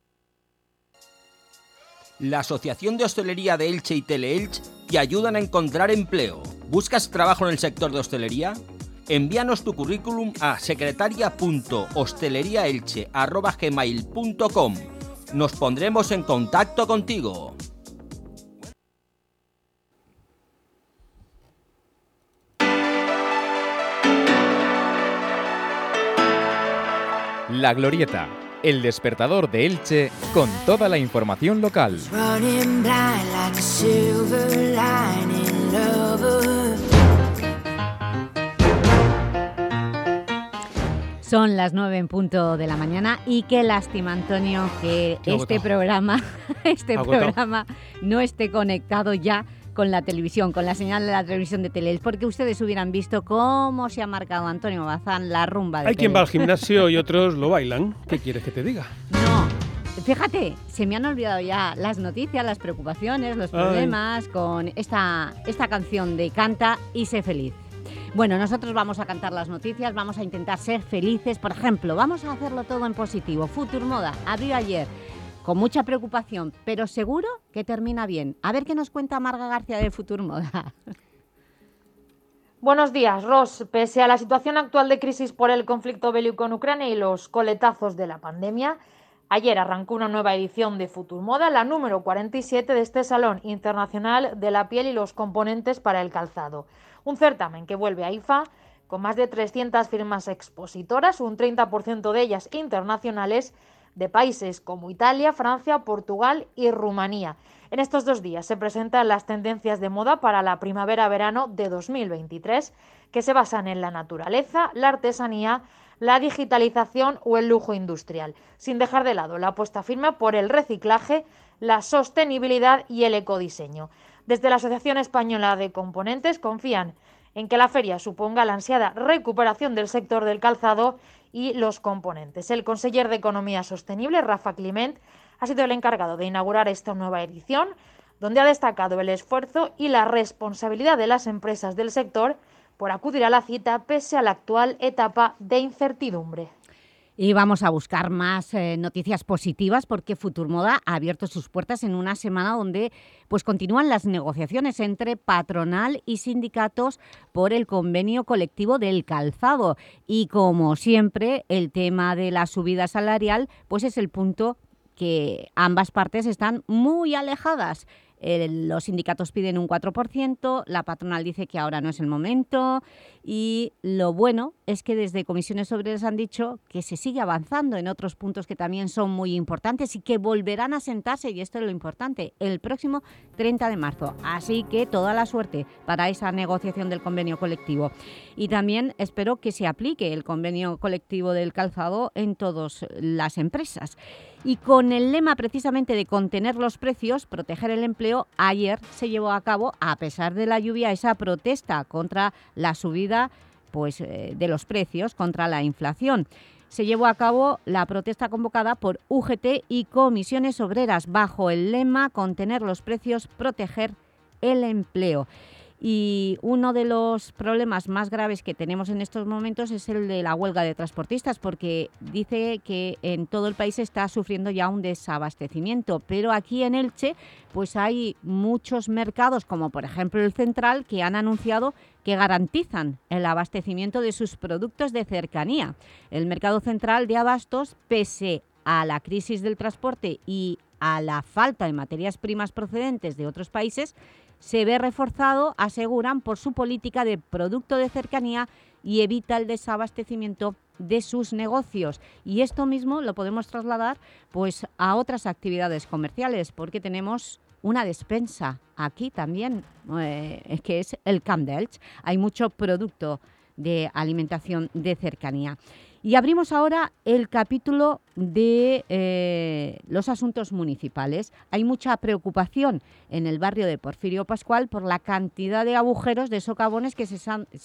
La Asociación de Hostelería de Elche y Teleelch te ayudan a encontrar empleo. ¿Buscas trabajo en el sector de hostelería? Envíanos tu currículum a secretaria.hosteleriaelche.gmail.com Nos pondremos en contacto contigo. La Glorieta, el despertador de Elche con toda la información local. Son las nueve en punto de la mañana y qué lástima, Antonio, que este programa, este programa no esté conectado ya con la televisión, con la señal de la televisión de Teleelch, porque ustedes hubieran visto cómo se ha marcado Antonio Bazán la rumba de Hay quien va al gimnasio y otros lo bailan. ¿Qué quieres que te diga? Fíjate, se me han olvidado ya las noticias, las preocupaciones, los Ay. problemas con esta, esta canción de Canta y sé feliz. Bueno, nosotros vamos a cantar las noticias, vamos a intentar ser felices. Por ejemplo, vamos a hacerlo todo en positivo. Futur Moda abrió ayer con mucha preocupación, pero seguro que termina bien. A ver qué nos cuenta Marga García de Futur Moda. Buenos días, Ross. Pese a la situación actual de crisis por el conflicto bélico en Ucrania y los coletazos de la pandemia, ayer arrancó una nueva edición de Futur Moda, la número 47 de este Salón Internacional de la Piel y los Componentes para el Calzado. Un certamen que vuelve a IFA con más de 300 firmas expositoras, un 30% de ellas internacionales, de países como Italia, Francia, Portugal y Rumanía. En estos dos días se presentan las tendencias de moda para la primavera-verano de 2023, que se basan en la naturaleza, la artesanía, la digitalización o el lujo industrial, sin dejar de lado la apuesta firme por el reciclaje, la sostenibilidad y el ecodiseño. Desde la Asociación Española de Componentes confían en que la feria suponga la ansiada recuperación del sector del calzado y los componentes. El conseller de Economía Sostenible, Rafa Climent, ha sido el encargado de inaugurar esta nueva edición, donde ha destacado el esfuerzo y la responsabilidad de las empresas del sector por acudir a la cita pese a la actual etapa de incertidumbre. Y vamos a buscar más eh, noticias positivas porque Futurmoda ha abierto sus puertas en una semana donde pues, continúan las negociaciones entre patronal y sindicatos por el convenio colectivo del calzado. Y como siempre, el tema de la subida salarial pues, es el punto que ambas partes están muy alejadas. El- los sindicatos piden un 4%, la patronal dice que ahora no es el momento y lo bueno es que desde Comisiones Obreras han dicho que se sigue avanzando en otros puntos que también son muy importantes y que volverán a sentarse, y esto es lo importante, el próximo 30 de marzo. Así que toda la suerte para esa negociación del convenio colectivo. Y también espero que se aplique el convenio colectivo del calzado en todas las empresas. Y con el lema precisamente de contener los precios, proteger el empleo, ayer se llevó a cabo, a pesar de la lluvia, esa protesta contra la subida pues, eh, de los precios, contra la inflación. Se llevó a cabo la protesta convocada por UGT y comisiones obreras bajo el lema contener los precios, proteger el empleo. Y uno de los problemas más graves que tenemos en estos momentos es el de la huelga de transportistas, porque dice que en todo el país está sufriendo ya un desabastecimiento, pero aquí en Elche pues hay muchos mercados, como por ejemplo el Central, que han anunciado que garantizan el abastecimiento de sus productos de cercanía. El Mercado Central de Abastos, pese a la crisis del transporte y a la falta de materias primas procedentes de otros países, se ve reforzado, aseguran, por su política de producto de cercanía y evita el desabastecimiento de sus negocios. Y esto mismo lo podemos trasladar pues, a otras actividades comerciales, porque tenemos una despensa aquí también, eh, que es el Camp. Hay mucho producto de alimentación de cercanía. Y abrimos ahora el capítulo de eh, los asuntos municipales. Hay mucha preocupación en el barrio de Porfirio Pascual por la cantidad de agujeros de socavones que se,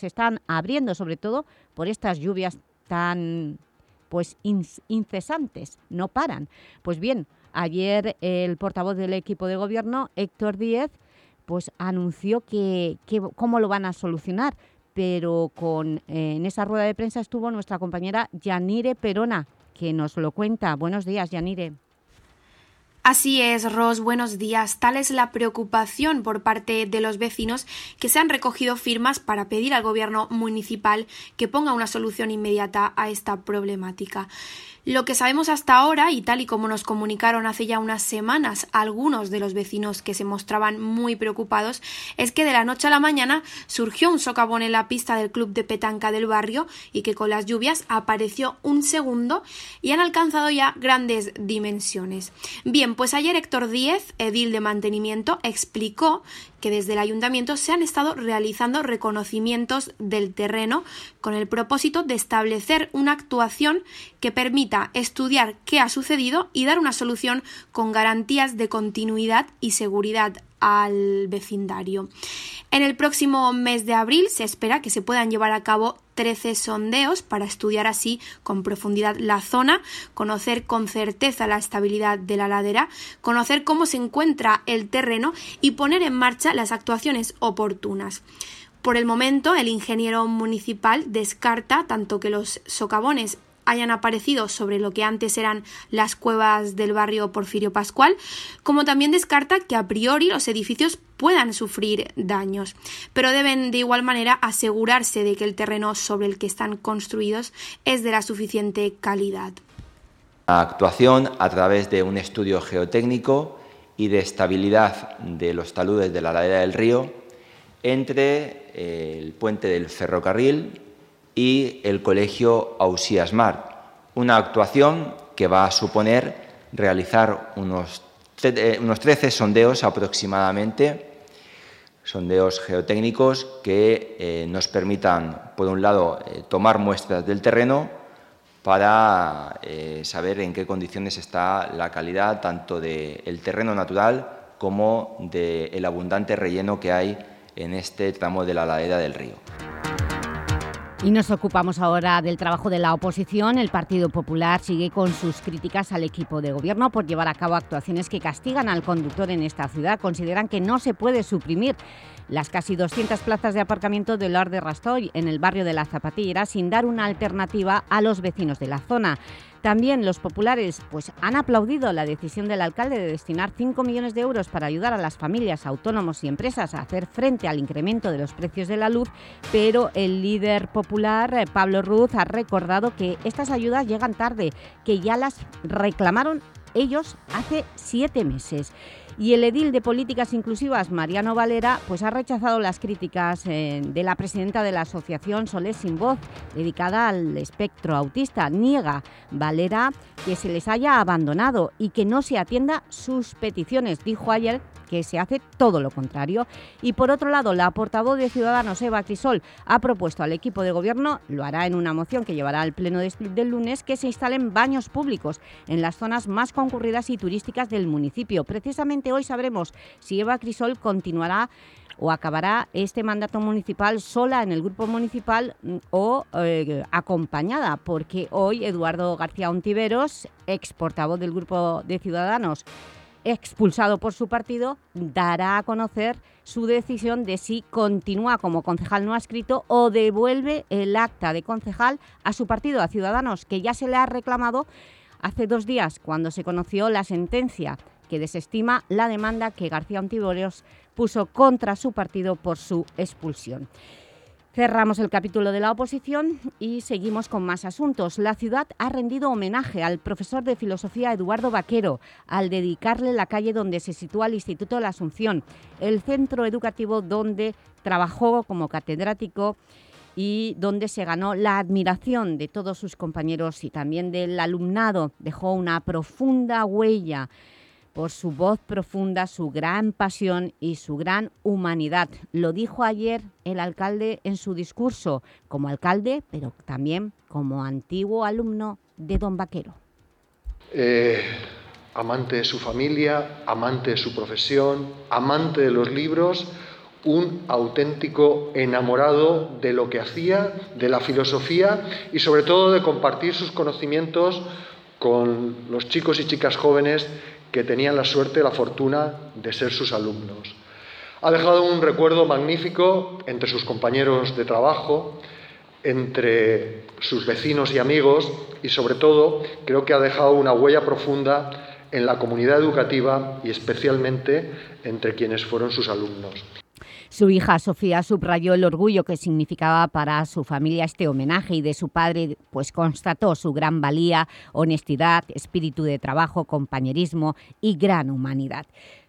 están abriendo, sobre todo por estas lluvias tan pues incesantes, no paran. Pues bien, ayer el portavoz del equipo de gobierno, Héctor Díez, pues anunció que cómo lo van a solucionar, pero con, eh, en esa rueda de prensa estuvo nuestra compañera Yanire Perona, que nos lo cuenta. Buenos días, Yanire. Así es, Ros, buenos días. Tal es la preocupación por parte de los vecinos que se han recogido firmas para pedir al gobierno municipal que ponga una solución inmediata a esta problemática. Lo que sabemos hasta ahora, y tal y como nos comunicaron hace ya unas semanas algunos de los vecinos que se mostraban muy preocupados, es que de la noche a la mañana surgió un socavón en la pista del club de petanca del barrio y que con las lluvias apareció un segundo y han alcanzado ya grandes dimensiones. Bien, pues ayer Héctor Díez, edil de mantenimiento, explicó que desde el ayuntamiento se han estado realizando reconocimientos del terreno con el propósito de establecer una actuación que permita estudiar qué ha sucedido y dar una solución con garantías de continuidad y seguridad al vecindario. En el próximo mes de abril se espera que se puedan llevar a cabo 13 sondeos para estudiar así con profundidad la zona, conocer con certeza la estabilidad de la ladera, conocer cómo se encuentra el terreno y poner en marcha las actuaciones oportunas. Por el momento, el ingeniero municipal descarta tanto que los socavones hayan aparecido sobre lo que antes eran las cuevas del barrio Porfirio Pascual, como también descarta que a priori los edificios puedan sufrir daños, pero deben de igual manera asegurarse de que el terreno sobre el que están construidos es de la suficiente calidad. La actuación a través de un estudio geotécnico y de estabilidad de los taludes de la ladera del río entre eh, el puente del ferrocarril y el colegio Ausías Mar. Una actuación que va a suponer realizar unos, eh, unos 13 sondeos aproximadamente, sondeos geotécnicos que eh, nos permitan, por un lado, eh, tomar muestras del terreno para eh, saber en qué condiciones está la calidad tanto del terreno natural como del abundante relleno que hay en este tramo de la ladera del río. Y nos ocupamos ahora del trabajo de la oposición. El Partido Popular sigue con sus críticas al equipo de gobierno por llevar a cabo actuaciones que castigan al conductor en esta ciudad. Consideran que no se puede suprimir las casi 200 plazas de aparcamiento del Lar de Rastoy en el barrio de La Zapatillera sin dar una alternativa a los vecinos de la zona. También los populares pues, han aplaudido la decisión del alcalde de destinar 5 millones de euros para ayudar a las familias, autónomos y empresas a hacer frente al incremento de los precios de la luz, pero el líder popular, eh, Pablo Ruz, ha recordado que estas ayudas llegan tarde, que ya las reclamaron ellos hace siete meses. Y el edil de Políticas Inclusivas, Mariano Valera, pues ha rechazado las críticas eh, de la presidenta de la asociación Solés Sin Voz, dedicada al espectro autista. Niega Valera que se les haya abandonado y que no se atienda sus peticiones. Dijo ayer que se hace todo lo contrario. Y por otro lado, la portavoz de Ciudadanos, Eva Crisol, ha propuesto al equipo de gobierno, lo hará en una moción que llevará al pleno de- del lunes, que se instalen baños públicos en las zonas más concurridas y turísticas del municipio. Precisamente hoy sabremos si Eva Crisol continuará o acabará este mandato municipal sola en el grupo municipal mm, o eh, acompañada, porque hoy Eduardo García Ontiveros, ex portavoz del grupo de Ciudadanos, expulsado por su partido, dará a conocer su decisión de si continúa como concejal no adscrito o devuelve el acta de concejal a su partido, a Ciudadanos, que ya se le ha reclamado hace dos días cuando se conoció la sentencia que desestima la demanda que García Ontiveros puso contra su partido por su expulsión. Cerramos el capítulo de la oposición y seguimos con más asuntos. La ciudad ha rendido homenaje al profesor de filosofía Eduardo Vaquero al dedicarle la calle donde se sitúa el Instituto de la Asunción, el centro educativo donde trabajó como catedrático y donde se ganó la admiración de todos sus compañeros y también del alumnado. Dejó una profunda huella por su voz profunda, su gran pasión y su gran humanidad. Lo dijo ayer el alcalde en su discurso, como alcalde, pero también como antiguo alumno de Don Vaquero. Eh, amante de su familia, amante de su profesión, amante de los libros, un auténtico enamorado de lo que hacía, de la filosofía y sobre todo de compartir sus conocimientos con los chicos y chicas jóvenes que tenían la suerte, la fortuna de ser sus alumnos. Ha dejado un recuerdo magnífico entre sus compañeros de trabajo, entre sus vecinos y amigos y sobre todo creo que ha dejado una huella profunda en la comunidad educativa y especialmente entre quienes fueron sus alumnos. Su hija Sofía subrayó el orgullo que significaba para su familia este homenaje y de su padre pues constató su gran valía, honestidad, espíritu de trabajo, compañerismo y gran humanidad.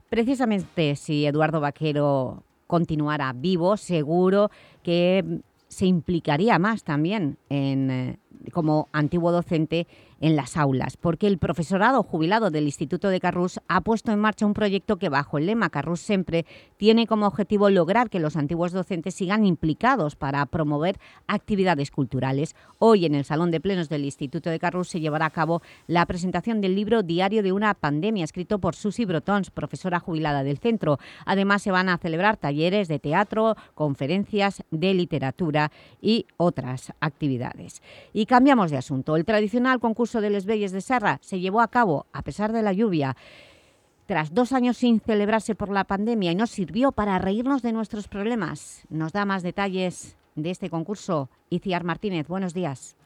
Precisamente si Eduardo Vaquero continuara vivo, seguro que se implicaría más también en, eh, como antiguo docente en las aulas, porque el profesorado jubilado del Instituto de Carrús ha puesto en marcha un proyecto que bajo el lema Carrús Siempre tiene como objetivo lograr que los antiguos docentes sigan implicados para promover actividades culturales. Hoy en el Salón de Plenos del Instituto de Carrús se llevará a cabo la presentación del libro Diario de una pandemia, escrito por Susi Brotons, profesora jubilada del centro. Además se van a celebrar talleres de teatro, conferencias de literatura y otras actividades. Y cambiamos de asunto. El tradicional concurso de Les Belles de Serra se llevó a cabo, a pesar de la lluvia, tras dos años sin celebrarse por la pandemia y nos sirvió para reírnos de nuestros problemas. Nos da más detalles de este concurso Iciar Martínez. Buenos días.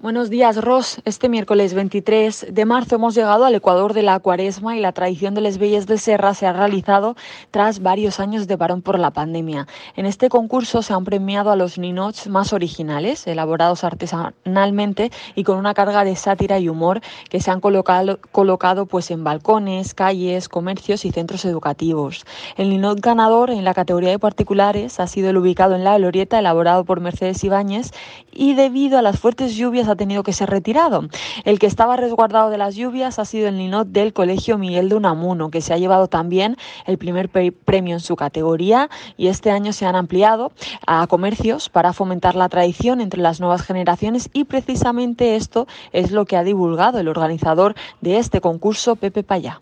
Buenos días, Ros. Este miércoles 23 de marzo hemos llegado al Ecuador de la cuaresma y la tradición de Les Belles de Serra se ha realizado tras varios años de parón por la pandemia. En este concurso se han premiado a los ninots más originales, elaborados artesanalmente y con una carga de sátira y humor que se han colocado, colocado pues, en balcones, calles, comercios y centros educativos. El ninot ganador en la categoría de particulares ha sido el ubicado en la glorieta, elaborado por Mercedes Ibáñez y debido a las fuertes lluvias ha tenido que ser retirado. El que estaba resguardado de las lluvias ha sido el ninot del Colegio Miguel de Unamuno, que se ha llevado también el primer pre- premio en su categoría y este año se han ampliado a comercios para fomentar la tradición entre las nuevas generaciones y precisamente esto es lo que ha divulgado el organizador de este concurso, Pepe Payá.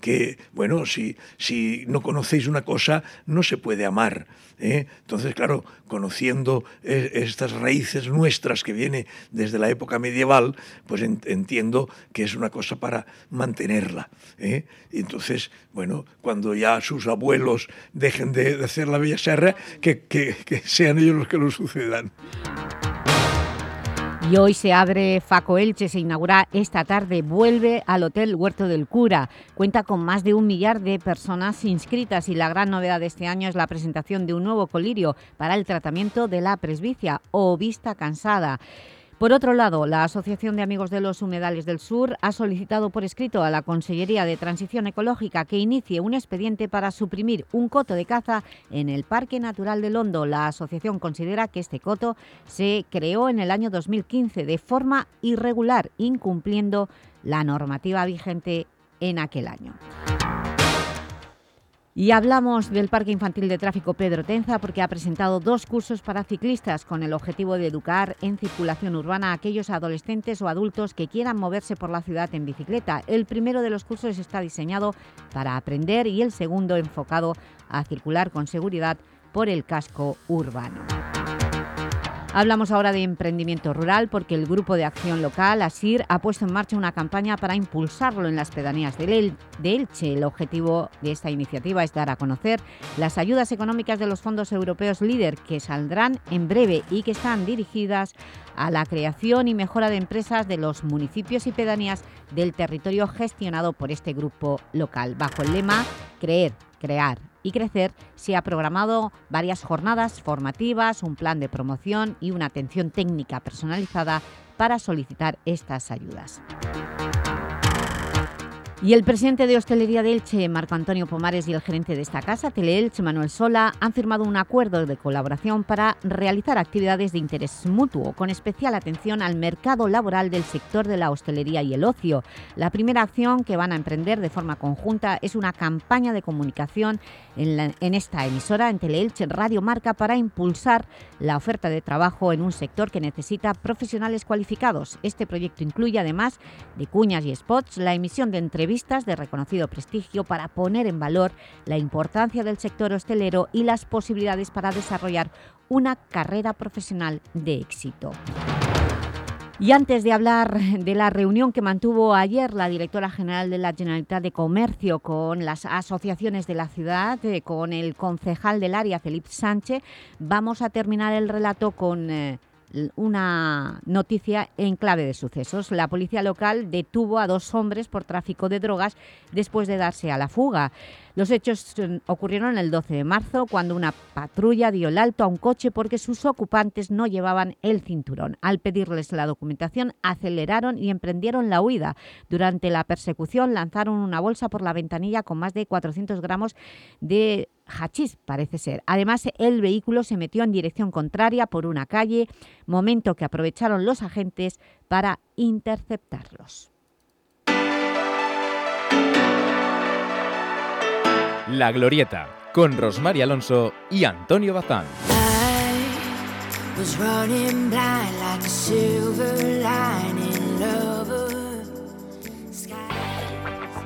Que, bueno, si, si no conocéis una cosa, no se puede amar. ¿eh? Entonces, claro, conociendo eh, estas raíces nuestras que viene desde la época medieval, pues en- entiendo que es una cosa para mantenerla. ¿eh? Entonces, bueno, cuando ya sus abuelos dejen de, hacer la Bella Serra, que- que sean ellos los que lo sucedan. Y hoy se abre Faco Elche, se inaugura esta tarde, vuelve al Hotel Huerto del Cura. Cuenta con más de un millar de personas inscritas y la gran novedad de este año es la presentación de un nuevo colirio para el tratamiento de la presbicia o vista cansada. Por otro lado, la Asociación de Amigos de los Humedales del Sur ha solicitado por escrito a la Consellería de Transición Ecológica que inicie un expediente para suprimir un coto de caza en el Parque Natural del Hondo. La asociación considera que este coto se creó en el año 2015 de forma irregular, incumpliendo la normativa vigente en aquel año. Y hablamos del Parque Infantil de Tráfico Pedro Tenza porque ha presentado dos cursos para ciclistas con el objetivo de educar en circulación urbana a aquellos adolescentes o adultos que quieran moverse por la ciudad en bicicleta. El primero de los cursos está diseñado para aprender y el segundo enfocado a circular con seguridad por el casco urbano. Hablamos ahora de emprendimiento rural porque el Grupo de Acción Local, ASIR, ha puesto en marcha una campaña para impulsarlo en las pedanías de, El- de Elche. El objetivo de esta iniciativa es dar a conocer las ayudas económicas de los fondos europeos LEADER que saldrán en breve y que están dirigidas a la creación y mejora de empresas de los municipios y pedanías del territorio gestionado por este grupo local. Bajo el lema Creer, Crear y Crecer se ha programado varias jornadas formativas, un plan de promoción y una atención técnica personalizada para solicitar estas ayudas. Y el presidente de Hostelería de Elche, Marco Antonio Pomares, y el gerente de esta casa, Teleelche, Manuel Sola, han firmado un acuerdo de colaboración para realizar actividades de interés mutuo, con especial atención al mercado laboral del sector de la hostelería y el ocio. La primera acción que van a emprender de forma conjunta es una campaña de comunicación en, la- en esta emisora, en Teleelche Radio Marca, para impulsar la oferta de trabajo en un sector que necesita profesionales cualificados. Este proyecto incluye, además de cuñas y spots, la emisión de entrevistas de reconocido prestigio para poner en valor la importancia del sector hostelero y las posibilidades para desarrollar una carrera profesional de éxito. Y antes de hablar de la reunión que mantuvo ayer la directora general de la Generalitat de Comercio con las asociaciones de la ciudad, eh, con el concejal del área, Felipe Sánchez, vamos a terminar el relato con eh, una noticia en clave de sucesos. La policía local detuvo a dos hombres por tráfico de drogas después de darse a la fuga. Los hechos eh, ocurrieron el 12 de marzo cuando una patrulla dio el alto a un coche porque sus ocupantes no llevaban el cinturón. Al pedirles la documentación, aceleraron y emprendieron la huida. Durante la persecución lanzaron una bolsa por la ventanilla con más de 400 gramos de hachís, parece ser. Además, el vehículo se metió en dirección contraria por una calle, momento que aprovecharon los agentes para interceptarlos. La Glorieta, con Rosmar Alonso y Antonio Bazán. was running blind like a silver lining lover.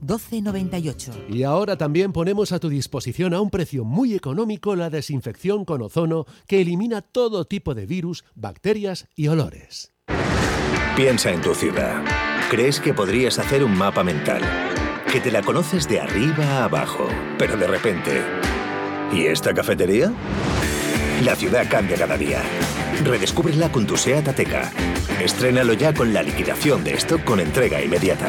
1298. Y ahora también ponemos a tu disposición a un precio muy económico la desinfección con ozono que elimina todo tipo de virus, bacterias y olores. Piensa en tu ciudad. ¿Crees que podrías hacer un mapa mental? Que te la conoces de arriba a abajo, pero de repente... ¿Y esta cafetería? La ciudad cambia cada día. Redescúbrela con tu SEAT Ateca. Estrénalo ya con la liquidación de stock con entrega inmediata.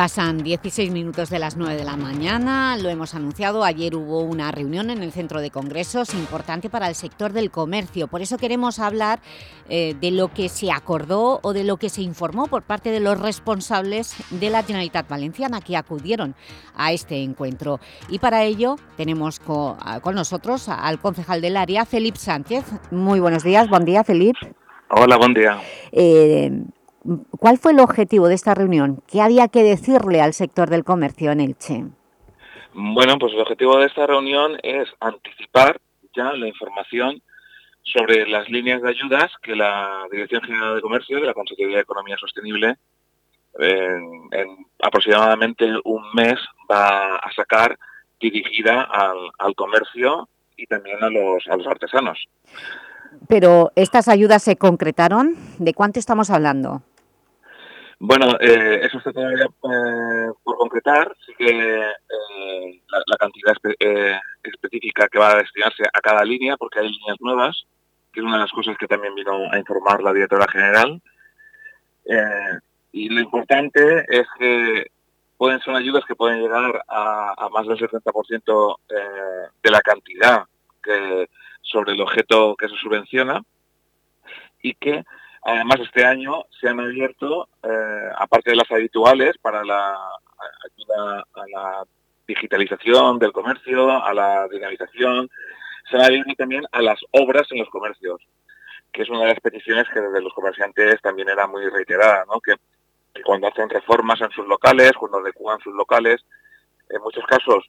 Pasan 16 minutos de las 9 de la mañana, lo hemos anunciado, ayer hubo una reunión en el Centro de Congresos importante para el sector del comercio, por eso queremos hablar eh, de lo que se acordó o de lo que se informó por parte de los responsables de la Generalitat Valenciana que acudieron a este encuentro. Y para ello tenemos con nosotros al concejal del área, Felipe Sánchez. Muy buenos días, buen día Felipe. Hola, buen día. Eh, ¿Cuál fue el objetivo de esta reunión? ¿Qué había que decirle al sector del comercio en Elche? Bueno, pues el objetivo de esta reunión es anticipar ya la información sobre las líneas de ayudas que la Dirección General de Comercio de la Consejería de Economía Sostenible en, en aproximadamente un mes va a sacar dirigida al, al comercio y también a los, a los artesanos. Pero estas ayudas se concretaron. ¿De cuánto estamos hablando? Bueno, eh, eso está todavía eh, por concretar. Sí que eh, la, cantidad espe- específica que va a destinarse a cada línea, porque hay líneas nuevas, que es una de las cosas que también vino a informar la directora general. Y lo importante es que pueden ser ayudas que pueden llegar a, más del 70% eh, de la cantidad sobre el objeto que se subvenciona y que además este año se han abierto, eh, aparte de las habituales, para la ayuda a la digitalización del comercio, a la dinamización, se han abierto también a las obras en los comercios, que es una de las peticiones que desde los comerciantes también era muy reiterada, ¿no? que, cuando hacen reformas en sus locales, cuando adecuan sus locales, en muchos casos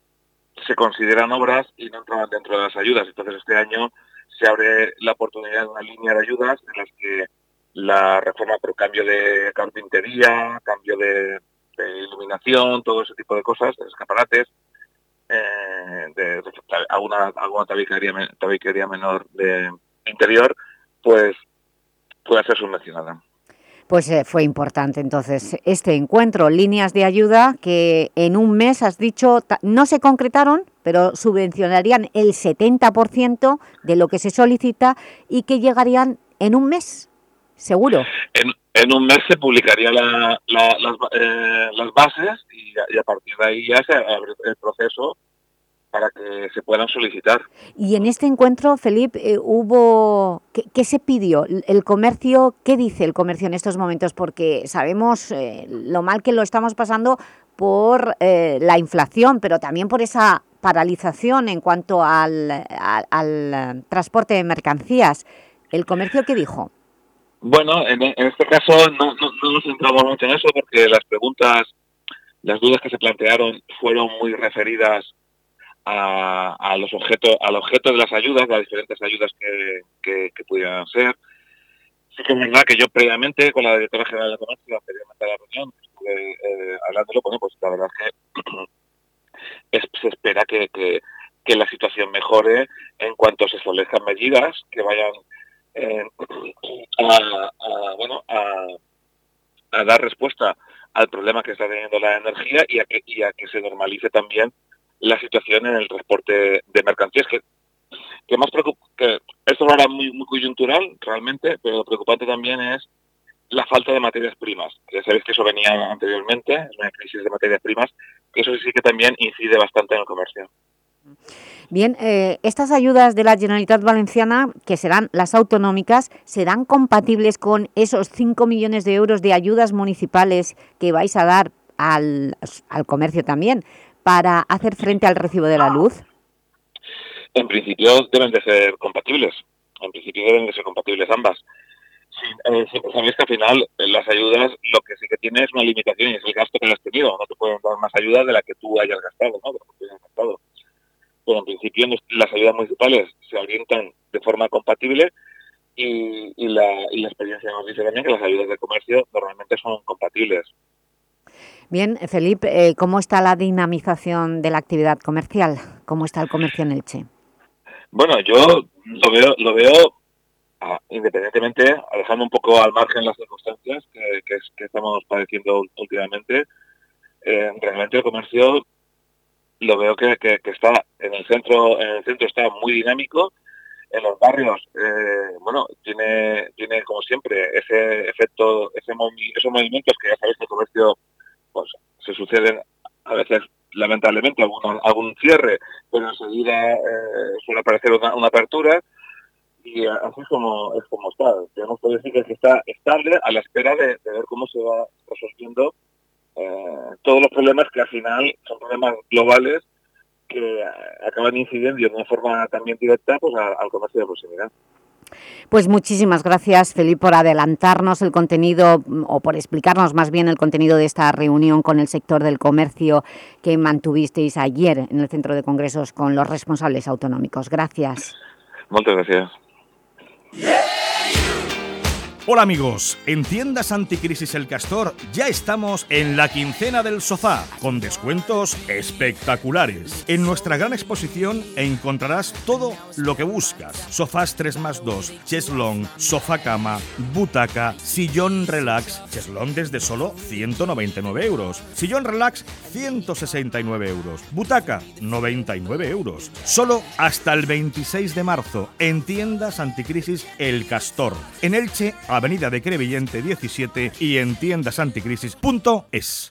se consideran obras y no entran dentro de las ayudas. Entonces este año se abre la oportunidad de una línea de ayudas en las que la reforma por cambio de carpintería, cambio de, iluminación, todo ese tipo de cosas, de escaparates, eh, de, de alguna, alguna tabiquería, tabiquería menor de interior, pues puede ser subvencionada. Pues eh, fue importante entonces este encuentro, líneas de ayuda que en un mes, has dicho, no se concretaron, pero subvencionarían el 70% de lo que se solicita y que llegarían en un mes, seguro. En, en un mes se publicaría la- la- las, ba- eh, las bases y, a- y a partir de ahí ya se abre el proceso para que se puedan solicitar. Y en este encuentro, Felipe, eh, hubo... ¿qué, qué se pidió? ¿El comercio? ¿Qué dice el comercio en estos momentos? Porque sabemos eh, lo mal que lo estamos pasando por la inflación, pero también por esa paralización en cuanto al, al- al, transporte de mercancías. ¿El comercio qué dijo? Bueno, en, este caso no, no, no nos centramos mucho en eso porque las preguntas, las dudas que se plantearon fueron muy referidas a, a los objetos, al objeto de las ayudas, las diferentes ayudas que, pudieran ser. Sí que es verdad que yo previamente con la directora general de comercio, anteriormente a la reunión, estuve eh, hablándolo, bueno, pues la verdad es que se espera que, que, que la situación mejore en cuanto se establezcan medidas que vayan eh, a, bueno, a, dar respuesta al problema que está teniendo la energía y a que, y a que se normalice también la situación en el transporte de mercancías, que, que más que esto es ahora muy, muy coyuntural realmente, pero lo preocupante también es la falta de materias primas. Ya sabéis que eso venía anteriormente, una crisis de materias primas, que eso sí que también incide bastante en el comercio. Bien, eh, estas ayudas de la Generalitat Valenciana, que serán las autonómicas, ¿serán compatibles con esos 5 millones de euros de ayudas municipales que vais a dar al, al comercio también para hacer frente al recibo de la luz? En principio deben de ser compatibles. En principio deben de ser compatibles ambas. Sí, eh, sí, sabéis que al final eh, las ayudas lo que sí que tiene es una limitación y es el gasto que has tenido. No te pueden dar más ayuda de la que tú hayas gastado, ¿no? Que tú hayas gastado. Pero en principio las ayudas municipales se orientan de forma compatible y, y la, y la experiencia nos dice también que las ayudas de comercio normalmente son compatibles. Bien, Felipe, eh, ¿cómo está la dinamización de la actividad comercial? ¿Cómo está el comercio en Elche? Bueno, yo lo veo, lo veo ah, independientemente, dejando un poco al margen las circunstancias que, que, es- que estamos padeciendo últimamente, eh, realmente el comercio lo veo que, que- está en el centro, en el centro está muy dinámico, en los barrios, eh, bueno, tiene, tiene como siempre ese efecto, ese movi- esos movimientos que ya sabéis que el comercio pues, se suceden a veces lamentablemente algún, algún cierre, pero enseguida eh, suele aparecer una, una apertura y eh, así es como, es como está. Tenemos que decir que está estable a la espera de, de ver cómo se va resolviendo eh, todos los problemas que al final son problemas globales que eh, acaban incidiendo de una forma también directa pues, a- al comercio de proximidad. Pues muchísimas gracias, Felipe, por adelantarnos el contenido mm, o por explicarnos más bien el contenido de esta reunión con el sector del comercio que mantuvisteis ayer en el Centro de Congresos con los responsables autonómicos. Gracias. Muchas gracias. Hola amigos, en tiendas anticrisis El Castor ya estamos en la quincena del sofá, con descuentos espectaculares. En nuestra gran exposición encontrarás todo lo que buscas. Sofás 3 más 2, cheslong, sofá cama, butaca, sillón relax, cheslong desde solo 199 euros, sillón relax 169 euros, butaca 99 euros. Solo hasta el 26 de marzo en tiendas anticrisis El Castor. En Elche, Avenida de Crevillente 17 y en tiendasanticrisis.es.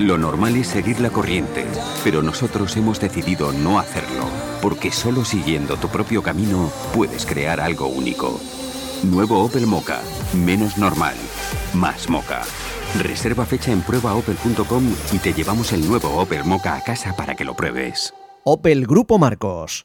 Lo normal es seguir la corriente, pero nosotros hemos decidido no hacerlo, porque solo siguiendo tu propio camino puedes crear algo único. Nuevo Opel Mocha, menos normal, más Mocha. Reserva fecha en pruebaopel.com y te llevamos el nuevo Opel Mocha a casa para que lo pruebes. Opel Grupo Marcos.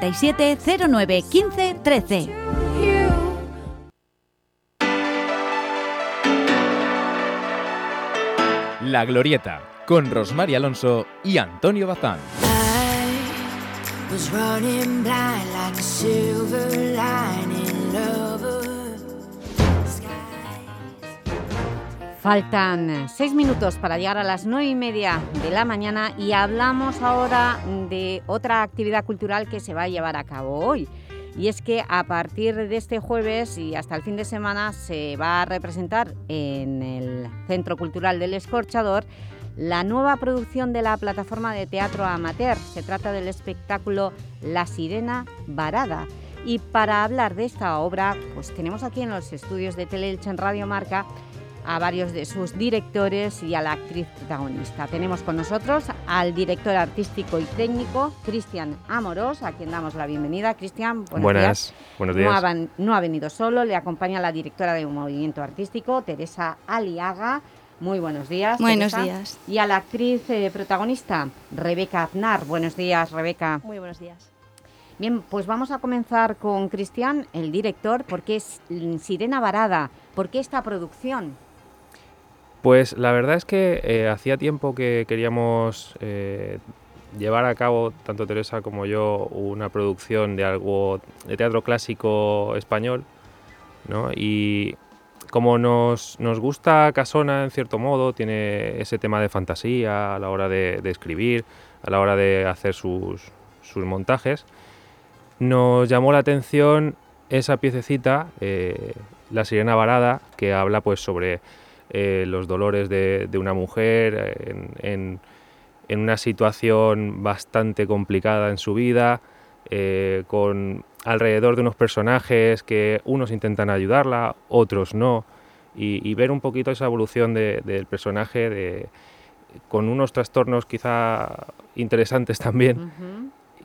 637 09 15 13. La Glorieta, con Rosmar Alonso y Antonio Bazán. was running blind like a silver lining lover. Faltan seis minutos para llegar a las nueve y media de la mañana y hablamos ahora de otra actividad cultural que se va a llevar a cabo hoy. Y es que a partir de este jueves y hasta el fin de semana se va a representar en el Centro Cultural del Escorchador la nueva producción de la plataforma de teatro amateur. Se trata del espectáculo La Sirena Varada. Y para hablar de esta obra, pues tenemos aquí en los estudios de Teleelche en Radio Marca a varios de sus directores y a la actriz protagonista. Tenemos con nosotros al director artístico y técnico, Cristian Amorós, a quien damos la bienvenida. Cristian, buenos Buenas, días. buenos No días. ha, no ha venido solo, le acompaña la directora de un movimiento artístico, Teresa Aliaga. Muy buenos días. Buenos Teresa. días. Y a la actriz eh, protagonista, Rebeca Aznar. Buenos días, Rebeca. Muy buenos días. Bien, pues vamos a comenzar con Cristian, el director, porque es Sirena Varada. ¿Por qué esta producción? Pues la verdad es que eh, hacía tiempo que queríamos eh, llevar a cabo, tanto Teresa como yo, una producción de algo de teatro clásico español, ¿no? Y como nos, nos gusta Casona en cierto modo, tiene ese tema de fantasía a la hora de, escribir, a la hora de hacer sus, sus montajes, nos llamó la atención esa piececita, eh, La Sirena Varada, que habla pues sobre eh, los dolores de, de una mujer en, en- en una situación bastante complicada en su vida, eh, con alrededor de unos personajes que unos intentan ayudarla, otros no, y, y ver un poquito esa evolución de- del personaje de, con unos trastornos quizá interesantes también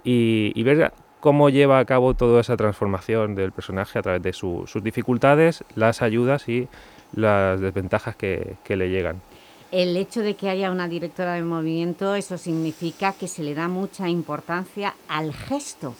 y, y ver cómo lleva a cabo toda esa transformación del personaje a través de su- sus dificultades, las ayudas y las desventajas que, que le llegan. El hecho de que haya una directora de movimiento, eso significa que se le da mucha importancia al gesto.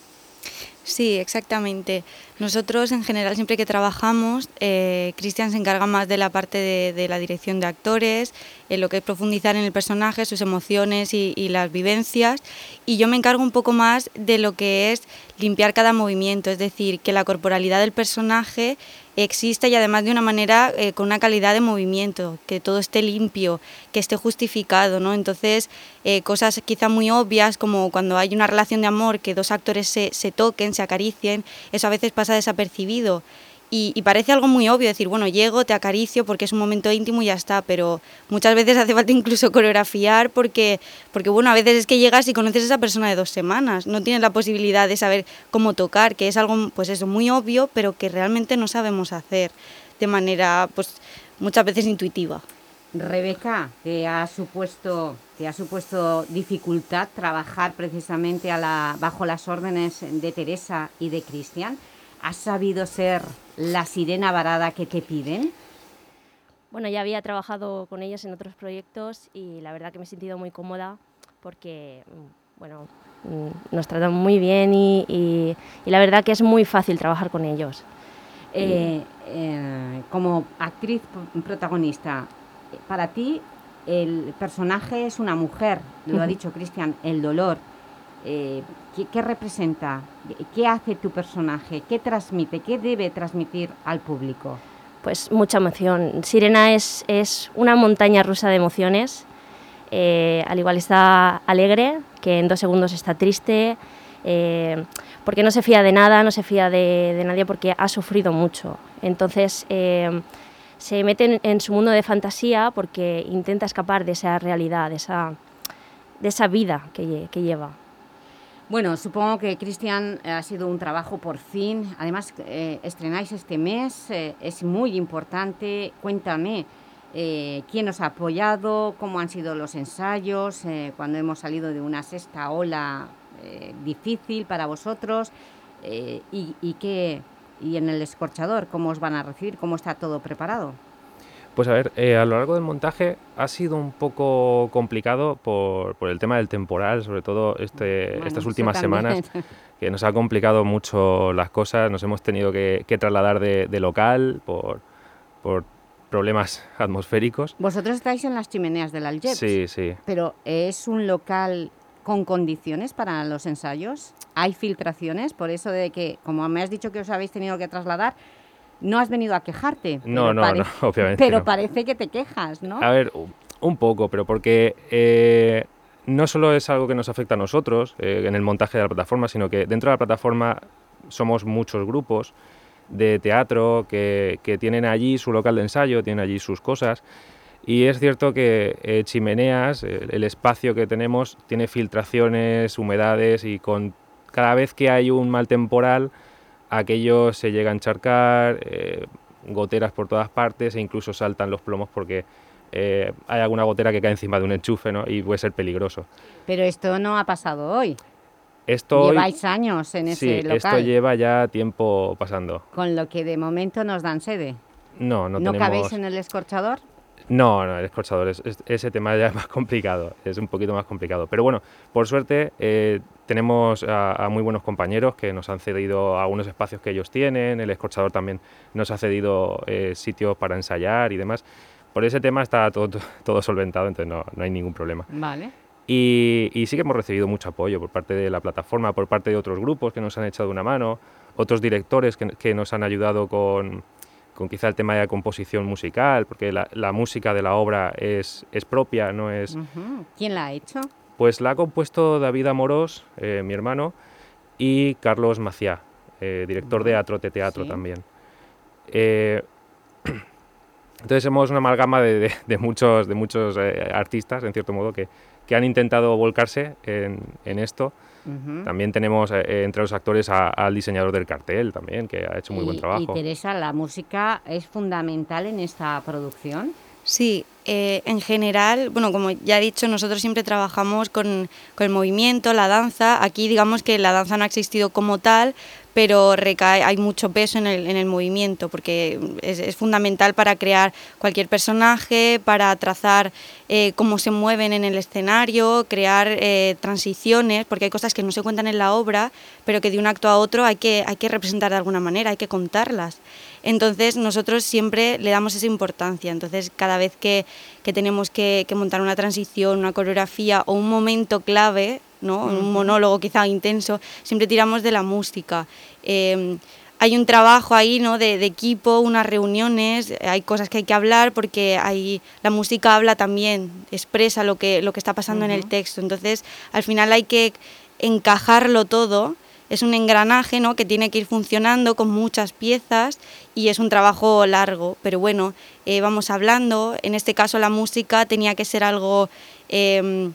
Sí, exactamente. Nosotros en general siempre que trabajamos, eh, Cristian se encarga más de la parte de, de la dirección de actores, en lo que es profundizar en el personaje, sus emociones y, y las vivencias, y yo me encargo un poco más de lo que es limpiar cada movimiento, es decir, que la corporalidad del personaje exista y además de una manera eh, con una calidad de movimiento, que todo esté limpio, que esté justificado, ¿no? Entonces, eh, cosas quizá muy obvias como cuando hay una relación de amor, que dos actores se, se toquen, se acaricien, eso a veces pasa desapercibido. Y, parece algo muy obvio decir, bueno, llego, te acaricio porque es un momento íntimo y ya está, pero muchas veces hace falta incluso coreografiar porque, porque bueno, a veces es que llegas y conoces a esa persona de dos semanas, no tienes la posibilidad de saber cómo tocar, que es algo, pues eso, muy obvio, pero que realmente no sabemos hacer de manera, pues muchas veces intuitiva. Rebeca, ¿te ha supuesto, te ha supuesto dificultad trabajar precisamente a la, bajo las órdenes de Teresa y de Cristian? ¿Has sabido ser la sirena varada que te piden? Bueno, ya había trabajado con ellos en otros proyectos y la verdad que me he sentido muy cómoda porque, mm, bueno, mm, nos tratan muy bien y, y- y la verdad que es muy fácil trabajar con ellos. Eh, eh, como actriz protagonista, para ti el personaje es una mujer, lo ha dicho Cristian, el dolor. Eh, ¿qué, qué representa? ¿Qué hace tu personaje? ¿Qué transmite? ¿Qué debe transmitir al público? Pues mucha emoción. Sirena es, es una montaña rusa de emociones. Eh, al igual está alegre, que en dos segundos está triste, eh, porque no se fía de nada, no se fía de, de nadie porque ha sufrido mucho. Entonces eh, se mete en, en su mundo de fantasía porque intenta escapar de esa realidad, de esa, de esa vida que, que lleva. Bueno, supongo que Cristian ha sido un trabajo por fin. Además, eh, estrenáis este mes, eh, es muy importante. Cuéntame, eh, quién os ha apoyado, cómo han sido los ensayos, eh, cuando hemos salido de una sexta ola eh, difícil para vosotros eh, y, y, qué, y en el escorchador, cómo os van a recibir, cómo está todo preparado. Pues a ver, eh, a lo largo del montaje ha sido un poco complicado por, por el tema del temporal, sobre todo este, Bueno, estas últimas semanas, que nos ha complicado mucho las cosas, nos hemos tenido que, que trasladar de, de local por, por problemas atmosféricos. Vosotros estáis en las chimeneas del Algeps, Sí, sí. pero ¿es un local con condiciones para los ensayos? ¿Hay filtraciones? Por eso de que, como me has dicho que os habéis tenido que trasladar, no has venido a quejarte. No, no, no, obviamente Pero no. parece que te quejas, ¿no? A ver, un poco, pero porque eh, no solo es algo que nos afecta a nosotros eh, en el montaje de la plataforma, sino que dentro de la plataforma somos muchos grupos de teatro que, que tienen allí su local de ensayo, tienen allí sus cosas. Y es cierto que eh, Chimeneas, el, el espacio que tenemos, tiene filtraciones, humedades y con cada vez que hay un mal temporal, aquello se llega a encharcar, eh, goteras por todas partes e incluso saltan los plomos porque eh, hay alguna gotera que cae encima de un enchufe ¿no? y puede ser peligroso. Pero esto no ha pasado hoy. Esto hoy- Lleváis años en sí, ese local, esto lleva ya tiempo pasando. con lo que de momento nos dan sede. No, no, ¿No, tenemos... cabéis en el escorchador? No, no, el escorchador, es- es- ese tema ya es más complicado, es un poquito más complicado. Pero bueno, por suerte eh, tenemos a, a muy buenos compañeros que nos han cedido algunos espacios que ellos tienen, el escorchador también nos ha cedido eh, sitios para ensayar y demás. Por ese tema está todo, todo solventado, entonces no, no hay ningún problema. Vale. Y, y sí que hemos recibido mucho apoyo por parte de la plataforma, por parte de otros grupos que nos han echado una mano, otros directores que, que nos han ayudado con, con quizá el tema de la composición musical, porque la, la música de la obra es, es propia, no es... ¿Quién la ha hecho? Pues la ha compuesto David Amorós, eh, mi hermano, y Carlos Maciá, eh, director de Atrote Teatro Sí. también. Eh, entonces somos una amalgama de, de- de muchos, de muchos artistas, en cierto modo, que, que han intentado volcarse en, en esto. También tenemos eh, eh, entre los actores a- al diseñador del cartel también, que ha hecho muy buen trabajo. Y Teresa, ¿la música es fundamental en esta producción? Sí, eh, en general, bueno, como ya he dicho, nosotros siempre trabajamos con, con el movimiento, la danza. Aquí digamos que la danza no ha existido como tal, pero recae, hay mucho peso en el, en el movimiento, porque es, es fundamental para crear cualquier personaje, para trazar eh, cómo se mueven en el escenario, crear eh, transiciones, porque hay cosas que no se cuentan en la obra, pero que de un acto a otro hay que, hay que representar de alguna manera, hay que contarlas. Entonces nosotros siempre le damos esa importancia. Entonces cada vez que, que tenemos que, que montar una transición, una coreografía o un momento clave, ¿no? un monólogo quizá intenso, siempre tiramos de la música. Eh, hay un trabajo ahí, ¿no? De, de equipo, unas reuniones, hay cosas que hay que hablar porque hay, la música habla también, expresa lo que, lo que está pasando en el texto. Entonces, al final hay que encajarlo todo. Es un engranaje ¿no? que tiene que ir funcionando con muchas piezas y es un trabajo largo. Pero bueno, eh, vamos hablando. En este caso la música tenía que ser algo eh,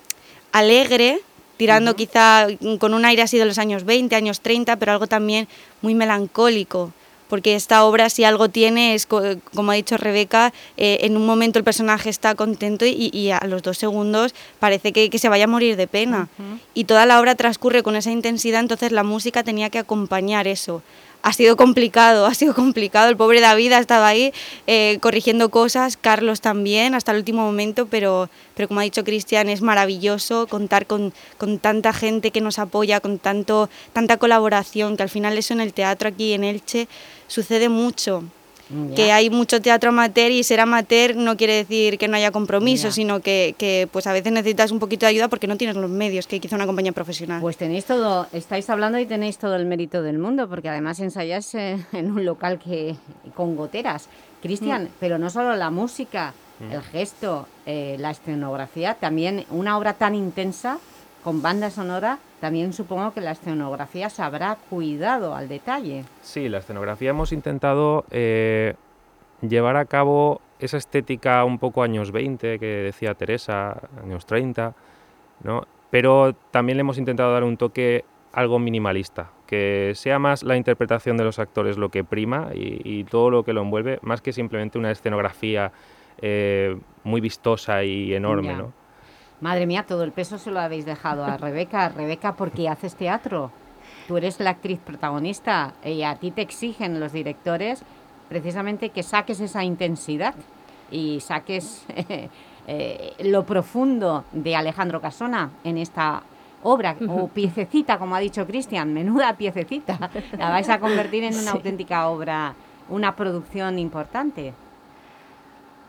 alegre, tirando quizá con un aire así de los años 20, años 30, pero algo también muy melancólico. Porque esta obra, si algo tiene, es, co- como ha dicho Rebeca, eh, en un momento el personaje está contento y, y a los dos segundos parece que, que se vaya a morir de pena. Y toda la obra transcurre con esa intensidad, entonces la música tenía que acompañar eso. Ha sido complicado, ha sido complicado. El pobre David ha estado ahí eh, corrigiendo cosas, Carlos también, hasta el último momento, pero, pero como ha dicho Cristian, es maravilloso contar con, con tanta gente que nos apoya, con tanto, tanta colaboración, que al final eso en el teatro aquí en Elche sucede mucho. Ya. Que hay mucho teatro amateur y ser amateur no quiere decir que no haya compromiso, Ya. sino que, que, pues a veces necesitas un poquito de ayuda porque no tienes los medios que quizá una compañía profesional. Pues tenéis todo, estáis hablando y tenéis todo el mérito del mundo, porque además ensayáis en un local que con goteras. Cristian, Mm. pero no solo la música, Mm. el gesto, eh, la escenografía, también una obra tan intensa, con banda sonora, también supongo que la escenografía se habrá cuidado al detalle. Sí, la escenografía hemos intentado eh, llevar a cabo esa estética un poco años 20 que decía Teresa, años 30, ¿no? pero también le hemos intentado dar un toque algo minimalista, que sea más la interpretación de los actores lo que prima y, y todo lo que lo envuelve, más que simplemente una escenografía eh, muy vistosa y enorme. ¿no? Madre mía, todo el peso se lo habéis dejado a Rebeca. Rebeca, ¿por qué haces teatro? Tú eres la actriz protagonista y a ti te exigen los directores precisamente que saques esa intensidad y saques eh, lo profundo de Alejandro Casona en esta obra o piececita, como ha dicho Cristian, menuda piececita. La vais a convertir en una Sí. auténtica obra, una producción importante.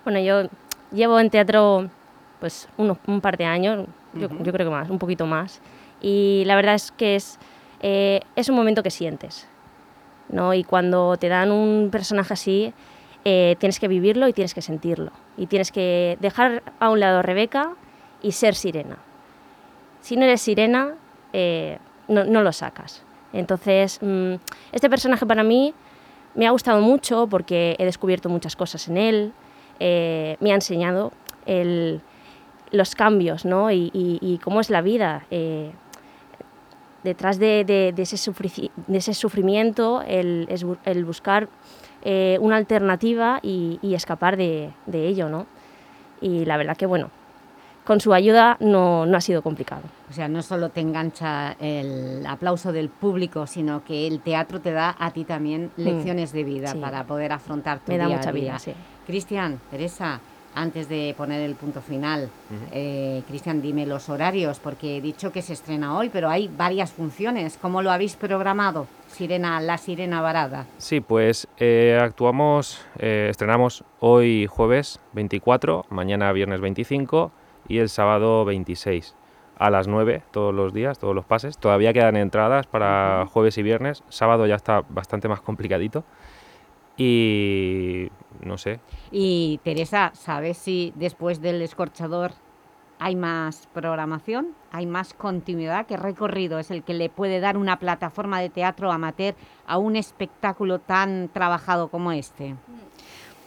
Bueno, yo llevo en teatro pues unos, un par de años, yo, creo que más, un poquito más. Y la verdad es que es, eh, es un momento que sientes. ¿no? Y cuando te dan un personaje así, eh, tienes que vivirlo y tienes que sentirlo. Y tienes que dejar a un lado a Rebeca y ser sirena. Si no eres sirena, eh, no, no lo sacas. Entonces, mm, este personaje para mí me ha gustado mucho porque he descubierto muchas cosas en él, eh, me ha enseñado el- los cambios ¿no? y, y- y cómo es la vida. eh, detrás de, de- de ese, de ese sufrimiento, el, es bu- el buscar eh, una alternativa y, y escapar de, ello. ¿no? Y la verdad que, bueno, con su ayuda no, no ha sido complicado. O sea, no solo te engancha el aplauso del público, sino que el teatro te da a ti también lecciones de vida Mm. Sí. para poder afrontar tu Me da día a mucha vida, sí. Cristian, Teresa, antes de poner el punto final, Ujú. eh, Cristian, dime los horarios, porque he dicho que se estrena hoy, pero hay varias funciones. ¿Cómo lo habéis programado? Sirena, La Sirena Varada. Sí, pues eh, actuamos, eh, estrenamos hoy jueves 24, mañana viernes 25 y el sábado 26 a las 9 todos los días, todos los pases. Todavía quedan entradas para jueves y viernes, sábado ya está bastante más complicadito y no sé, Y Teresa, ¿sabes si después del escorchador hay más programación? ¿Hay más continuidad? ¿Qué recorrido es el que le puede dar una plataforma de teatro amateur a un espectáculo tan trabajado como este?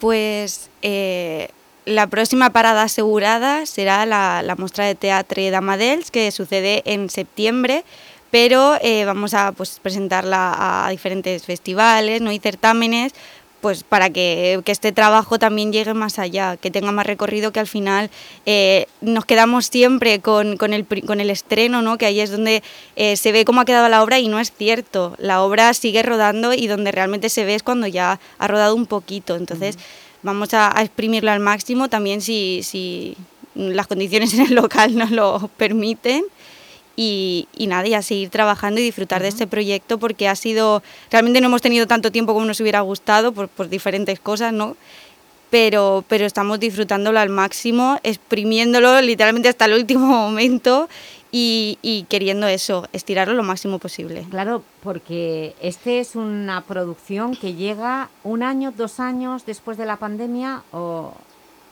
Pues eh, la próxima parada asegurada será la, la muestra de teatro de Amadels, que sucede en septiembre, pero eh, vamos a pues, presentarla a diferentes festivales ¿no? y certámenes, pues para que, que este trabajo también llegue más allá, que tenga más recorrido, que al final eh, nos quedamos siempre con, con el, con el estreno, ¿no? que ahí es donde eh, se ve cómo ha quedado la obra y no es cierto. La obra sigue rodando y donde realmente se ve es cuando ya ha rodado un poquito. Entonces vamos a, a exprimirlo al máximo también si, si las condiciones en el local nos lo permiten. Y, y nada, y a seguir trabajando y disfrutar de este proyecto porque ha sido, realmente no hemos tenido tanto tiempo como nos hubiera gustado por, por diferentes cosas, ¿no? Pero, pero estamos disfrutándolo al máximo, exprimiéndolo literalmente hasta el último momento y, y queriendo eso, estirarlo lo máximo posible. Claro, porque este es una producción que llega un año, dos años después de la pandemia o...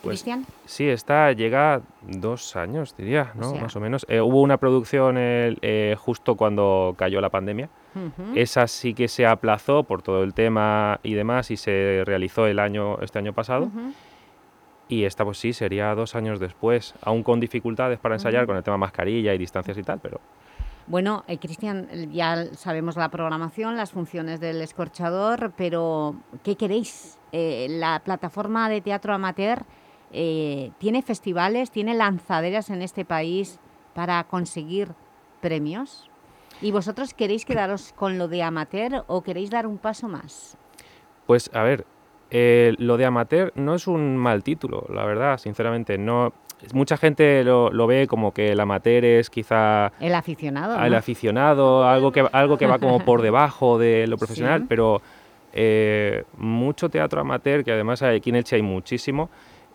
Pues, Cristian. Sí, esta llega dos años, diría, ¿no? O sea. Más o menos. Eh, hubo una producción el- eh, justo cuando cayó la pandemia. Ujú. Esa sí que se aplazó por todo el tema y demás y se realizó el año, este año pasado. Ujú. Y esta pues sí, sería dos años después, aún con dificultades para ensayar Ujú. con el tema mascarilla y distancias y tal, pero Bueno, eh, Cristian, ya sabemos la programación, las funciones del escorchador, pero ¿qué queréis? Eh, la plataforma de teatro amateur eh, tiene festivales, tiene lanzaderas en este país para conseguir premios. ¿Y vosotros queréis quedaros con lo de amateur o queréis dar un paso más? Pues a ver, eh, lo de amateur no es un mal título, la verdad, sinceramente. No, mucha gente lo, lo ve como que el amateur es quizá El aficionado, ¿no? aficionado, algo que, algo que va como por debajo de lo profesional, Sí. pero eh, mucho teatro amateur, que además aquí en Elche hay muchísimo,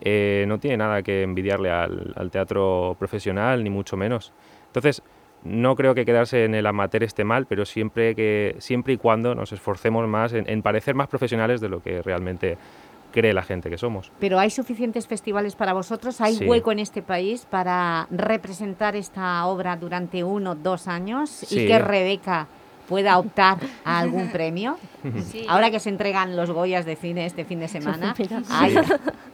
eh, no tiene nada que envidiarle al, al teatro profesional, ni mucho menos. Entonces, no creo que quedarse en el amateur esté mal, pero siempre, que, siempre y cuando nos esforcemos más en, en parecer más profesionales de lo que realmente cree la gente que somos. Pero ¿hay suficientes festivales para vosotros? ¿Hay Sí. hueco en este país para representar esta obra durante uno, dos años y que Rebeca pueda optar a algún premio? Sí. Ahora que se entregan los Goyas de cine este fin de semana. ¿hay, Sí.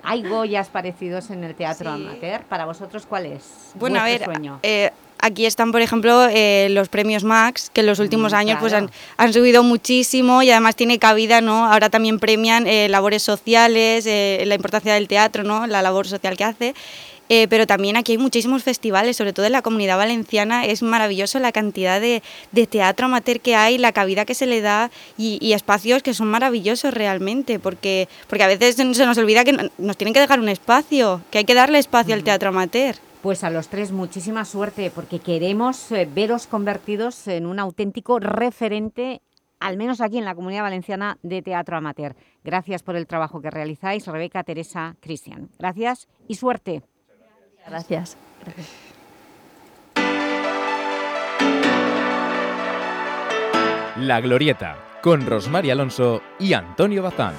hay Goyas parecidos en el teatro amateur? ¿Para vosotros cuál es Bueno, a ver, sueño? eh, aquí están, por ejemplo, eh, los premios Max, que en los últimos Mm, años pues, claro. han, han subido muchísimo y además tiene cabida, ¿no? Ahora también premian eh, labores sociales, eh, la importancia del teatro, ¿no? La labor social que hace. Eh, pero también aquí hay muchísimos festivales, sobre todo en la comunidad valenciana. Es maravilloso la cantidad de, de teatro amateur que hay, la cabida que se le da y, y espacios que son maravillosos realmente, porque, porque a veces se nos olvida que no- nos tienen que dejar un espacio, que hay que darle espacio al teatro amateur. Pues a los tres muchísima suerte porque queremos eh, veros convertidos en un auténtico referente, al menos aquí en la Comunidad Valenciana, de teatro amateur. Gracias por el trabajo que realizáis, Rebeca, Teresa, Cristian. Gracias y suerte. Gracias. La Glorieta, con Rosmar Alonso y Antonio Bazán.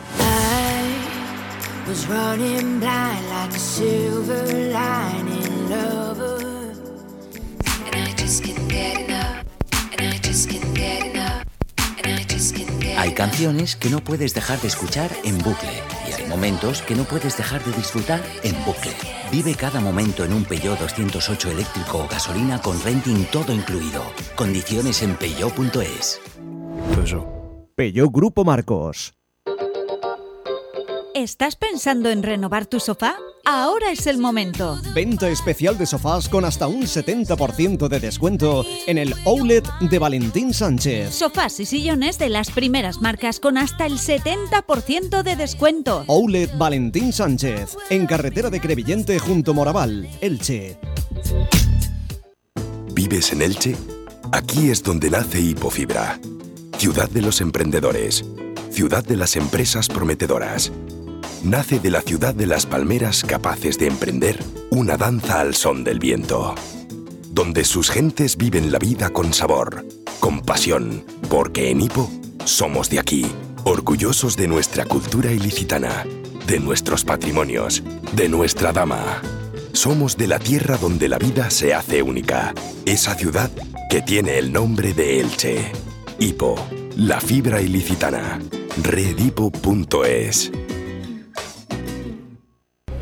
Hay canciones que no puedes dejar de escuchar en bucle momentos que no puedes dejar de disfrutar en bucle. Vive cada momento en un Peugeot 208 eléctrico o gasolina con renting todo incluido. Condiciones en peugeot.es. Peugeot Grupo Marcos. ¿Estás pensando en renovar tu sofá? Ahora es el momento. Venta especial de sofás con hasta un 70% de descuento en el Outlet de Valentín Sánchez. Sofás y sillones de las primeras marcas con hasta el 70% de descuento. Outlet Valentín Sánchez, en carretera de Crevillente junto Moraval, Elche. ¿Vives en Elche? Aquí es donde nace Hipofibra. Ciudad de los emprendedores. Ciudad de las empresas prometedoras. Nace de la ciudad de las palmeras capaces de emprender una danza al son del viento. Donde sus gentes viven la vida con sabor, con pasión, porque en Hipo somos de aquí, orgullosos de nuestra cultura ilicitana, de nuestros patrimonios, de nuestra dama. Somos de la tierra donde la vida se hace única, esa ciudad que tiene el nombre de Elche. Hipo, la fibra ilicitana. Redhipo.es.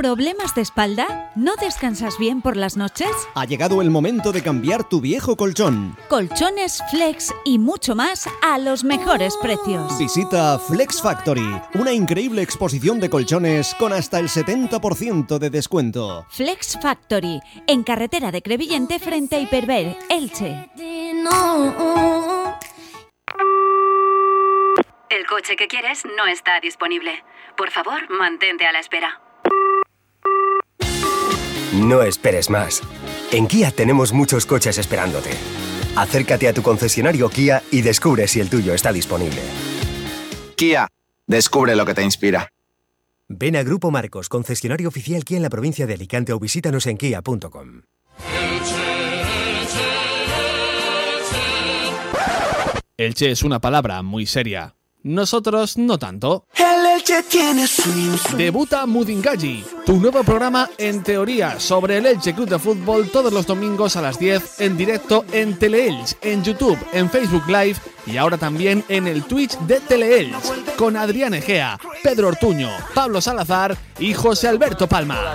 ¿Problemas de espalda? ¿No descansas bien por las noches? Ha llegado el momento de cambiar tu viejo colchón. Colchones, flex y mucho más a los mejores precios. Visita Flex Factory, una increíble exposición de colchones con hasta el 70% de descuento. Flex Factory, en carretera de Crevillente frente a Hiperver, Elche. El coche que quieres no está disponible. Por favor, mantente a la espera. No esperes más. En Kia tenemos muchos coches esperándote. Acércate a tu concesionario Kia y descubre si el tuyo está disponible. Kia, descubre lo que te inspira. Ven a Grupo Marcos, concesionario oficial Kia en la provincia de Alicante o visítanos en kia.com. Elche es una palabra muy seria. Nosotros no tanto. El Debuta Mudingaji, tu nuevo programa en teoría sobre el Elche Club de Fútbol todos los domingos a las 10 en directo en Teleelch, en YouTube, en Facebook Live y ahora también en el Twitch de Teleelch con Adrián Egea, Pedro Ortuño, Pablo Salazar y José Alberto Palma.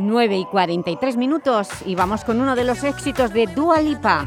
9 y 43 minutos y vamos con uno de los éxitos de Dua Lipa.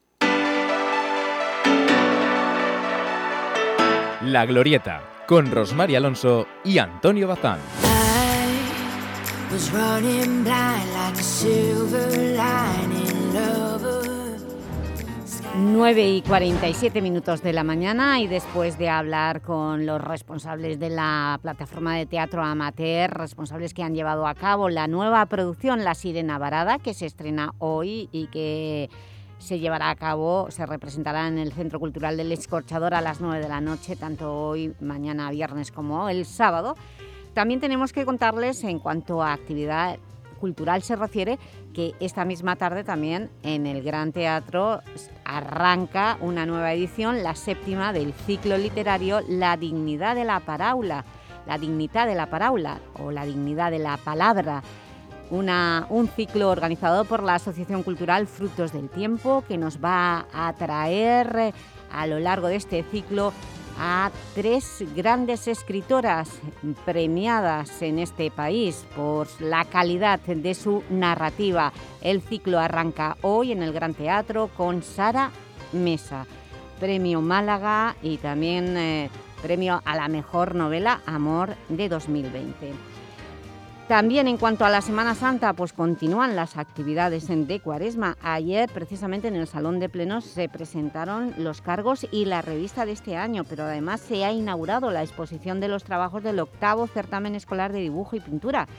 La Glorieta, con Rosmar Alonso y Antonio Bazán. 9 y 47 minutos de la mañana y después de hablar con los responsables de la plataforma de teatro amateur, responsables que han llevado a cabo la nueva producción La Sirena Varada, que se estrena hoy y que se llevará a cabo, se representará en el Centro Cultural del Escorchador a las 9 de la noche, tanto hoy, mañana viernes como el sábado. También tenemos que contarles en cuanto a actividad cultural se refiere que esta misma tarde también en el Gran Teatro arranca una nueva edición, la séptima del ciclo literario La dignidad de la paráula, la dignidad de la paráula o la dignidad de la palabra, un ciclo organizado por la Asociación Cultural Frutos del Tiempo que nos va a traer eh, a lo largo de este ciclo a tres grandes escritoras premiadas en este país por la calidad de su narrativa. El ciclo arranca hoy en el Gran Teatro con Sara Mesa, Premio Málaga y también eh, Premio a la Mejor Novela Amor de 2020. También en cuanto a la Semana Santa, pues continúan las actividades de Cuaresma. Ayer, precisamente en el Salón de Plenos, se presentaron los cargos y la revista de este año, pero además se ha inaugurado la exposición de los trabajos del octavo certamen escolar de dibujo y pintura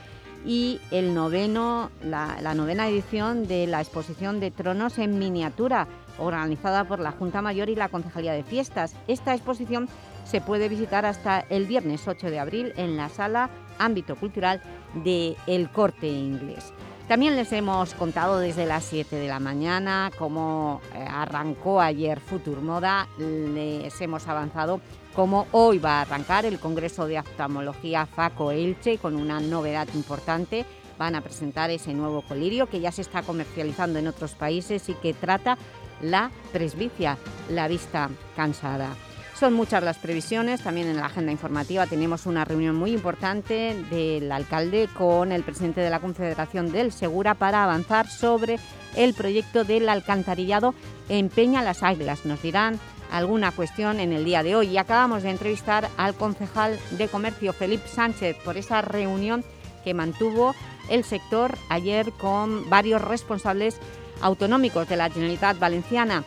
y el noveno, la, la novena edición de la exposición de tronos en miniatura, organizada por la Junta Mayor y la Concejalía de Fiestas. Esta exposición se puede visitar hasta el viernes 8 de abril en la sala Ámbito Cultural de El Corte Inglés. También les hemos contado desde las 7 de la mañana cómo eh, arrancó ayer Futur Moda, les hemos avanzado cómo hoy va a arrancar el Congreso de Oftalmología FACO Elche con una novedad importante. Van a presentar ese nuevo colirio que ya se está comercializando en otros países y que trata la presbicia, la vista cansada. Son muchas las previsiones, también en la agenda informativa tenemos una reunión muy importante del alcalde con el presidente de la Confederación del Segura para avanzar sobre el proyecto del alcantarillado en Peña Las Águilas. Nos dirán alguna cuestión en el día de hoy y acabamos de entrevistar al concejal de Comercio, Felipe Sánchez, por esa reunión que mantuvo el sector ayer con varios responsables autonómicos de la Generalitat Valenciana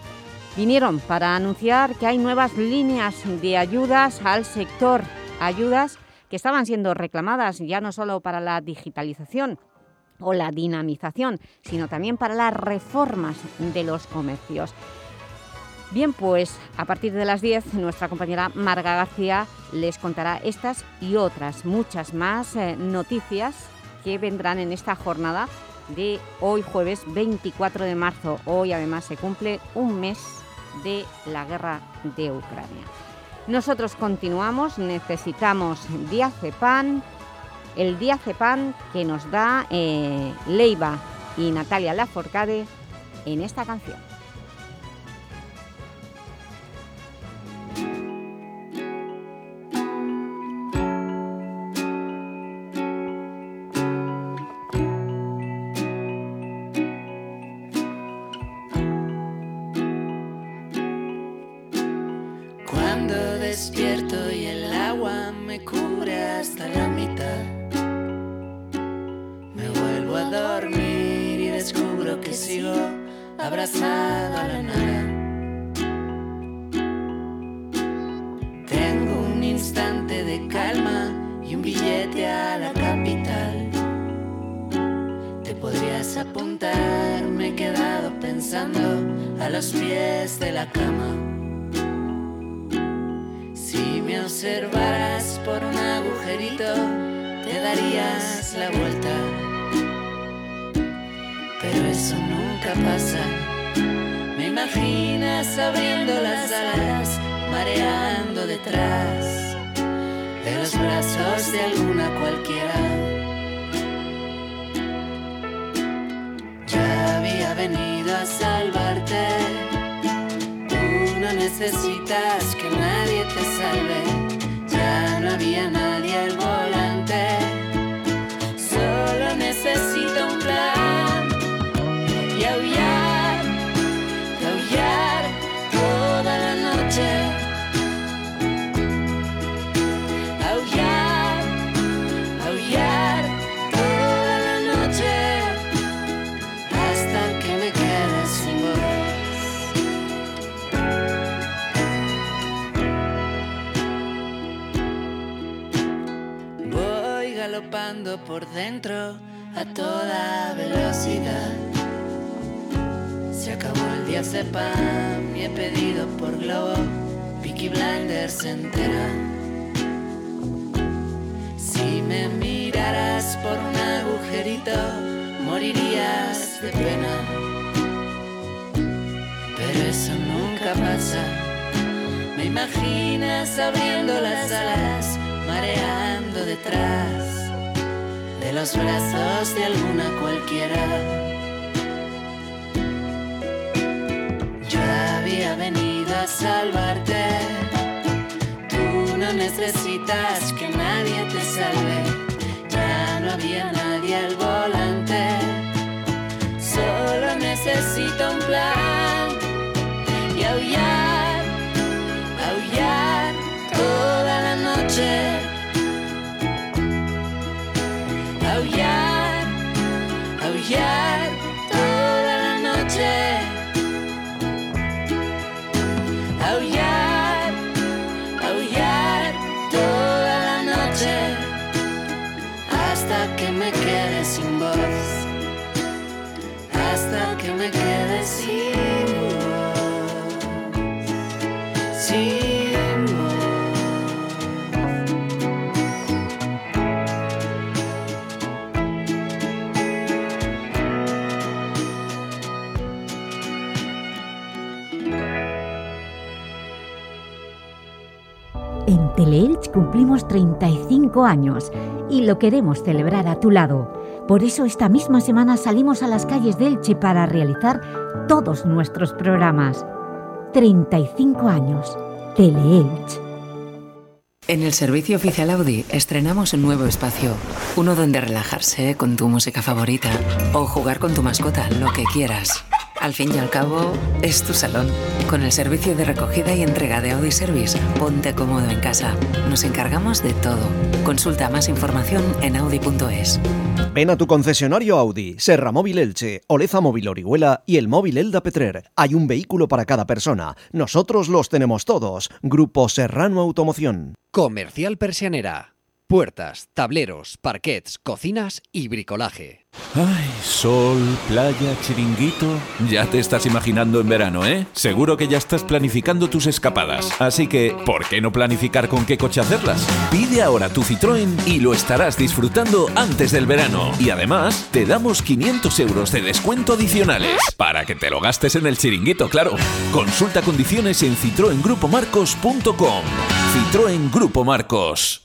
vinieron para anunciar que hay nuevas líneas de ayudas al sector, ayudas que estaban siendo reclamadas ya no solo para la digitalización o la dinamización, sino también para las reformas de los comercios. Bien, pues a partir de las 10 nuestra compañera Marga García les contará estas y otras, muchas más eh, noticias que vendrán en esta jornada de hoy jueves 24 de marzo. Hoy además se cumple un mes de la guerra de Ucrania. Nosotros continuamos, necesitamos diazepam, el diazepam que nos da eh, Leiva y Natalia Laforcade en esta canción. Abrazado a la nada. Tengo un instante de calma y un billete a la capital. Te podrías apuntar, me he quedado pensando a los pies de la cama. Si me observaras por un agujerito, te darías la vuelta. Pero eso nunca pasa. Me imaginas abriendo las alas, mareando detrás. de los brazos de alguna cualquiera. Ya había venido a salvarte. Tú no necesitas que nadie te salve. Ya no había nadie al volante. Por dentro a toda velocidad. Se acabó el día Cepam y he pedido por globo Peaky Blinders entera. Si me miraras por un agujerito, morirías de pena. Pero eso nunca pasa. Me imaginas abriendo las alas, mareando detrás de los brazos de alguna cualquiera. Yo había venido a salvarte. Tú no necesitas que nadie te salve. Ya no había nadie al volante. Solo necesito un plan Oh yeah. Cumplimos 35 años y lo queremos celebrar a tu lado. Por eso esta misma semana salimos a las calles de Elche para realizar todos nuestros programas. 35 años. Teleelch. En el servicio oficial Audi estrenamos un nuevo espacio, uno donde relajarse con tu música favorita o jugar con tu mascota, lo que quieras. Al fin y al cabo, es tu salón. Con el servicio de recogida y entrega de Audi Service, ponte cómodo en casa. Nos encargamos de todo. Consulta más información en audi.es. Ven a tu concesionario Audi, Serra Móvil Elche, Oleza Móvil Orihuela y el móvil Elda Petrer. Hay un vehículo para cada persona. Nosotros los tenemos todos. Grupo Serrano Automoción. Comercial Persianera. Puertas, tableros, parquets, cocinas y bricolaje. Ay, sol, playa, chiringuito. Ya te estás imaginando en verano, ¿eh? Seguro que ya estás planificando tus escapadas. Así que, ¿por qué no planificar con qué coche hacerlas? Pide ahora tu Citroën y lo estarás disfrutando antes del verano. Y además, te damos 500 euros de descuento adicionales. Para que te lo gastes en el chiringuito, claro. Consulta condiciones en citroengrupomarcos.com. Citroën Grupo Marcos.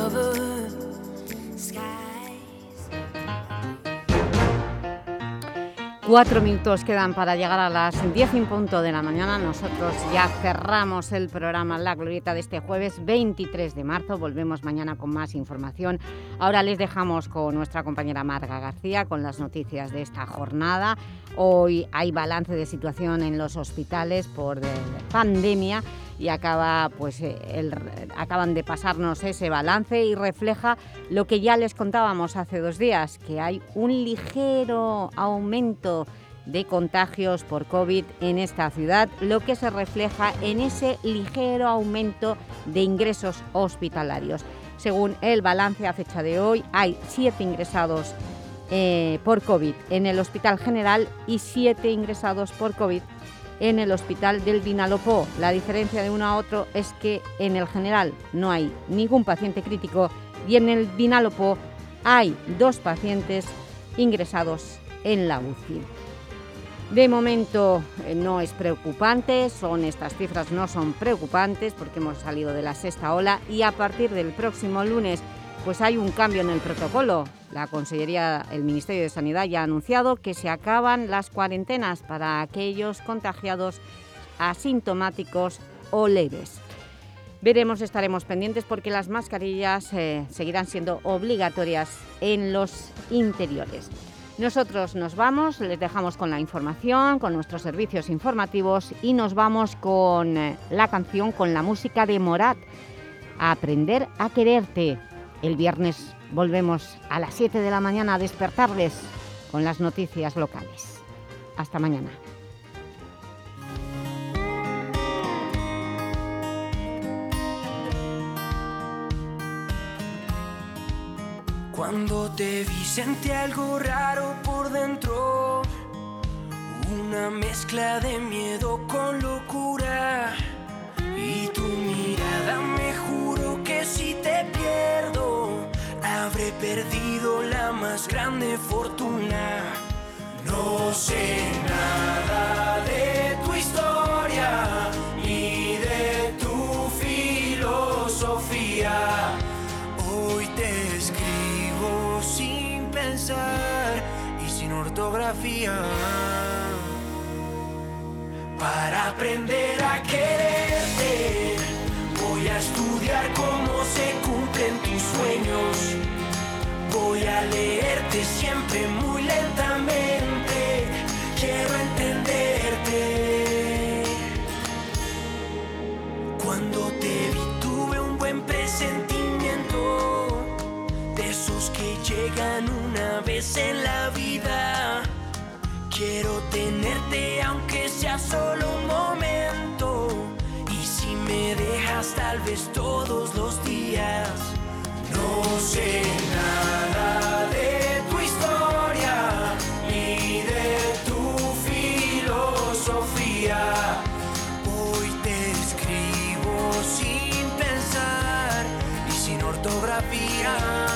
Cuatro minutos quedan para llegar a las 10 en punto de la mañana. Nosotros ya cerramos el programa La Glorieta de este jueves 23 de marzo. Volvemos mañana con más información. Ahora les dejamos con nuestra compañera Marga García con las noticias de esta jornada. Hoy hay balance de situación en los hospitales por pandemia y acaba, pues, eh, acaban de pasarnos ese balance y refleja lo que ya les contábamos hace dos días, que hay un ligero aumento de contagios por COVID en esta ciudad, lo que se refleja en ese ligero aumento de ingresos hospitalarios. Según el balance a fecha de hoy, hay siete ingresados eh, por COVID en el Hospital General y siete ingresados por COVID en el Hospital del Vinalopó. La diferencia de uno a otro es que en el general no hay ningún paciente crítico y en el Vinalopó hay dos pacientes ingresados en la UCI. De momento eh, no es preocupante, son estas cifras no son preocupantes porque hemos salido de la sexta ola y a partir del próximo lunes pues hay un cambio en el protocolo. La Consellería, el Ministerio de Sanidad ya ha anunciado que se acaban las cuarentenas para aquellos contagiados asintomáticos o leves. Veremos, estaremos pendientes porque las mascarillas eh, seguirán siendo obligatorias en los interiores. Nosotros nos vamos, les dejamos con la información, con nuestros servicios informativos y nos vamos con eh, la canción, con la música de Morat, aprender a quererte. El viernes volvemos a las 7 de la mañana a despertarles con las noticias locales. Hasta mañana. Cuando te vi sentí algo raro por dentro, una mezcla de miedo con locura. Y tu mirada me juro si te pierdo, habré perdido la más grande fortuna. No sé nada de tu historia ni de tu filosofía. Hoy te escribo sin pensar y sin ortografía. Para aprender a quererte, voy a estudiar cómo se cumplen tus sueños. Voy a leerte siempre muy lentamente. Quiero entenderte. Cuando te vi tuve un buen presentimiento de esos que llegan una vez en la vida. Quiero tenerte aunque sea solo un momento. Tal vez todos los días. No sé nada de tu historia ni de tu filosofía. Hoy te escribo sin pensar y sin ortografía.